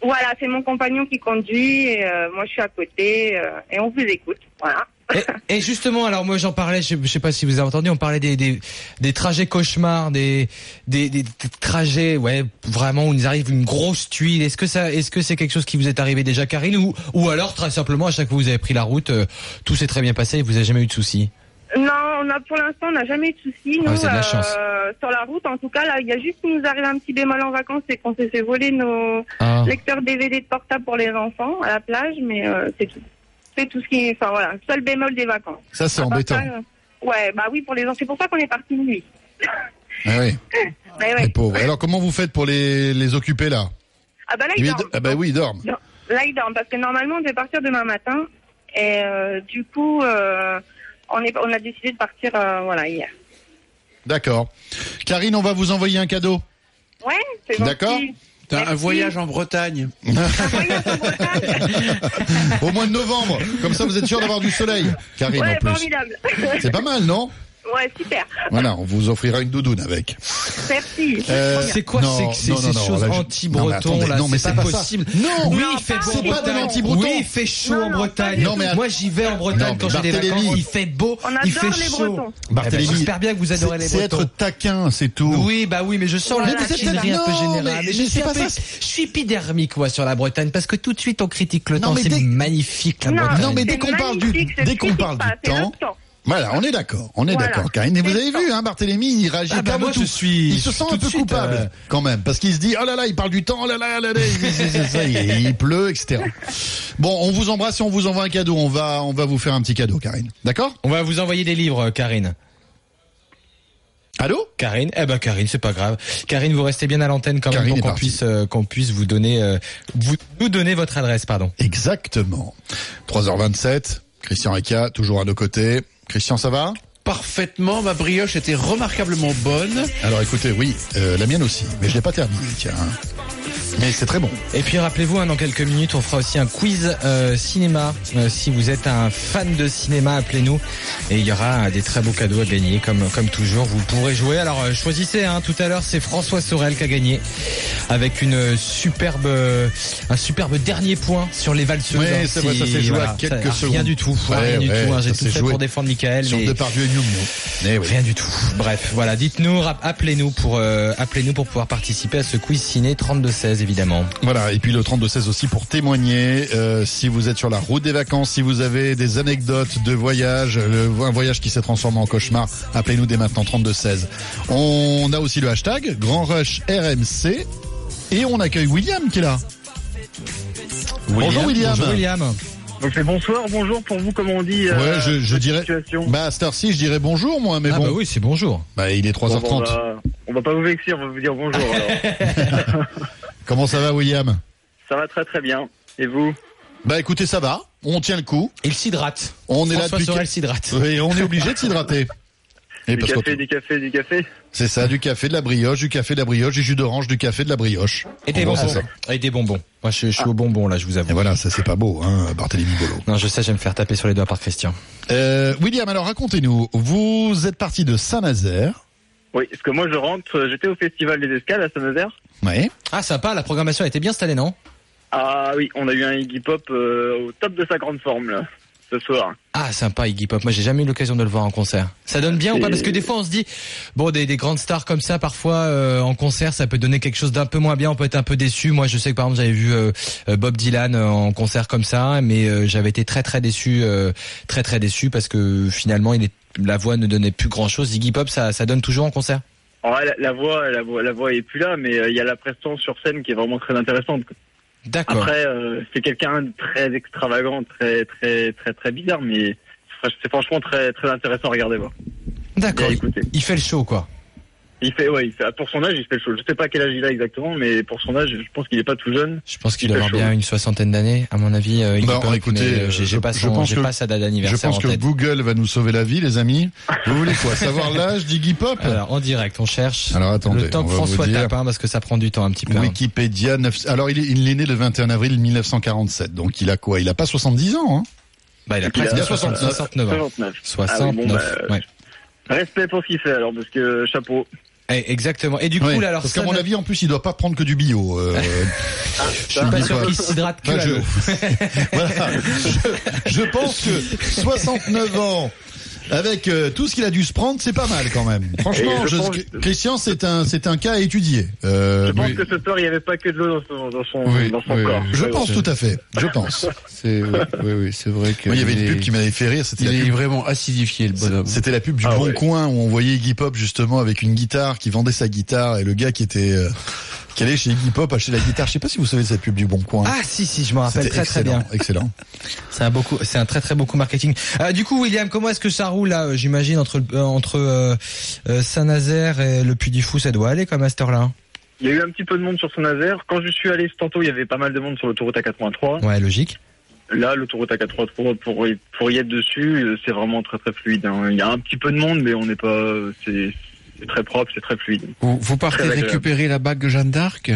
Voilà, c'est mon compagnon qui conduit et euh, moi je suis à côté euh, et on vous écoute. Voilà. Et, et justement, alors moi j'en parlais, je, je sais pas si vous avez entendu, on parlait des, des, des trajets cauchemars, des, des, des, des trajets, ouais, vraiment où il nous arrive une grosse tuile. Est-ce que ça, est-ce que c'est quelque chose qui vous est arrivé déjà, Karine, ou, ou alors très simplement à chaque fois que vous avez pris la route, euh, tout s'est très bien passé et vous avez jamais eu de soucis? Non, on a pour l'instant on n'a jamais eu de soucis. Nous, Ah, avez de la chance. euh, sur la route, en tout cas, là, il y a juste qui nous arrive un petit bémol en vacances, c'est qu'on s'est fait voler nos Ah. lecteurs DVD de portable pour les enfants à la plage, mais euh, c'est tout. C'est tout ce qui, enfin voilà, seul bémol des vacances. Ça, c'est À part embêtant. ça, euh, ouais, bah oui, pour les enfants, c'est pour ça qu'on est parti de nuit. Ah oui, Mais ouais. les pauvres. Alors comment vous faites pour les, les occuper là? Ah bah là, ils Ils- dorment. Ah bah oui, ils dorment. Non, Là, ils dorment parce que normalement, on devait partir demain matin. Et euh, du coup, euh, on, est, on a décidé de partir euh, voilà, hier. D'accord. Karine, on va vous envoyer un cadeau. Ouais, c'est gentil. D'accord. Un Merci. voyage en Bretagne. Au mois de novembre. Comme ça, vous êtes sûr d'avoir du soleil. Karine, Ouais, en plus. formidable. C'est pas mal, non? Ouais, super. Voilà, on vous offrira une doudoune avec. Merci. Euh, C'est quoi non, ces, ces, non, ces non, non, choses anti-breton non, mais attendez, là non, mais C'est c'est pas possible. Non, oui, non, il fait beau c'est en pas de Bretagne. l'anti-breton. Oui, il fait chaud Non, en Bretagne. Non, mais Moi, j'y vais en Bretagne Non, quand j'ai des Barthélémy- vacances. Il fait beau. On il fait les chaud. Bretons. Barthélémy, Eh ben, J'espère bien que vous adorez c'est- les C'est Bretons. être taquin, c'est tout. Oui, bah oui, mais je sens Voilà, la c'est taquinerie ça. un peu générale. mais- je, suis c'est un pas peu- ça. je suis épidermique, moi, sur la Bretagne, parce que tout de suite, on critique le Non, temps. mais C'est magnifique, la Non, Bretagne. Non, mais dès C'est qu'on parle du, c'est dès qu'on parle c'est temps. Voilà, on est d'accord, on est Voilà. d'accord, Karine. Et vous avez vu, hein, Barthélémy, il réagit Ah bah pas moi, du tout. je suis- il se sent un peu coupable, euh, quand même, parce qu'il se dit, oh là là, il parle du temps, oh là là, là là, il, c'est- c'est ça, il- il pleut, etc. Bon, on vous embrasse et on vous envoie un cadeau. On va, on va vous faire un petit cadeau, Karine. D'accord? On va vous envoyer des livres, Karine. Allô? Karine, eh ben Karine, c'est pas grave. Karine, vous restez bien à l'antenne quand Karine même pour qu'on puisse euh, qu'on puisse vous donner euh, vous nous donner votre adresse, pardon. Exactement. 3h27, Christian Eka, toujours à nos côtés. Christian, ça va? Parfaitement, ma brioche était remarquablement bonne. Alors écoutez, oui, euh, la mienne aussi, mais je l'ai pas terminée, tiens. hein. Mais c'est très bon. Et puis rappelez-vous, hein, dans quelques minutes, on fera aussi un quiz euh, cinéma. Euh, si vous êtes un fan de cinéma, appelez-nous et il y aura euh, des très beaux cadeaux à gagner, comme comme toujours. Vous pourrez jouer. Alors choisissez. Hein, tout à l'heure, c'est François Sorel qui a gagné avec une superbe, un superbe dernier point sur les valseuses. Ouais, c'est vrai, ça s'est joué à quelques Rien secondes. du tout. Ouais, rien du tout. hein, J'ai tout fait joué pour défendre Michael. Sur mais- Depardieu et Miu Miu. Eh oui. Rien du tout. Bref, voilà. Dites-nous, appelez-nous pour euh, appelez-nous pour pouvoir participer à ce quiz ciné 32 16 évidemment. Voilà, et puis le 32-16 aussi pour témoigner. euh, si vous êtes sur la route des vacances, si vous avez des anecdotes de voyage, le- un voyage qui s'est transformé en cauchemar, appelez-nous dès maintenant 32-16. On a aussi le hashtag Grand Rush RMC et on accueille William qui est là. bonjour William. Bonjour William. Donc c'est bonsoir, bonjour pour vous, comme on dit. euh, Ouais, je, dirais. situation. Bah, à cette heure-ci, je dirais bonjour, moi, mais Ah bon. bah oui, c'est bonjour. Bah, il est 3h30. Bon, bon, on, va, on va pas vous vexer, on va vous dire bonjour. alors. Comment ça va, William? Ça va très très bien. Et vous? Bah, écoutez, ça va. On tient le coup. Il s'hydrate. On est là depuis. Sorel s'hydrate. Oui, on est obligé de s'hydrater. Et Du café, du café, du café. C'est ça, du café, de la brioche, du café, de la brioche, du jus d'orange, du café, de la brioche. Et des bonbons. ça. Et des bonbons. Moi, je, je suis au bonbon, là, je vous avoue. Et voilà, ça c'est pas beau, hein, Barthélémy Bolo. Non, je sais, je vais me faire taper sur les doigts par Christian. Euh, William, alors racontez-nous, vous êtes parti de Saint-Nazaire. Oui, parce que moi je rentre, euh, j'étais au festival des escales à Saint-Nazaire. Oui. Ah, sympa, la programmation a été bien cette année, non? Ah oui, on a eu un Iggy Pop euh, au top de sa grande forme là, ce soir. Ah, sympa, Iggy Pop. Moi, j'ai jamais eu l'occasion de le voir en concert. Ça donne bien ou pas? Parce que des fois, on se dit, bon, des, des grandes stars comme ça, parfois, euh, en concert, ça peut donner quelque chose d'un peu moins bien. On peut être un peu déçu. Moi, je sais que par exemple, j'avais vu euh, Bob Dylan en concert comme ça, mais euh, j'avais été très très déçu, euh, très très déçu parce que finalement, il est, la voix ne donnait plus grand chose. Iggy Pop, ça, ça donne toujours en concert. Alors, la, la voix, la voix, la voix est plus là, mais euh, il y a la prestance sur scène qui est vraiment très intéressante. D'accord. Après, euh, c'est quelqu'un de très extravagant, très très très très bizarre, mais c'est franchement très très intéressant à regarder voir. D'accord. Il fait le show, quoi. Il fait, ouais, il fait, pour son âge, il fait le show. Je sais pas quel âge il a exactement, mais pour son âge, je pense qu'il est pas tout jeune. Je pense qu'il Il doit avoir bien une soixantaine d'années, à mon avis. Euh, Iggy Bah, écoutez, euh, j'ai je- pas, je son- pense que- pas sa date Je d'anniversaire pense en que tête. Google va nous sauver la vie, les amis. Vous voulez quoi? Savoir l'âge d'Iggy Pop? Alors, en direct, on cherche. Alors, attendez, le temps on que va vous François hein, parce que ça prend du temps un petit peu. hein. Wikipédia. Alors, il est, il est né le 21 avril 1947. Donc, il a quoi? Il a pas 70 ans, hein? Bah, il a Il presque a 69, 69 ans. 69. 69, Ah oui, bon, bah, ouais. Respect pour ce qu'il fait alors, parce que chapeau. Eh, exactement. Et du coup, Ouais, là, alors, parce qu'à ça mon avis, en plus, il doit pas prendre que du bio. euh, je suis pas sûr qu'il s'hydrate que Enfin, à je- l'eau. voilà. Je, je pense que 69 ans. Avec euh, tout ce qu'il a dû se prendre, c'est pas mal quand même. Franchement, Et je je- pense- Christian, c'est un, c'est un cas à étudier. Euh, Je pense oui. que ce soir, il n'y avait pas que de l'eau dans son, dans son, Oui, dans son oui, corps. Je pense tout à fait. Je pense. C'est oui, oui, c'est vrai que Moi, il y avait une pub qui m'avait fait rire. C'était il est pub. vraiment acidifié le bonhomme. C'était la pub du Ah Bon ouais. Coin où on voyait Iggy Pop justement avec une guitare qui vendait sa guitare et le gars qui était euh, qui allait chez Iggy Pop acheter la guitare. Je sais pas si vous savez cette pub du Bon Coin. Ah, si, si, je me rappelle très très excellent, bien. Excellent. C'est un beaucoup, c'est un très très beaucoup marketing. Euh, du coup, William, comment est-ce que ça roule là euh, J'imagine entre euh, entre euh, Saint-Nazaire et le Puy du Fou, ça doit aller comme à cette heure-là. Il y a eu un petit peu de monde sur Saint-Nazaire. Quand je suis allé tantôt, il y avait pas mal de monde sur l'autoroute A83. Ouais, logique. Là, l'autoroute A83, pour, y- pour y être dessus, c'est vraiment très très fluide. hein. Il y a un petit peu de monde, mais on n'est pas. C'est c'est très propre, c'est très fluide. Vous, vous partez récupérer la bague de Jeanne d'Arc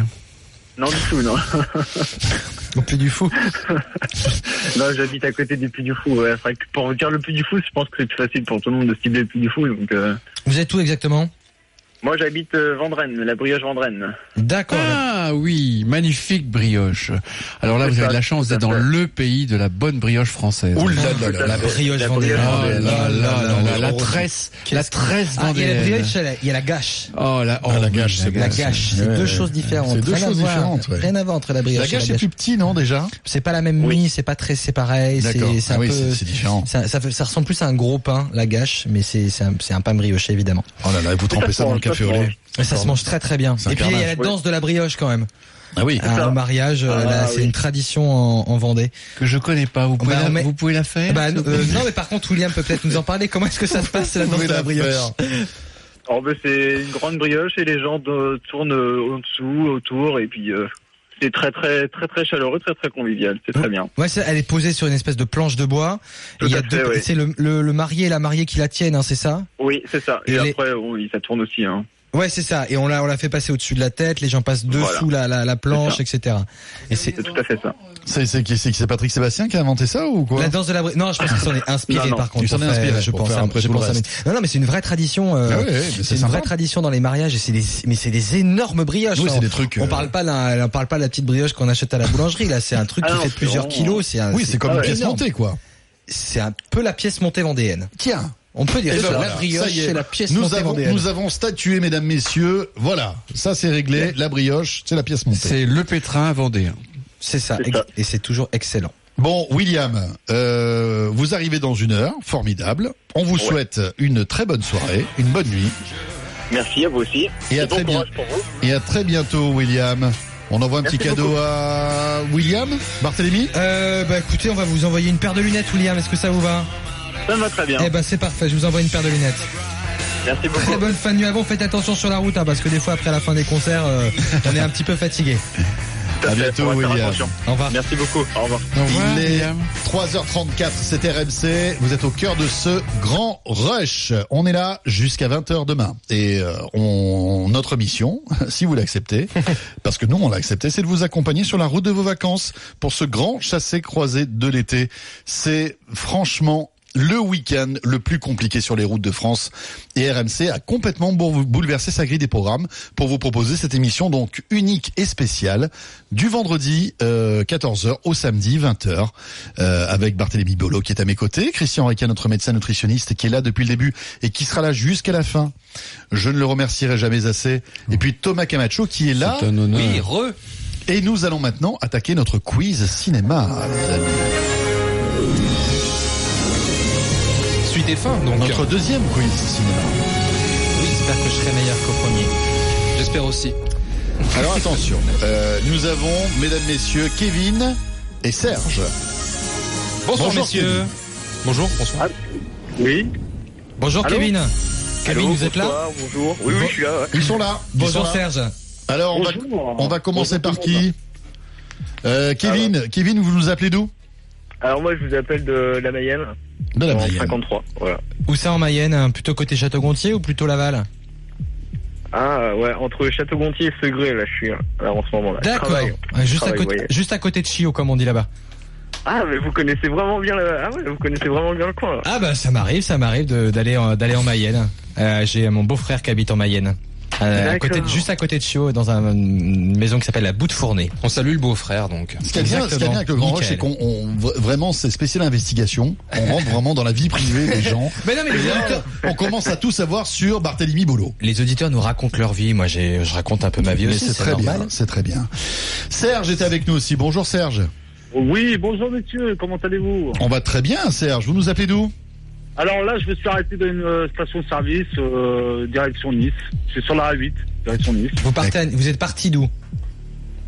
Non, du tout, non. Au Puy du Fou. non, j'habite à côté du Puy du Fou. Ouais. Pour vous dire le Puy du Fou, je pense que c'est plus facile pour tout le monde de cibler le Puy du Fou. Donc, euh, Vous êtes où exactement? Moi, j'habite euh, Vendrenne, la brioche Vendrenne. D'accord. Ah oui, magnifique brioche. Alors là, vous avez de la chance d'être dans le pays de la bonne brioche française. Ouh là là La brioche La vendéenne. Oh là là la oh, tresse, la tresse Ah, il y a la brioche, il y a la- gâche. Oh la, oh, Ah, la gâche, c'est La gâche, c'est- c'est deux choses différentes. C'est deux Rien à choses voir. différentes. Rien à voir entre la brioche La gâche la est plus petit, non déjà C'est pas la même mie, c'est pas très, c'est pareil. C'est D'accord. c'est Ah un oui, peu, c'est- c'est différent. Ça, ressemble plus à un gros pain, la gâche, mais c'est c'est un, c'est un pain brioché évidemment. Oh là là, vous trempez ça dans le café au lait. Et ça se mange très très bien. Un Et puis il y a la danse de la brioche quand même. Ah oui. Ah, au mariage, euh, Ah, c'est oui. une tradition en, en Vendée. que je connais pas. Vous pouvez, Bah, la, on met- vous pouvez la faire Bah, euh, non, mais par contre, William peut peut-être nous en parler. Comment est-ce que ça se passe la danse pouvez de la la brioche. Alors, ben, c'est une grande brioche et les gens de- tournent euh, en dessous, autour, et puis euh, c'est très très très très chaleureux, très très convivial. C'est très bien. Ouais, elle est posée sur une espèce de planche de bois. Tout il y a deux, c'est le, le, le marié et la mariée qui la tiennent, hein, c'est ça? Oui, c'est ça. Et, Et les- après, oui, ça tourne aussi. Hein. Ouais, c'est ça. Et on l'a, on l'a fait passer au-dessus de la tête. Les gens passent dessous la, la, la planche, etc. Et c'est C'est tout à fait ça. C'est c'est qui- c'est c'est Patrick Sébastien qui a inventé ça ou quoi? La danse de la brioche. Non, je pense qu'il s'en est inspiré Non, non, par contre. il s'en pour est faire- inspiré je pense. hein, après je pense. Non, non, mais c'est une vraie tradition. euh, Ah ouais, ouais, mais c'est une sympa. vraie tradition dans les mariages et c'est des, mais c'est des énormes brioches. Oui, Enfin, c'est des trucs, On euh, parle pas d'un, on parle pas de la petite brioche qu'on achète à la boulangerie. Là, c'est un truc Ah qui non, fait plusieurs kilos. C'est un, Oui, c'est comme ah une pièce montée, quoi. C'est un peu la pièce montée vendéenne. Tiens. On peut dire Eh ben ça. voilà, la brioche, c'est la pièce nous montée avons, vendéenne. nous avons statué, mesdames, messieurs. Voilà, ça c'est réglé. La brioche, c'est la pièce montée. C'est le pétrin vendéen. C'est ça, et c'est toujours excellent. Bon, William, euh, vous arrivez dans une heure, formidable. On vous souhaite une très bonne soirée, une bonne nuit, Merci à vous aussi. et à bon très bien, pour vous. et à très bientôt, William. On envoie un Merci petit cadeau beaucoup. à William, Barthélémy. Euh, bah écoutez, on va vous envoyer une paire de lunettes, William. Est-ce que ça vous va? Ça me va très bien. Eh ben c'est parfait. Je vous envoie une paire de lunettes. Merci beaucoup. Très bonne fin de nuit vous. Faites attention sur la route, hein, parce que des fois après la fin des concerts, euh, on est un petit peu fatigué. À bientôt, on va faire William. attention. Au revoir. Merci beaucoup. Au revoir. Il est 3h34, c'est RMC. Vous êtes au cœur de ce grand rush. On est là jusqu'à 20h demain. Et euh, on, notre mission, si vous l'acceptez, parce que nous on l'a accepté, c'est de vous accompagner sur la route de vos vacances pour ce grand chassé-croisé de l'été. C'est franchement le week-end le plus compliqué sur les routes de France. Et RMC a complètement bou- bouleversé sa grille des programmes pour vous proposer cette émission donc unique et spéciale du vendredi euh, 14h au samedi 20h euh, avec Barthélémy Bolo qui est à mes côtés, Christian Rica, notre médecin nutritionniste qui est là depuis le début et qui sera là jusqu'à la fin. Je ne le remercierai jamais assez. Et puis Thomas Camacho qui est là. C'est un honneur. Oui, re. Et nous allons maintenant attaquer notre quiz cinéma. les amis. Suite et fin, donc. Notre deuxième quiz cinéma. Oui, j'espère que je serai meilleur qu'au premier. J'espère aussi. Alors attention, euh, nous avons, mesdames, messieurs, Kevin et Serge. Bonsoir, Bonjour, messieurs. Kevin. Bonjour, bonsoir. Oui. Bonjour Allô Kevin. Kevin, Allô, vous êtes là bonsoir, Bonjour. Oui, oui, je suis là. ouais. Ils sont là. Bonjour sont là. Serge. Alors on va, Bonjour. on va commencer Bonjour, par qui euh, Kevin, Kevin, vous nous appelez d'où? Alors moi, je vous appelle de la Mayenne. De la en Mayenne. 53. Voilà. Où ça en Mayenne hein, Plutôt côté Château-Gontier ou plutôt Laval? Ah ouais, entre Château-Gontier et Segré, là, je suis là, en ce moment. là. D'accord. Juste, juste à côté de Chio, comme on dit là-bas. Ah, mais vous connaissez vraiment bien le... Ah ouais, vous connaissez vraiment bien le coin. là. Ah bah ça m'arrive, ça m'arrive d'aller en- d'aller en Mayenne. Euh, J'ai mon beau-frère qui habite en Mayenne. Euh, à côté, de- juste à côté de Chio, dans un- une maison qui s'appelle la Boute Fournée. On salue le beau-frère, donc. Ce qui est bien, ce qui est bien avec le Grand Rush, c'est qu'on on- vraiment c'est spécial investigation. On rentre vraiment dans la vie privée des gens. Mais non, mais les auditeurs- on commence à tout savoir sur Barthélemy Bolo. Les auditeurs nous racontent leur vie. Moi, j'ai- je raconte un peu ma vie Mais aussi. c'est très normal. bien, c'est très bien. Serge est avec nous aussi. Bonjour Serge. Oui, bonjour messieurs, comment allez-vous? On va très bien Serge. Vous nous appelez d'où? Alors là, je me suis arrêté dans une euh, station-service, euh, direction Nice. Je suis sur la A8, direction Nice. Vous partez, à- vous êtes parti d'où?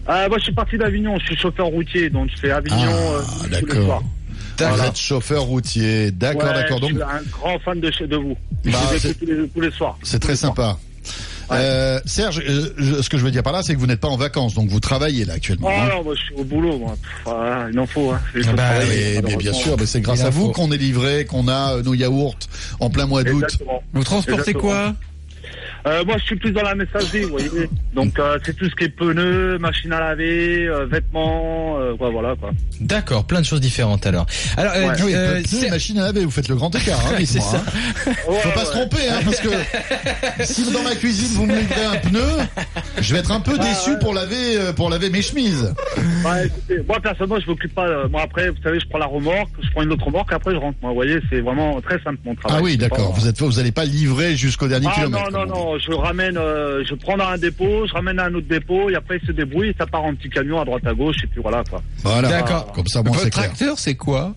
Ah, moi, je suis parti d'Avignon, je suis chauffeur routier, donc je fais Avignon euh, tous les Ah, D'accord. soirs. Vous Voilà. êtes chauffeur routier. D'accord, Ouais, d'accord. Donc Je suis un grand fan de, chez- de vous. Bah, je vous c'est- écoute tous les, tous les soirs. c'est très sympa. Euh, Serge, euh, je- ce que je veux dire par là, c'est que vous n'êtes pas en vacances, donc vous travaillez là actuellement. Ah hein. non, moi, je suis au boulot, moi. Pff, ah, il en faut, hein. Ah bah, travailler, mais- mais bien sûr, mais c'est grâce à vous qu'on est livré, qu'on a euh, nos yaourts en plein mois d'août. Vous transportez Exactement. quoi Euh, moi, je suis plus dans la messagerie, vous voyez. Donc, euh, c'est tout ce qui est pneus, machine à laver, euh, vêtements, euh, quoi, voilà, quoi. D'accord, plein de choses différentes alors. Alors, euh, Ah oui, pneus, c'est- machine à laver, vous faites le grand écart, hein, Ouais, c'est ça. hein. Faut pas se tromper, hein, parce que si dans ma cuisine vous me livrez un pneu, je vais être un peu Ah, déçu ouais. pour laver, euh, pour laver mes chemises. Ouais, écoutez, moi, personnellement, je m'occupe pas. euh, moi, après, vous savez, je prends la remorque, je prends une autre remorque, après, je rentre. Moi, vous voyez, c'est vraiment très simple, mon travail. Ah oui, d'accord. Vous êtes, vous allez pas livrer jusqu'au dernier Ah kilomètre. non, non, non, je ramène, euh, je prends dans un dépôt, je ramène à un autre dépôt, et après, il se débrouille, ça part en petit camion à droite à gauche, et puis voilà, quoi. Voilà. D'accord. Comme ça, bon, Votre c'est clair. tracteur, c'est quoi?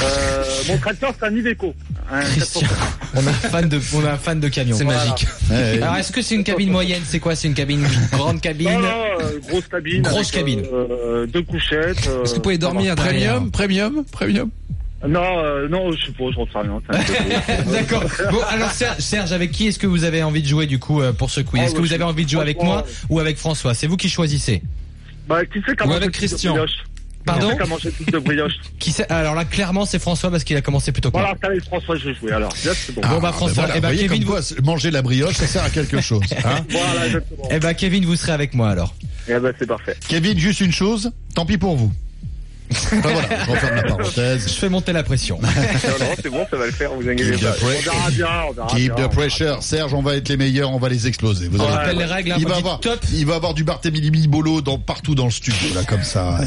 Euh, mon tracteur, c'est un Iveco. 400. on a un fan de, on a un fan de camion. C'est magique. Ouais. Alors, est-ce que c'est une cabine moyenne? C'est quoi C'est une cabine grande cabine? Non, non, euh, grosse cabine. Grosse avec, cabine. euh, deux couchettes. euh, Est-ce que vous pouvez dormir. Premium Premium Premium? Non, euh, non, je sais pas, j'en sais rien. D'accord. Bon, alors Serge, Serge, avec qui est-ce que vous avez envie de jouer du coup euh, pour ce quiz? Ah, Est-ce que vous avez envie de jouer avec moi franchement, ou avec François? C'est vous qui choisissez. Bah, qui a Ou mangé avec le plus de Christian. brioche Pardon de brioche Qui c'est Alors là, clairement, c'est François parce qu'il a commencé plutôt que moi. Voilà, t'as avec François, je vais jouer alors. Là, c'est bon. Bon, bah, Ah, François, voilà, eh ben, vous Kevin, comme quoi, manger la brioche, ça sert à quelque chose. Hein Voilà, exactement. Eh ben, Kevin, vous serez avec moi alors. Eh ben, c'est parfait. Kevin, juste une chose, tant pis pour vous. Enfin, voilà, je referme la parenthèse. Je fais monter la pression. Non, non, c'est bon, ça va le faire, vous inquiétez pas. On verra bien, on verra Keep bien. the pressure. Serge, on va être les meilleurs, on va les exploser. Vous On allez- rappelle les règles, hein, il va avoir, top. il va avoir du Barthélemy Bolo dans, partout dans le studio, là, comme ça.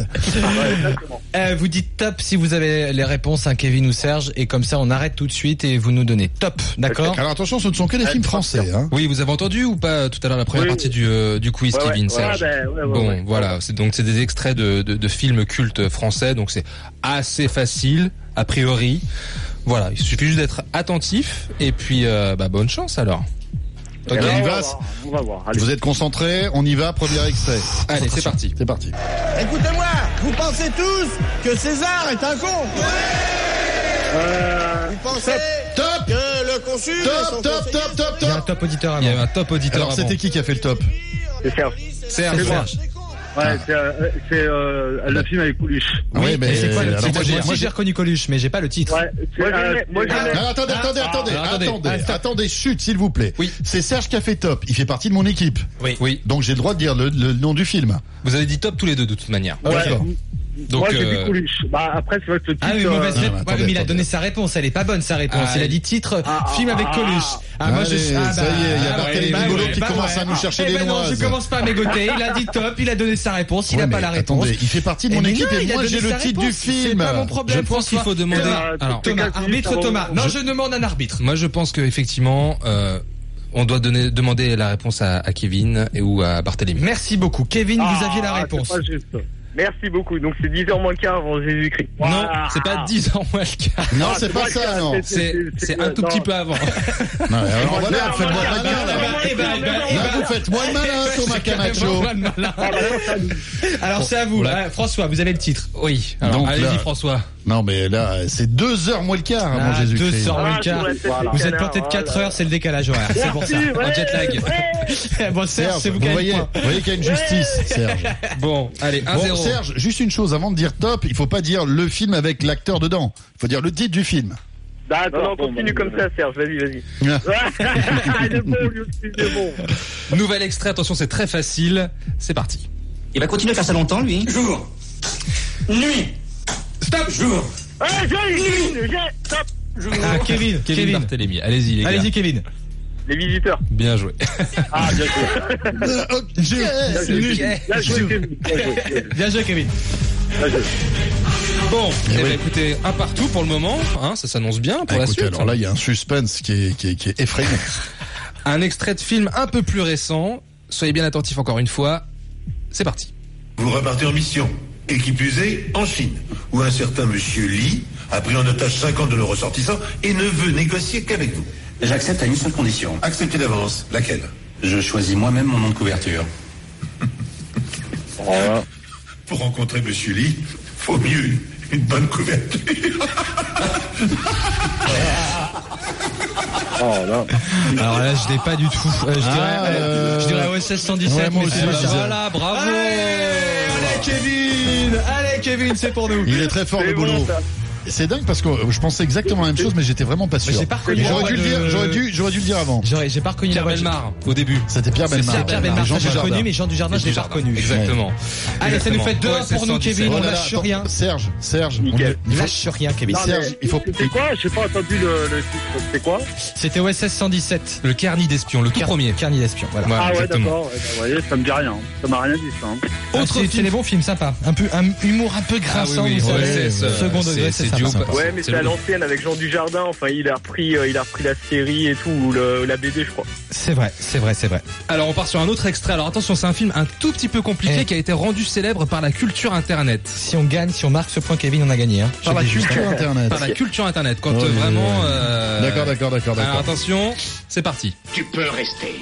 Euh, vous dites top si vous avez les réponses, hein, Kevin ou Serge, et comme ça on arrête tout de suite et vous nous donnez top, d'accord? Alors attention, ce ne sont que des films français, hein. Oui, vous avez entendu ou pas tout à l'heure la première Oui. partie du, euh, du quiz, Ouais, Kevin, ouais, Serge? ouais, ouais, ouais, Bon, ouais. voilà, donc c'est des extraits de, de, de films cultes français, donc c'est assez facile a priori. Voilà, il suffit juste d'être attentif et puis euh, bah, bonne chance alors. On y on, va va voir, on va voir. Allez. Vous êtes concentrés, on y va, premier extrait. Allez, c'est parti. C'est parti. Écoutez-moi, vous pensez tous que César est un con Euh, Vous pensez Top que le consul Top, top, top, top, Il y a un top top auditeur Il y avait un top auditeur Alors, c'était qui qui a fait le top c'est Serge. Serge. Ouais, c'est euh, c'est, euh, le film avec Coluche. Ah oui, mais c'est quoi le titre moi, j'ai- Moi reconnu Coluche, mais j'ai pas le titre. Ouais, moi moi attendez, attendez, Ah, attendez, attendez. attendez, Ah, stop. attendez, chut, s'il vous plaît. Oui. C'est Serge qui a fait top. Il fait partie de mon équipe. Oui. Oui, Donc j'ai le droit de dire le, le nom du film. vous avez dit top tous les deux de toute manière. D'accord. Donc, moi j'ai euh, dit Coluche. Bah après c'est vrai que le titre. Ah mais mauvaise euh, réponse. non, mais Ouais, mais il a donné sa réponse, elle est pas bonne sa réponse. Ah, il a dit titre Ah, film avec ah, Coluche. Ah moi je Allez, suis ah, ça y est, il y a ah, Barthélémy ouais, Bolo bah qui commence bah à nous chercher Eh des ben non, noises. je commence pas à mégoter. Il a dit top, il a donné sa réponse, il Ouais, a pas la réponse. Attendez, il fait partie de Eh mon mais équipe non, et il a moi j'ai le titre du réponse. C'est film. pas mon je problème. pense qu'il faut demander. Euh, Alors, Thomas, qui arbitre Thomas. Non, je- je demande un arbitre. moi je pense qu'effectivement, euh, on doit donner, demander la réponse à, à Kevin et ou à Barthélémy. Merci beaucoup. Kevin, vous Ah, aviez la réponse. Merci beaucoup. Donc c'est 10 heures moins le quart avant Jésus-Christ. Non, c'est pas 10 ans moins le cas. Non, Ah, c'est c'est pas ça, non. c'est- un tout non. petit peu avant. Non, alors voilà, Ah, faites-moi bah, le malin, vous faites moins le malin, Thomas Camacho. Pas de malin. Ah, Alors c'est à vous. Euh, François, vous avez le titre. Oui. Alors allez-y François. Non, mais là, c'est deux heures moins le quart avant Ah, Jésus-Christ. deux heures moins Ah, le quart. je vous êtes planté de canards, 4 voilà. heures, c'est le décalage horaire. C'est pour ça. Merci, ouais. Un jet lag. bon, Serge, c'est vous qui avez voyez, vous voyez qu'il y a une justice, Serge. Bon, allez, 1-0. Bon, Serge, juste une chose, avant de dire top, il faut pas dire le film avec l'acteur dedans. Il faut dire le titre du film. D'accord. Non, non, continue comme ça, Serge. Vas-y, vas-y. Ah. il est bon, lui aussi, il est bon. Nouvel extrait, attention, c'est très facile. C'est parti. Il va continuer à faire ça longtemps, lui Jour. Nuit. Stop. Ah, j'ai, stop. Ah, Kevin, Kevin, Kevin. Barthélémy. Allez-y, les gars. Allez-y, Kevin. Les visiteurs. Bien joué. Ah, bien joué. Je- Bien joué, je- Bien joué, Kevin. Bien joué. Kevin. Bon, Eh eh ben, oui. écoutez, un partout pour le moment. Hein, ça s'annonce bien pour Ah, la écoutez, suite. alors là, il y a un suspense qui est, qui est, qui est effrayant. Un extrait de film un peu plus récent. Soyez bien attentifs encore une fois. C'est parti. Vous repartez en mission, et qui plus est, en Chine, où un certain monsieur Li a pris en otage 50 de nos ressortissants et ne veut négocier qu'avec vous. J'accepte à une seule condition. Acceptez d'avance. Laquelle? Je choisis moi-même mon nom de couverture. Pour rencontrer monsieur Li, faut mieux une bonne couverture. Oh là. Alors là, je l'ai pas du tout. Euh, je dirais, Ah, euh, je dirais OSS 117. ouais, moi mais aussi, c'est je pas disais. ça. Voilà, bravo. Allez, allez, Kevin. Allez, Kevin, c'est pour nous. Il est très fort, le boulot. bon. C'est dingue parce que je pensais exactement la même chose, mais j'étais vraiment pas sûr. Mais j'ai pas reconnu la J'aurais dû, le dire, j'aurais dû, j'aurais dû le dire avant. J'aurais, j'ai pas reconnu Pierre Belmar, au début. C'était Pierre C'est Belmar. Pierre Belmar, j'ai reconnu, mais Jean Dujardin, je l'ai pas reconnu. Exactement. Allez, ça nous fait deux pour nous, Kevin. On lâche rien. Serge, Serge, on Lâche rien, Kevin. Serge, il faut- C'était quoi J'ai pas entendu le, le titre. C'était quoi? C'était OSS 117. Le Carni d'espion, le premier. Carni d'espion, voilà. Ah ouais, d'accord. Bah, vous voyez, ça me dit rien. Ça m'a rien dit, ça. hein. Ah, Autre c'est, c'est des bons films sympas. Un peu, un humour un peu Ah grinçant, euh, second c'est- degré, Ouais, mais c'est à l'ancienne avec Jean Dujardin. Enfin, il a repris, euh, il a repris la série et tout, ou le, la BD, je crois. C'est vrai, c'est vrai, c'est vrai. Alors on part sur un autre extrait. Alors attention, c'est un film un tout petit peu compliqué Eh. qui a été rendu célèbre par la culture internet. Si on gagne, si on marque ce point, Kevin, on a gagné. Hein. Par la juste. culture internet. Par la culture internet. Quand Oh, euh, oui, vraiment. euh, D'accord, d'accord, d'accord, Alors d'accord. attention, c'est parti. Tu peux rester.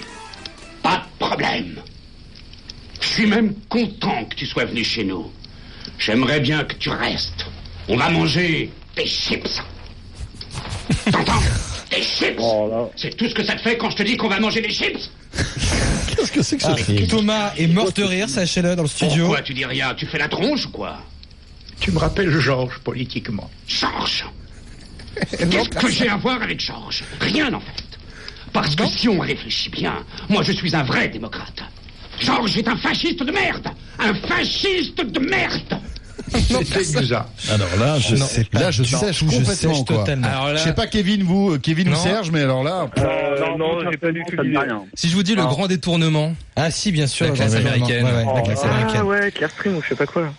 Pas de problème. Je suis même content que tu sois venu chez nous. J'aimerais bien que tu restes. On va manger des chips. T'entends Des chips Oh C'est tout ce que ça te fait quand je te dis qu'on va manger des chips Qu'est-ce que c'est que Ah, ce Thomas est mort de rire, sachez-le, dans le studio. Pourquoi tu dis rien Tu fais la tronche ou quoi Tu me rappelles Georges politiquement. Georges Qu'est-ce que j'ai à voir avec Georges Rien en fait. Parce que si on réfléchit bien, moi je suis un vrai démocrate. Georges est un fasciste de merde Un fasciste de merde C'est exact. Alors là, je Non, sais pas Là, je sèche Je complètement, quoi. totalement. Alors là- Je sais pas Kevin, vous, euh, Kevin ou. Serge, mais alors là, Euh, non, non, j'ai pas du tout rien. Si je vous dis le grand détournement, Ah si, bien sûr. La classe ouais, américaine. ouais, ouais, la classe Ah américaine. ouais, ou je sais pas quoi.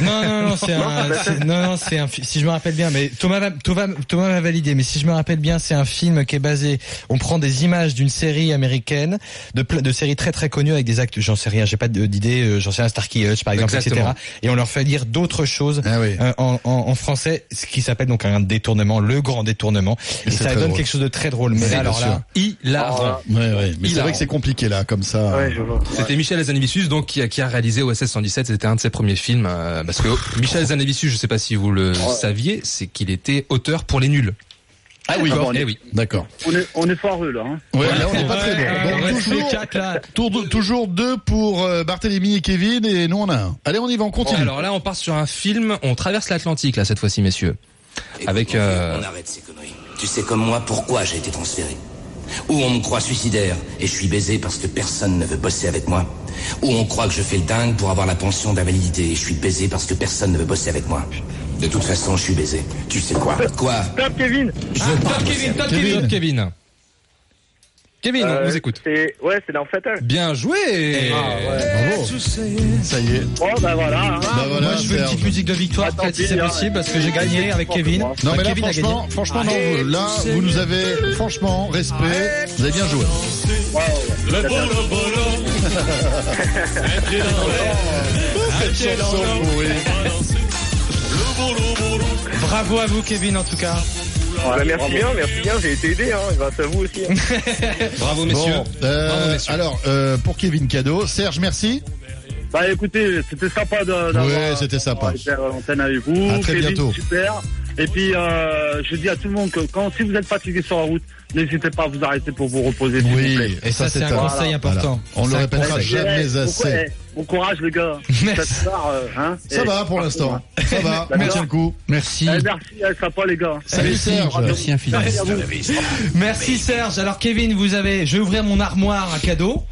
Non, non, non, c'est un, non, non, c'est un, si je me rappelle bien, mais Thomas va, Thomas, Thomas va valider, mais si je me rappelle bien, c'est un film qui est basé, on prend des images d'une série américaine, de, de séries très très connues avec des actes, j'en sais rien, j'ai pas d'idée, euh, j'en sais rien, Starkey Hutch par exemple, Exactement. etc. Et on leur fait dire d'autres choses Ah oui. euh, en, en, en français, ce qui s'appelle donc un détournement, le grand détournement, et, ça donne drôle. quelque chose de très drôle. Mais là, alors là, hilarant. ouais, ouais. Mais c'est vrai que c'est compliqué là, comme ça. Ouais. C'était Michel Hazanavicius donc qui a, qui a réalisé OSS 117. C'était un de ses premiers films euh, parce que Michel Hazanavicius, je sais pas si vous le saviez, c'est qu'il était auteur pour les nuls. Ah oui, D'accord. Eh oui. d'accord. On est, on est foireux là. Hein. Ouais, là, on n'est pas Ouais, très bon. Donc, toujours, les quatre, là. tour- toujours deux pour euh, Barthélemy et Kevin, et nous on a un. Allez, on y va, on continue. Alors là, on part sur un film. On traverse l'Atlantique là cette fois-ci, messieurs. Avec euh, On arrête ces conneries. Tu sais comme moi pourquoi j'ai été transféré. Ou on me croit suicidaire et je suis baisé parce que personne ne veut bosser avec moi. Ou on croit que je fais le dingue pour avoir la pension d'invalidité et je suis baisé parce que personne ne veut bosser avec moi. De toute façon, je suis baisé. Tu sais quoi? Quoi? Kevin Je Top Kevin, top Kevin. Kevin, top Kevin. Kevin, on Euh, vous écoute. C'est ouais, c'est dans Fatal. Bien joué. Bravo. Ça y est. Bon bah voilà. hein. Bah voilà, moi je veux une Serge. petite musique de victoire, Attends, peut-être si c'est possible, parce que j'ai gagné avec Kevin. Non Enfin, mais là Kevin a franchement, gagné. franchement non, là vous nous avez franchement respect, vous avez bien joué. Le bolo bolo. Entrer dans l'air. Cette chanson pourrie. Le bolo bolo. Bravo à vous Kevin en tout cas. Bah, merci bien, merci bien, j'ai été aidé, hein, grâce à vous aussi. hein. Bravo messieurs. Bon, euh, Bravo, messieurs. alors euh, pour Kevin cadeau, Serge merci. Bah écoutez, c'était sympa de- d'avoir Ouais, c'était sympa. d'avoir été à l'antenne avec vous. À très Kevin, bientôt. Super. Et puis euh, je dis à tout le monde que quand si vous êtes fatigué sur la route, n'hésitez pas à vous arrêter pour vous reposer. vous Oui, plaît. Et ça, c'est un conseil important. On le C'est un répétera jamais Eh, assez. eh, Bon courage les gars. Merci. Ça, part, euh, hein, Ça Eh, va pour l'instant. Ça va, tient le coup. Merci. Eh, merci, eh, sympa les gars. Salut Serge. Merci infiniment. Merci à. Merci Serge. Alors Kevin, vous avez, je vais ouvrir mon armoire à cadeaux.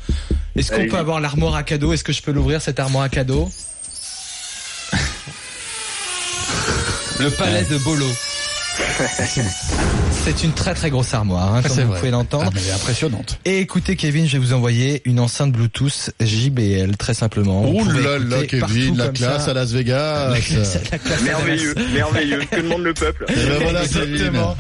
Est-ce qu'on peut avoir l'armoire à cadeaux Est-ce que je peux l'ouvrir cette armoire à cadeaux Le palais de Bolo. C'est une très très grosse armoire, hein, comme C'est vous vrai. pouvez l'entendre. Ah, mais elle est impressionnante. Et écoutez Kevin, je vais vous envoyer une enceinte Bluetooth JBL très simplement. Oh là là, Kevin, la comme classe ça. à Las Vegas. La classe- la classe à Merveilleux, merveilleux, que demande le peuple. Et ben voilà, Exactement.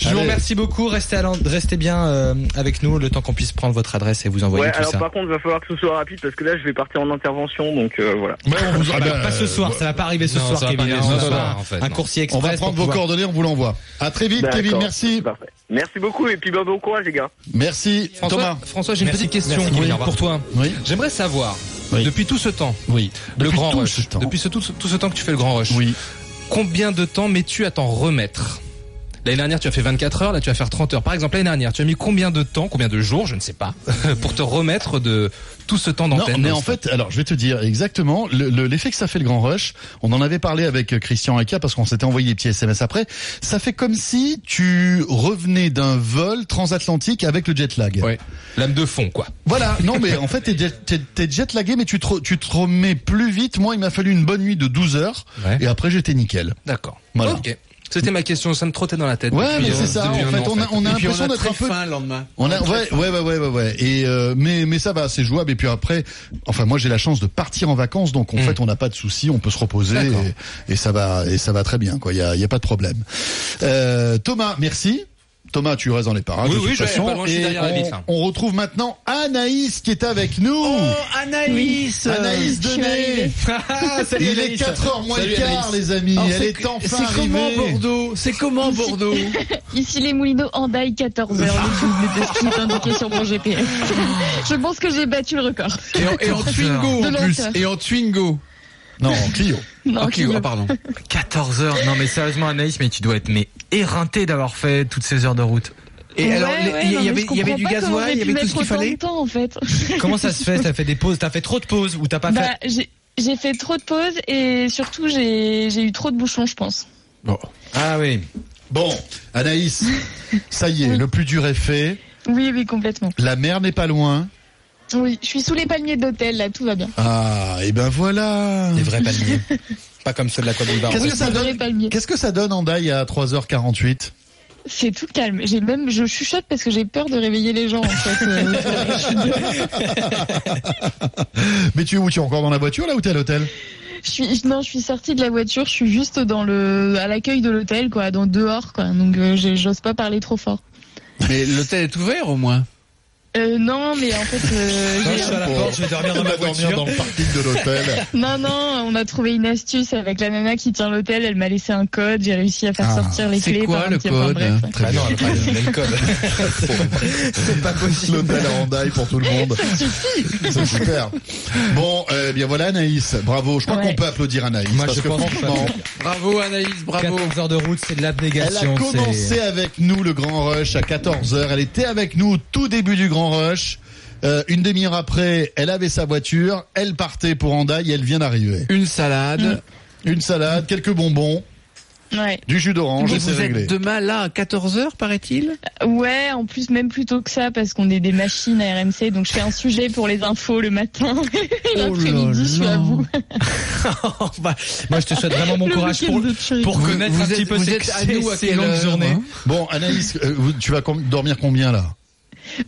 Je vous remercie beaucoup. Restez, à l'en- restez bien euh, avec nous le temps qu'on puisse prendre votre adresse et vous envoyer Ouais, tout alors ça. par contre, va falloir que ce soit rapide parce que là, je vais partir en intervention, donc euh, voilà. On vous- Ah ah bah, bah, pas ce soir, ça va pas arriver ce Non, soir, pas Kevin. on soir, avoir en fait, un non. coursier On express. va prendre vos pouvoir- coordonnées, on vous l'envoie. À très vite, Kevin, D'accord. Merci. Parfait. Merci beaucoup et puis bah, bon courage les gars. Merci, François, Thomas. François, j'ai une petite question oui, pour toi. Oui. J'aimerais savoir, Oui. depuis tout ce temps, Oui. le Depuis grand tout rush, ce temps. depuis ce, tout, ce- tout ce temps que tu fais le grand rush, Oui. combien de temps mets-tu à t'en remettre? L'année dernière, tu as fait 24 heures, là, tu vas faire 30 heures. Par exemple, l'année dernière, tu as mis combien de temps, combien de jours, je ne sais pas, pour te remettre de tout ce temps Non, d'antenne mais en fait, alors je vais te dire exactement le- le- l'effet que ça fait le Grand Rush. On en avait parlé avec euh, Christian Eka parce qu'on s'était envoyé des petits SMS après. Ça fait comme si tu revenais d'un vol transatlantique avec le jet lag. Ouais. Lame de fond, quoi. Voilà, non mais en fait t'es jet, jet lagué mais tu te, re- tu te remets plus vite. Moi il m'a fallu une bonne nuit de 12 heures Ouais. et après j'étais nickel. D'accord. Voilà. C'était ma question, ça me trottait dans la tête. Ouais mais euh, c'est ça en fait on a, on a l'impression d'être un peu le lendemain. On a, ouais, ouais, ouais, ouais, ouais, ouais. Et euh, mais mais ça va, c'est jouable. Et puis après, enfin moi j'ai la chance de partir en vacances, donc en Mm. fait on n'a pas de soucis, on peut se reposer et, ça va et ça va très bien. Quoi, il y a, y a pas de problème. Euh, Thomas, merci. Thomas, tu restes dans les parages. Oui, de oui, toute je vais façon. pas loin, je suis Et derrière la on, vitre, hein. on retrouve maintenant Anaïs qui est avec nous. Oh, Anaïs Anaïs Denet. Salut, Il est Anaïs. 4h moins le quart, Anaïs. les amis. Alors, Elle c'est- est enfin C'est comment. Bordeaux C'est comment Bordeaux Ici les Moulineaux en daille 14 heures, le double de ce qui est indiqué sur mon GPS. Je pense que j'ai battu le record. Et en, et en Twingo en plus. Et en Twingo. Non, Clio. Non, Ok, Clio. ah, pardon. 14 heures. Non mais sérieusement Anaïs, mais tu dois être mais éreinté d'avoir fait toutes ces heures de route. Et Ouais, alors, il y avait, y avait du gasoil, il y avait tout ce qu'il fallait de temps, en fait. Comment ça se fait? T'as fait des pauses, t'as fait trop de pauses ou t'as pas Bah, fait? j'ai j'ai fait trop de pauses et surtout j'ai j'ai eu trop de bouchons, je pense. Ah oui. Bon, Anaïs, ça y est, le plus dur est fait. Oui, oui, complètement. La mer n'est pas loin. Oui, je suis sous les palmiers de l'hôtel, là, tout va bien. Ah, et ben voilà. Des vrais palmiers. Pas comme ceux de la Côte d'Ivoire. Qu'est-ce que ça Des vrais donne palmiers. Qu'est-ce que ça donne en Daï à 3h48 C'est tout calme. J'ai même, je chuchote parce que j'ai peur de réveiller les gens, en fait. Mais tu es où Tu es encore dans la voiture là ou t'es à l'hôtel Je suis, non, je suis sortie de la voiture, je suis juste dans le, à l'accueil de l'hôtel, quoi, dans dehors, quoi. Donc, euh, j'ose pas parler trop fort. Mais l'hôtel est ouvert au moins. Euh, non, mais en fait, euh, Non, j'ai- je suis à la porte, je vais dormir dans ma voiture. le parking de l'hôtel. non, non, on a trouvé une astuce avec la nana qui tient l'hôtel. Elle m'a laissé un code, j'ai réussi à faire Ah, sortir les c'est clés. quoi par un le petit- enfin, code bref. Bah non, elle a pas le même code. C'est pas possible. L'hôtel à Handaï pour tout le monde. C'est super. Bon, euh, bien voilà Anaïs, bravo. Je crois Ouais. qu'on peut applaudir Anaïs Moi, parce je que pense franchement, Bravo Anaïs, bravo. 14 heures de route, c'est de elle a l'abnégation. commencé c'est- avec nous le Grand Rush à 14h. Elle était avec nous au tout début du Grand Rush. Euh, une demi-heure après, elle avait sa voiture, elle partait pour et elle vient d'arriver. Une salade. Une salade, quelques bonbons, Ouais. du jus d'orange Et et c'est vous réglé. êtes demain là à 14h paraît-il? Ouais, en plus, même plus tôt que ça, parce qu'on est des machines à RMC, donc je fais un sujet pour les infos le matin. Et l'après-midi, je suis à vous. Bah, Moi, je te souhaite vraiment bon Le courage pour, connaître vous un petit êtes- peu ces, longues journées. hein? Bon, Anaïs, euh, vous- tu vas com- dormir combien là?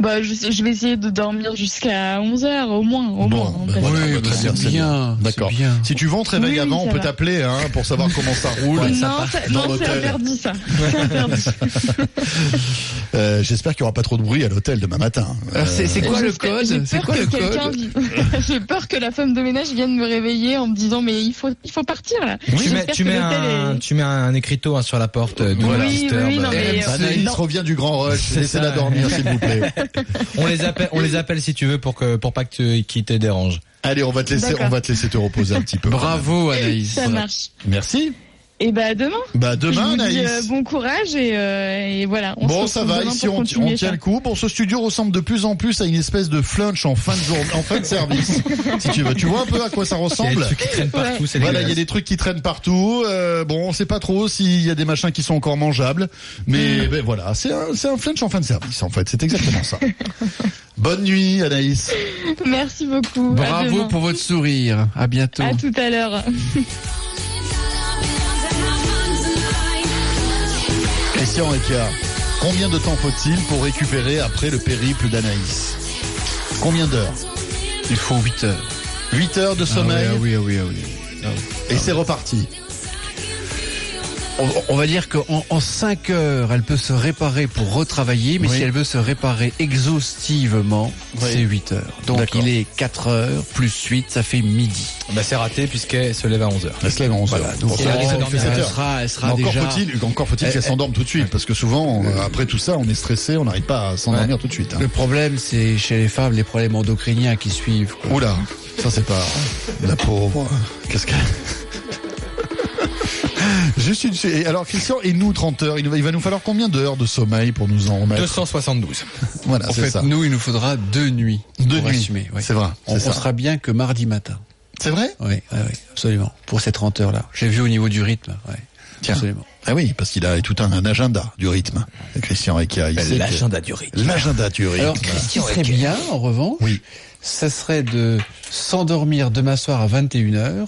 Bah, je, je vais essayer de dormir jusqu'à 11h, au moins, au Bon, moins. voilà, Oui, bah, bah, très bien, c'est bien, D'accord. Si tu veux, on te réveille Oui, avant, ça on peut t'appeler hein, pour savoir comment ça roule. non, non, c'est interdit, ça. Interdit. Euh, J'espère qu'il n'y aura pas trop de bruit à l'hôtel demain matin. Alors, c'est quoi le code? j'ai C'est peur quoi que le code? J'ai peur que la femme de ménage vienne me réveiller en me disant mais il faut il faut partir là. Tu mets, tu un, est- tu mets un écriteau hein, sur la porte. euh, Oui, non, mais, euh, Anaïs non. revient du Grand Rush. C'est Laissez-la dormir, s'il vous plaît. On les appelle, on les appelle si tu veux pour que pour pas que tu, qu'ils te dérangent. Allez, on va te laisser, on va te laisser te reposer un petit peu. Bravo Anaïs. Ça marche. Merci. Et bah à demain. Bah Je demain, vous dis, Anaïs. euh, bon courage et, euh, et voilà. On Bon, se ça va. Ici, on, tient ça. le coup. Bon, ce studio ressemble de plus en plus à une espèce de flunch en fin de journée, en fin de service, si tu veux. Tu vois un peu à quoi ça Il y a ressemble des trucs qui traînent partout, c'est Voilà, il y a des trucs qui traînent partout. Euh, bon, on sait pas trop s'il y a des machins qui sont encore mangeables, mais ben, voilà, c'est un, c'est un flunch en fin de service en fait. C'est exactement ça. Bonne nuit, Anaïs. Merci beaucoup. Bravo pour votre sourire. À bientôt. À tout à l'heure. Christian combien de temps faut-il pour récupérer après le périple d'Anaïs? Combien d'heures? Il faut 8 heures. 8 heures de sommeil Ah oui, ah oui, ah oui. ah oui. et c'est reparti. On, on va dire qu'en en 5 heures, elle peut se réparer pour retravailler, mais Oui. si elle veut se réparer exhaustivement, Oui. c'est 8 heures. Donc il est 4 heures plus 8, ça fait midi. Bah, c'est raté puisqu'elle se lève à 11h. Elle se lève à 11 heures. donc elle elle elle heures. sera, elle sera encore déjà. faut-il, encore faut-il Elle- qu'elle s'endorme tout de suite, parce que souvent, euh, après tout ça, on est stressé, on n'arrive pas à s'endormir tout de suite. hein. Le problème, c'est chez les femmes les problèmes endocriniens qui suivent. quoi. Oula, ça c'est pas la pauvre. Qu'est-ce que Juste une. et Alors Christian, et nous 30 heures, il va- nous falloir combien d'heures de sommeil pour nous en remettre 272. Voilà, En c'est fait, ça. nous, il nous faudra deux nuits. Deux pour nuits. assumer, ouais. C'est vrai. On, sera bien que mardi matin. C'est vrai Oui, oui, oui, absolument. Pour ces 30 heures-là. J'ai vu au niveau du rythme. Ouais. Tiens. Absolument. Ah oui, parce qu'il a tout un, un agenda du rythme. Christian Ekia, L'agenda du rythme. L'agenda du rythme. Alors, ce qui serait bien, en revanche, Oui. ce serait de s'endormir demain soir à 21h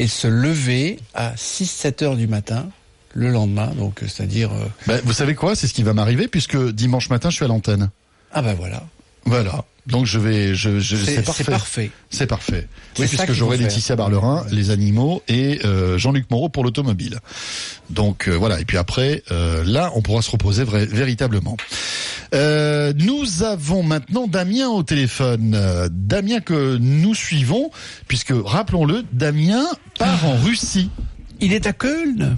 et se lever à 6-7 heures du matin le lendemain. Donc, euh, c'est-à-dire... euh, Ben, vous savez quoi? C'est ce qui va m'arriver puisque dimanche matin, je suis à l'antenne. Ah ben voilà. Voilà. Donc je vais, je, je C'est- c'est parfait. c'est parfait. C'est parfait. C'est Oui, puisque j'aurai. Laetitia Barlerin, les animaux, et euh, Jean-Luc Moreau pour l'automobile. Donc euh, voilà. Et puis après, euh, là, on pourra se reposer vrai- véritablement. Euh, nous avons maintenant Damien au téléphone. Damien que nous suivons, puisque rappelons-le, Damien part en Russie. Il est à Köln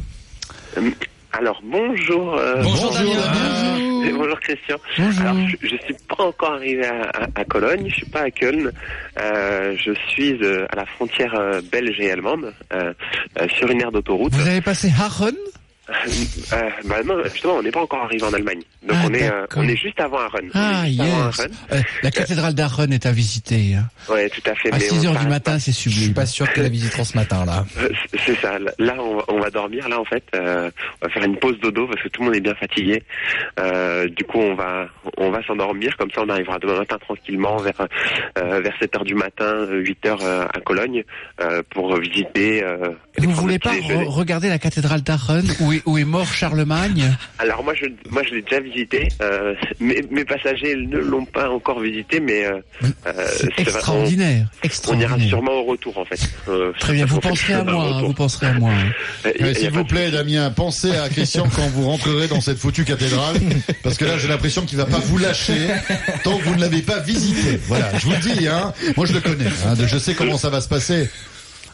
Alors bonjour. euh, Bonjour, Damien. Et bonjour Christian. Bonjour. Alors je, je suis pas encore arrivé à, à- à Cologne, je suis pas à Köln. Euh, je suis euh, à la frontière euh, belge et allemande, sur une aire d'autoroute. Vous avez passé Aachen Euh, bah non, justement, on n'est pas encore arrivé en Allemagne. Donc Ah, on est, euh, on est juste avant Aachen. Ah, avant yes. Aachen. Euh, la cathédrale d'Aachen est à visiter. hein. Ouais, tout à fait. À mais 6 on heures du matin, c'est Je suis sublime. pas sûr que la visiteront ce matin là. Euh, c'est- ça. Là, on va, on va dormir. Là, en fait, euh, on va faire une pause dodo parce que tout le monde est bien fatigué. Euh, du coup, on va, on va s'endormir. Comme ça, on arrivera demain matin tranquillement vers, euh, vers 7 heures du matin, 8 heures euh, à Cologne, euh, pour visiter. Euh, Vous voulez le pas re- regarder la cathédrale d'Aachen où est, où est mort Charlemagne Alors moi, je, moi, je l'ai déjà visité. Euh, mes, mes passagers ne l'ont pas encore visité, mais euh, euh, c'est Extraordinaire, On, on ira extraordinaire. sûrement au retour, en fait. Euh, Très bien, vous fait, penserez à moi, hein, vous penserez à moi. hein. S'il vous plaît. Damien, pensez à Christian quand vous rentrerez dans cette foutue cathédrale, parce que là, j'ai l'impression qu'il va pas vous lâcher tant que vous ne l'avez pas visité. Voilà, je vous le dis, hein. Moi, je le connais. hein, je sais comment ça va se passer.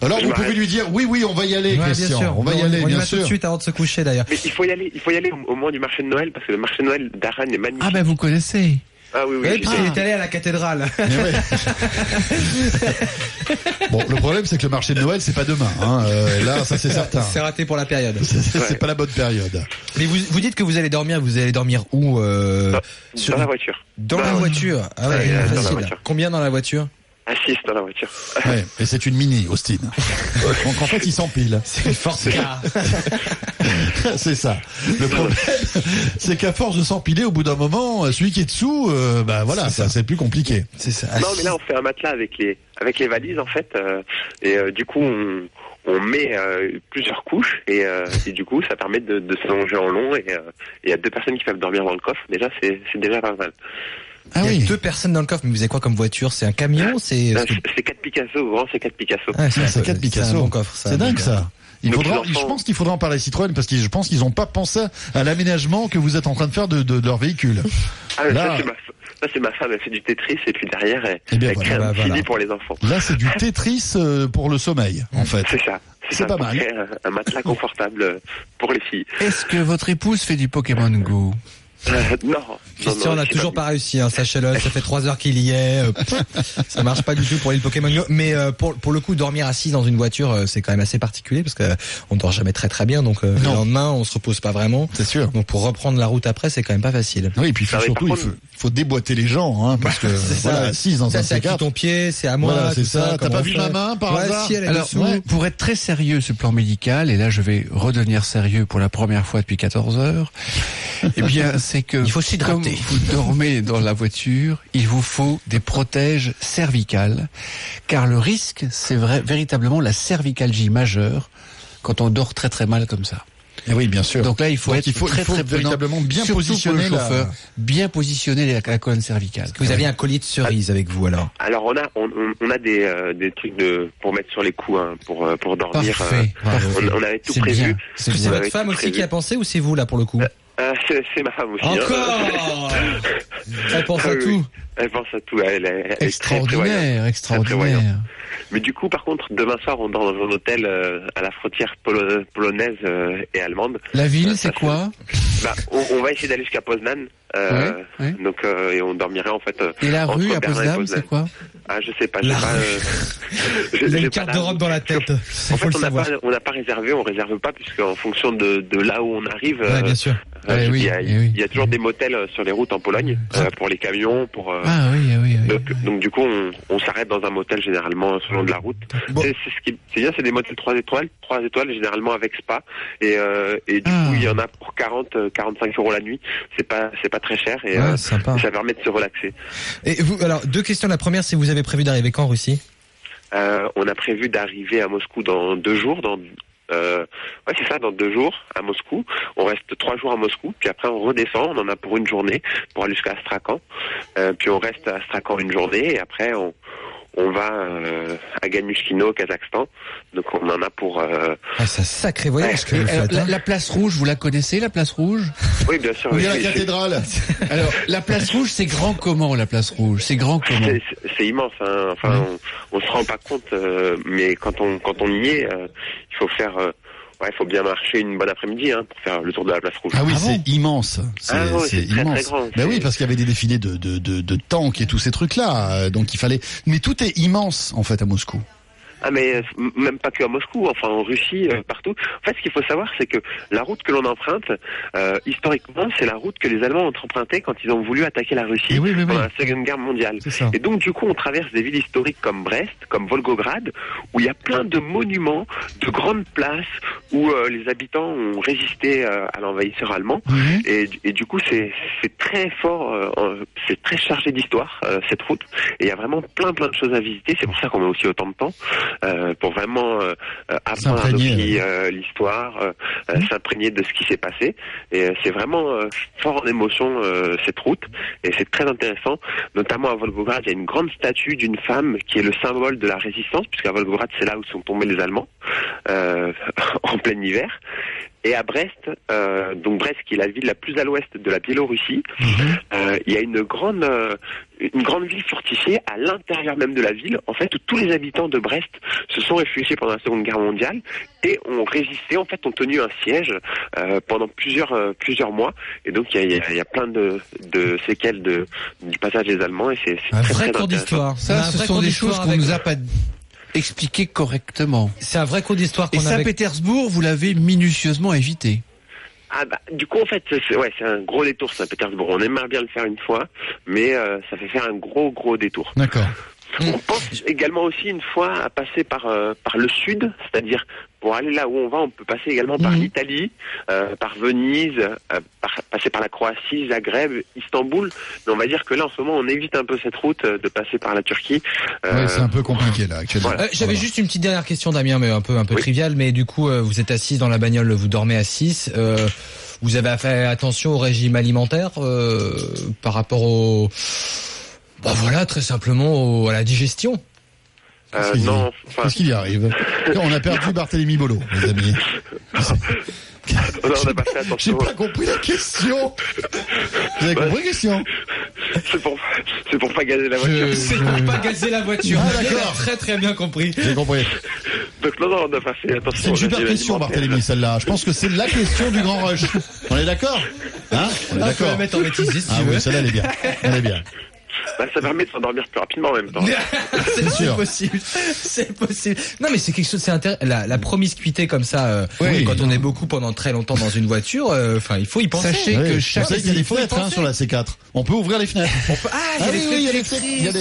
Alors, vous pouvez lui dire, oui, oui, on va y aller, Ouais, bien Christian. sûr. On va y aller, on y bien va tout sûr. de suite avant de se coucher d'ailleurs. Mais il faut y aller, il faut y aller au, au moment du marché de Noël parce que le marché de Noël d'Arène est magnifique. Ah ben vous connaissez. Ah oui, oui. Et j'y puis il est allé à la cathédrale. Ouais. Bon, le problème, c'est que le marché de Noël, c'est pas demain. Hein. Euh, là, ça, c'est certain. C'est raté pour la période. C'est pas la bonne période. Mais vous, vous dites que vous allez dormir, vous allez dormir où euh, Dans, sur- dans la voiture. Dans la voiture. Ah ouais, Ouais, dans la facile. voiture. Combien dans la voiture? Assis dans la voiture. Ouais, et c'est une mini, Austin. Donc en fait, il s'empile. C'est une force car. c'est ça. Le problème, c'est qu'à force de s'empiler, au bout d'un moment, celui qui est dessous, euh, bah voilà, ça c'est plus compliqué. C'est ça. Non, mais là, on fait un matelas avec les, avec les valises, en fait. euh, et euh, du coup, on, on met euh, plusieurs couches. Et, euh, et du coup, ça permet de, de s'allonger en long. Et euh, il y a deux personnes qui peuvent dormir dans le coffre. Déjà, c'est c'est déjà pas mal. Ah il y a oui. deux personnes dans le coffre, mais vous avez quoi comme voiture? C'est un camion C'est Euh, C'est c'est 4 Picasso, grand, c'est 4 Picasso. Ah, C'est un- quatre C'est Picasso. un bon coffre. ça. C'est dingue ça. Il Donc, faudra, enfants- je pense qu'il faudra en parler à Citroën parce que je pense qu'ils n'ont pas pensé à l'aménagement que vous êtes en train de faire de, de, de leur véhicule. Ah, mais Là- ça, c'est ma, c'est femme, elle fait du Tetris. Et puis derrière, elle, Eh bien, elle voilà, crée un bah, fini voilà. pour les enfants. Là, c'est du Tetris euh, pour le sommeil, en fait. C'est ça. C'est pas mal. Un, un matelas confortable euh, pour les filles. Est-ce que votre épouse fait du Pokémon Go? Euh, non, non, Christian n'a toujours pas- pas réussi, hein, sachez-le, ça fait trois heures qu'il y est, euh, ça marche pas du tout pour les Pokémon Go, mais euh, pour, pour le coup, dormir assis dans une voiture, euh, c'est quand même assez particulier, parce que euh, on dort jamais très très bien, donc euh, le lendemain, on se repose pas vraiment, C'est sûr. donc pour reprendre la route après, c'est quand même pas facile. Oui, et puis Ah surtout, il faut, contre- il faut déboîter les gens, hein, parce que C'est ça, voilà, assise dans Ça, un c'est à qui C4. ton pied, c'est à moi, Voilà, c'est ça. T'as pas vu fait ma main, par ouais, hasard si, elle est Alors, ouais, pour être très sérieux sur le plan médical, et là je vais redevenir sérieux pour la première fois depuis 14 heures, eh bien c'est que Il faut comme vous dormez dans la voiture, il vous faut des protèges cervicales, car le risque c'est vrai, véritablement la cervicalgie majeure quand on dort très très mal comme ça. Eh oui, bien sûr. Donc là, il faut Donc, être il faut- très il faut très prudent, véritablement bien positionner le la- bien positionner la, la colonne cervicale. Vous aviez un collier de cerise avec vous alors? Alors on a on, a des euh, des trucs de pour mettre sur les coups hein, pour euh, pour dormir. Parfait, euh, parfait. on, on avait tout prévu. que c'est votre femme aussi prévu. qui a pensé ou c'est vous là pour le coup? Euh, c'est c'est ma femme aussi. hein. Encore Elle pense Ah à oui, tout. Elle pense à tout. Elle, elle- elle est très prévoyante. Extraordinaire, extraordinaire. Mais du coup, par contre, demain soir, on dort dans un hôtel euh, à la frontière polo- polonaise euh, et allemande. La ville, Euh, c'est quoi Bah, on, on va essayer d'aller jusqu'à Poznan. Ouais, ouais. Donc, et on dormirait en fait. Et la rue à Potsdam, c'est quoi Ah, je sais pas. j'ai La pas, euh, j'ai une carte d'Europe dans la tête, En faut fait, le on n'a pas, réservé, on réserve pas puisque en fonction de, de là où on arrive, Ouais, euh, bien sûr. Euh, Eh il oui, y, a, eh oui. il y a toujours des motels euh, sur les routes en Pologne euh, pour les camions, pour. euh, Ah oui, ah oui, ah oui. donc, donc, du coup, on, on s'arrête dans un motel généralement sur le long de la route. Bon. C'est c'est ce qui c'est bien, c'est des motels 3 étoiles, 3 étoiles généralement avec spa et euh, et du Ah. coup il y en a pour 40 euh, 45 euros la nuit. C'est pas c'est pas très cher et Ouais, euh, ça permet de se relaxer. Et vous, alors deux questions. La première, c'est vous avez prévu d'arriver quand en Russie? Euh, on a prévu d'arriver à Moscou dans deux jours, dans euh, ouais c'est ça, dans deux jours à Moscou. On reste trois jours à Moscou, puis après on redescend, on en a pour une journée pour aller jusqu'à Astrakhan. Euh, puis on reste à Astrakhan une journée et après on on va euh, à Ganushkino au Kazakhstan. Donc on en a pour euh, Ah, c'est un sacré voyage que Et, vous alors, faites. la, hein. la place rouge, vous la connaissez, la place rouge? Oui bien sûr. Oui, la cathédrale. Alors, la place rouge, c'est grand comment, la place rouge? C'est grand comment? C'est immense, hein. enfin on, on se rend pas compte, euh, mais quand on quand on y est, euh, il faut faire, ouais, il faut bien marcher une bonne après-midi hein, pour faire le tour de la place rouge. Ah oui, Ah c'est bon immense. C'est Ah c'est très, immense. très grand. Ben oui, parce qu'il y avait des défilés de, de, de, de tanks et tous ces trucs-là. euh, Donc il fallait. Mais tout est immense en fait à Moscou. Ah mais euh, même pas que à Moscou, enfin en Russie, euh, partout. En fait, ce qu'il faut savoir, c'est que la route que l'on emprunte, euh, historiquement, c'est la route que les Allemands ont empruntée quand ils ont voulu attaquer la Russie pendant la Seconde Guerre mondiale. Et donc du coup, on traverse des villes historiques comme Brest, comme Volgograd, où il y a plein de monuments, de grandes places où euh, les habitants ont résisté euh, à l'envahisseur allemand. Et, et du coup, c'est très fort, euh, c'est très chargé d'histoire euh, cette route. Et il y a vraiment plein plein de choses à visiter. C'est pour ça qu'on met aussi autant de temps euh, pour vraiment euh, euh, apprendre euh, l'histoire, euh, s'imprégner de ce qui s'est passé. Et c'est vraiment fort en émotion cette route. Et c'est très intéressant. Notamment à Volgograd, il y a une grande statue d'une femme qui est le symbole de la résistance, puisqu'à Volgograd, c'est là où sont tombés les Allemands en plein hiver. Et à Brest, euh, donc Brest qui est la ville la plus à l'ouest de la Biélorussie, euh, il y a une grande, euh, une grande ville fortifiée à l'intérieur même de la ville, en fait, où tous les habitants de Brest se sont réfugiés pendant la Seconde Guerre mondiale et ont résisté, en fait, ont tenu un siège euh, pendant plusieurs, euh, plusieurs mois. Et donc, il y a, il y a- il y a plein de, de séquelles de, du passage des Allemands et c'est c'est Un très, vrai très cours d'histoire. Ça, ce sont des choses qu'on nous a pas expliquées correctement. C'est un vrai cours d'histoire Et Saint-Pétersbourg, vous l'avez minutieusement évité. Ah bah, du coup, en fait, c'est ouais, c'est un gros détour Saint-Pétersbourg. On aimerait bien le faire une fois, mais euh, ça fait faire un gros, gros détour. D'accord. On pense également aussi une fois à passer par euh, par le sud, c'est-à-dire pour aller là où on va, on peut passer également par l'Italie, euh, par Venise, euh, par, passer par la Croatie, Zagreb, Istanbul. Mais on va dire que là, en ce moment, on évite un peu cette route euh, de passer par la Turquie. Euh, Ouais, c'est un peu compliqué là actuellement. Euh, J'avais juste une petite dernière question, Damien, mais un peu un peu triviale. Mais du coup, euh, vous êtes assis dans la bagnole, vous dormez à 6 vous avez fait attention au régime alimentaire euh, par rapport au, bah voilà, très simplement au- à la digestion. Euh, non, enfin, Qu'est-ce qu'il y arrive On a perdu Barthélemy Bolo, les amis. J'ai pas compris la question. Vous avez compris la question C'est pour, c'est pour pas gazer la voiture. C'est pour pas gazer la voiture. Ah, d'accord. Très très bien compris. J'ai compris. Donc non, non, fait attention. C'est une super question. Barthélemy, celle-là. Je pense que c'est la question du grand rush. On est d'accord Hein? On est Ah, d'accord la mettre en bêtisier, si Ah oui, celle-là, elle est bien. Elle est bien. Bah, ça permet de s'endormir plus rapidement en même temps. c'est sûr. possible. C'est possible. Non, mais c'est quelque chose, c'est intéressant. La, la promiscuité comme ça, euh, Oui. quand on est beaucoup pendant très longtemps dans une voiture, euh, enfin, il faut y penser. Sachez Oui, que vous chaque savez qu'il y a des il fenêtres hein, penser. sur la C4. On peut ouvrir les fenêtres. Ah, il y a Ah des oui, oui, il y a des fenêtres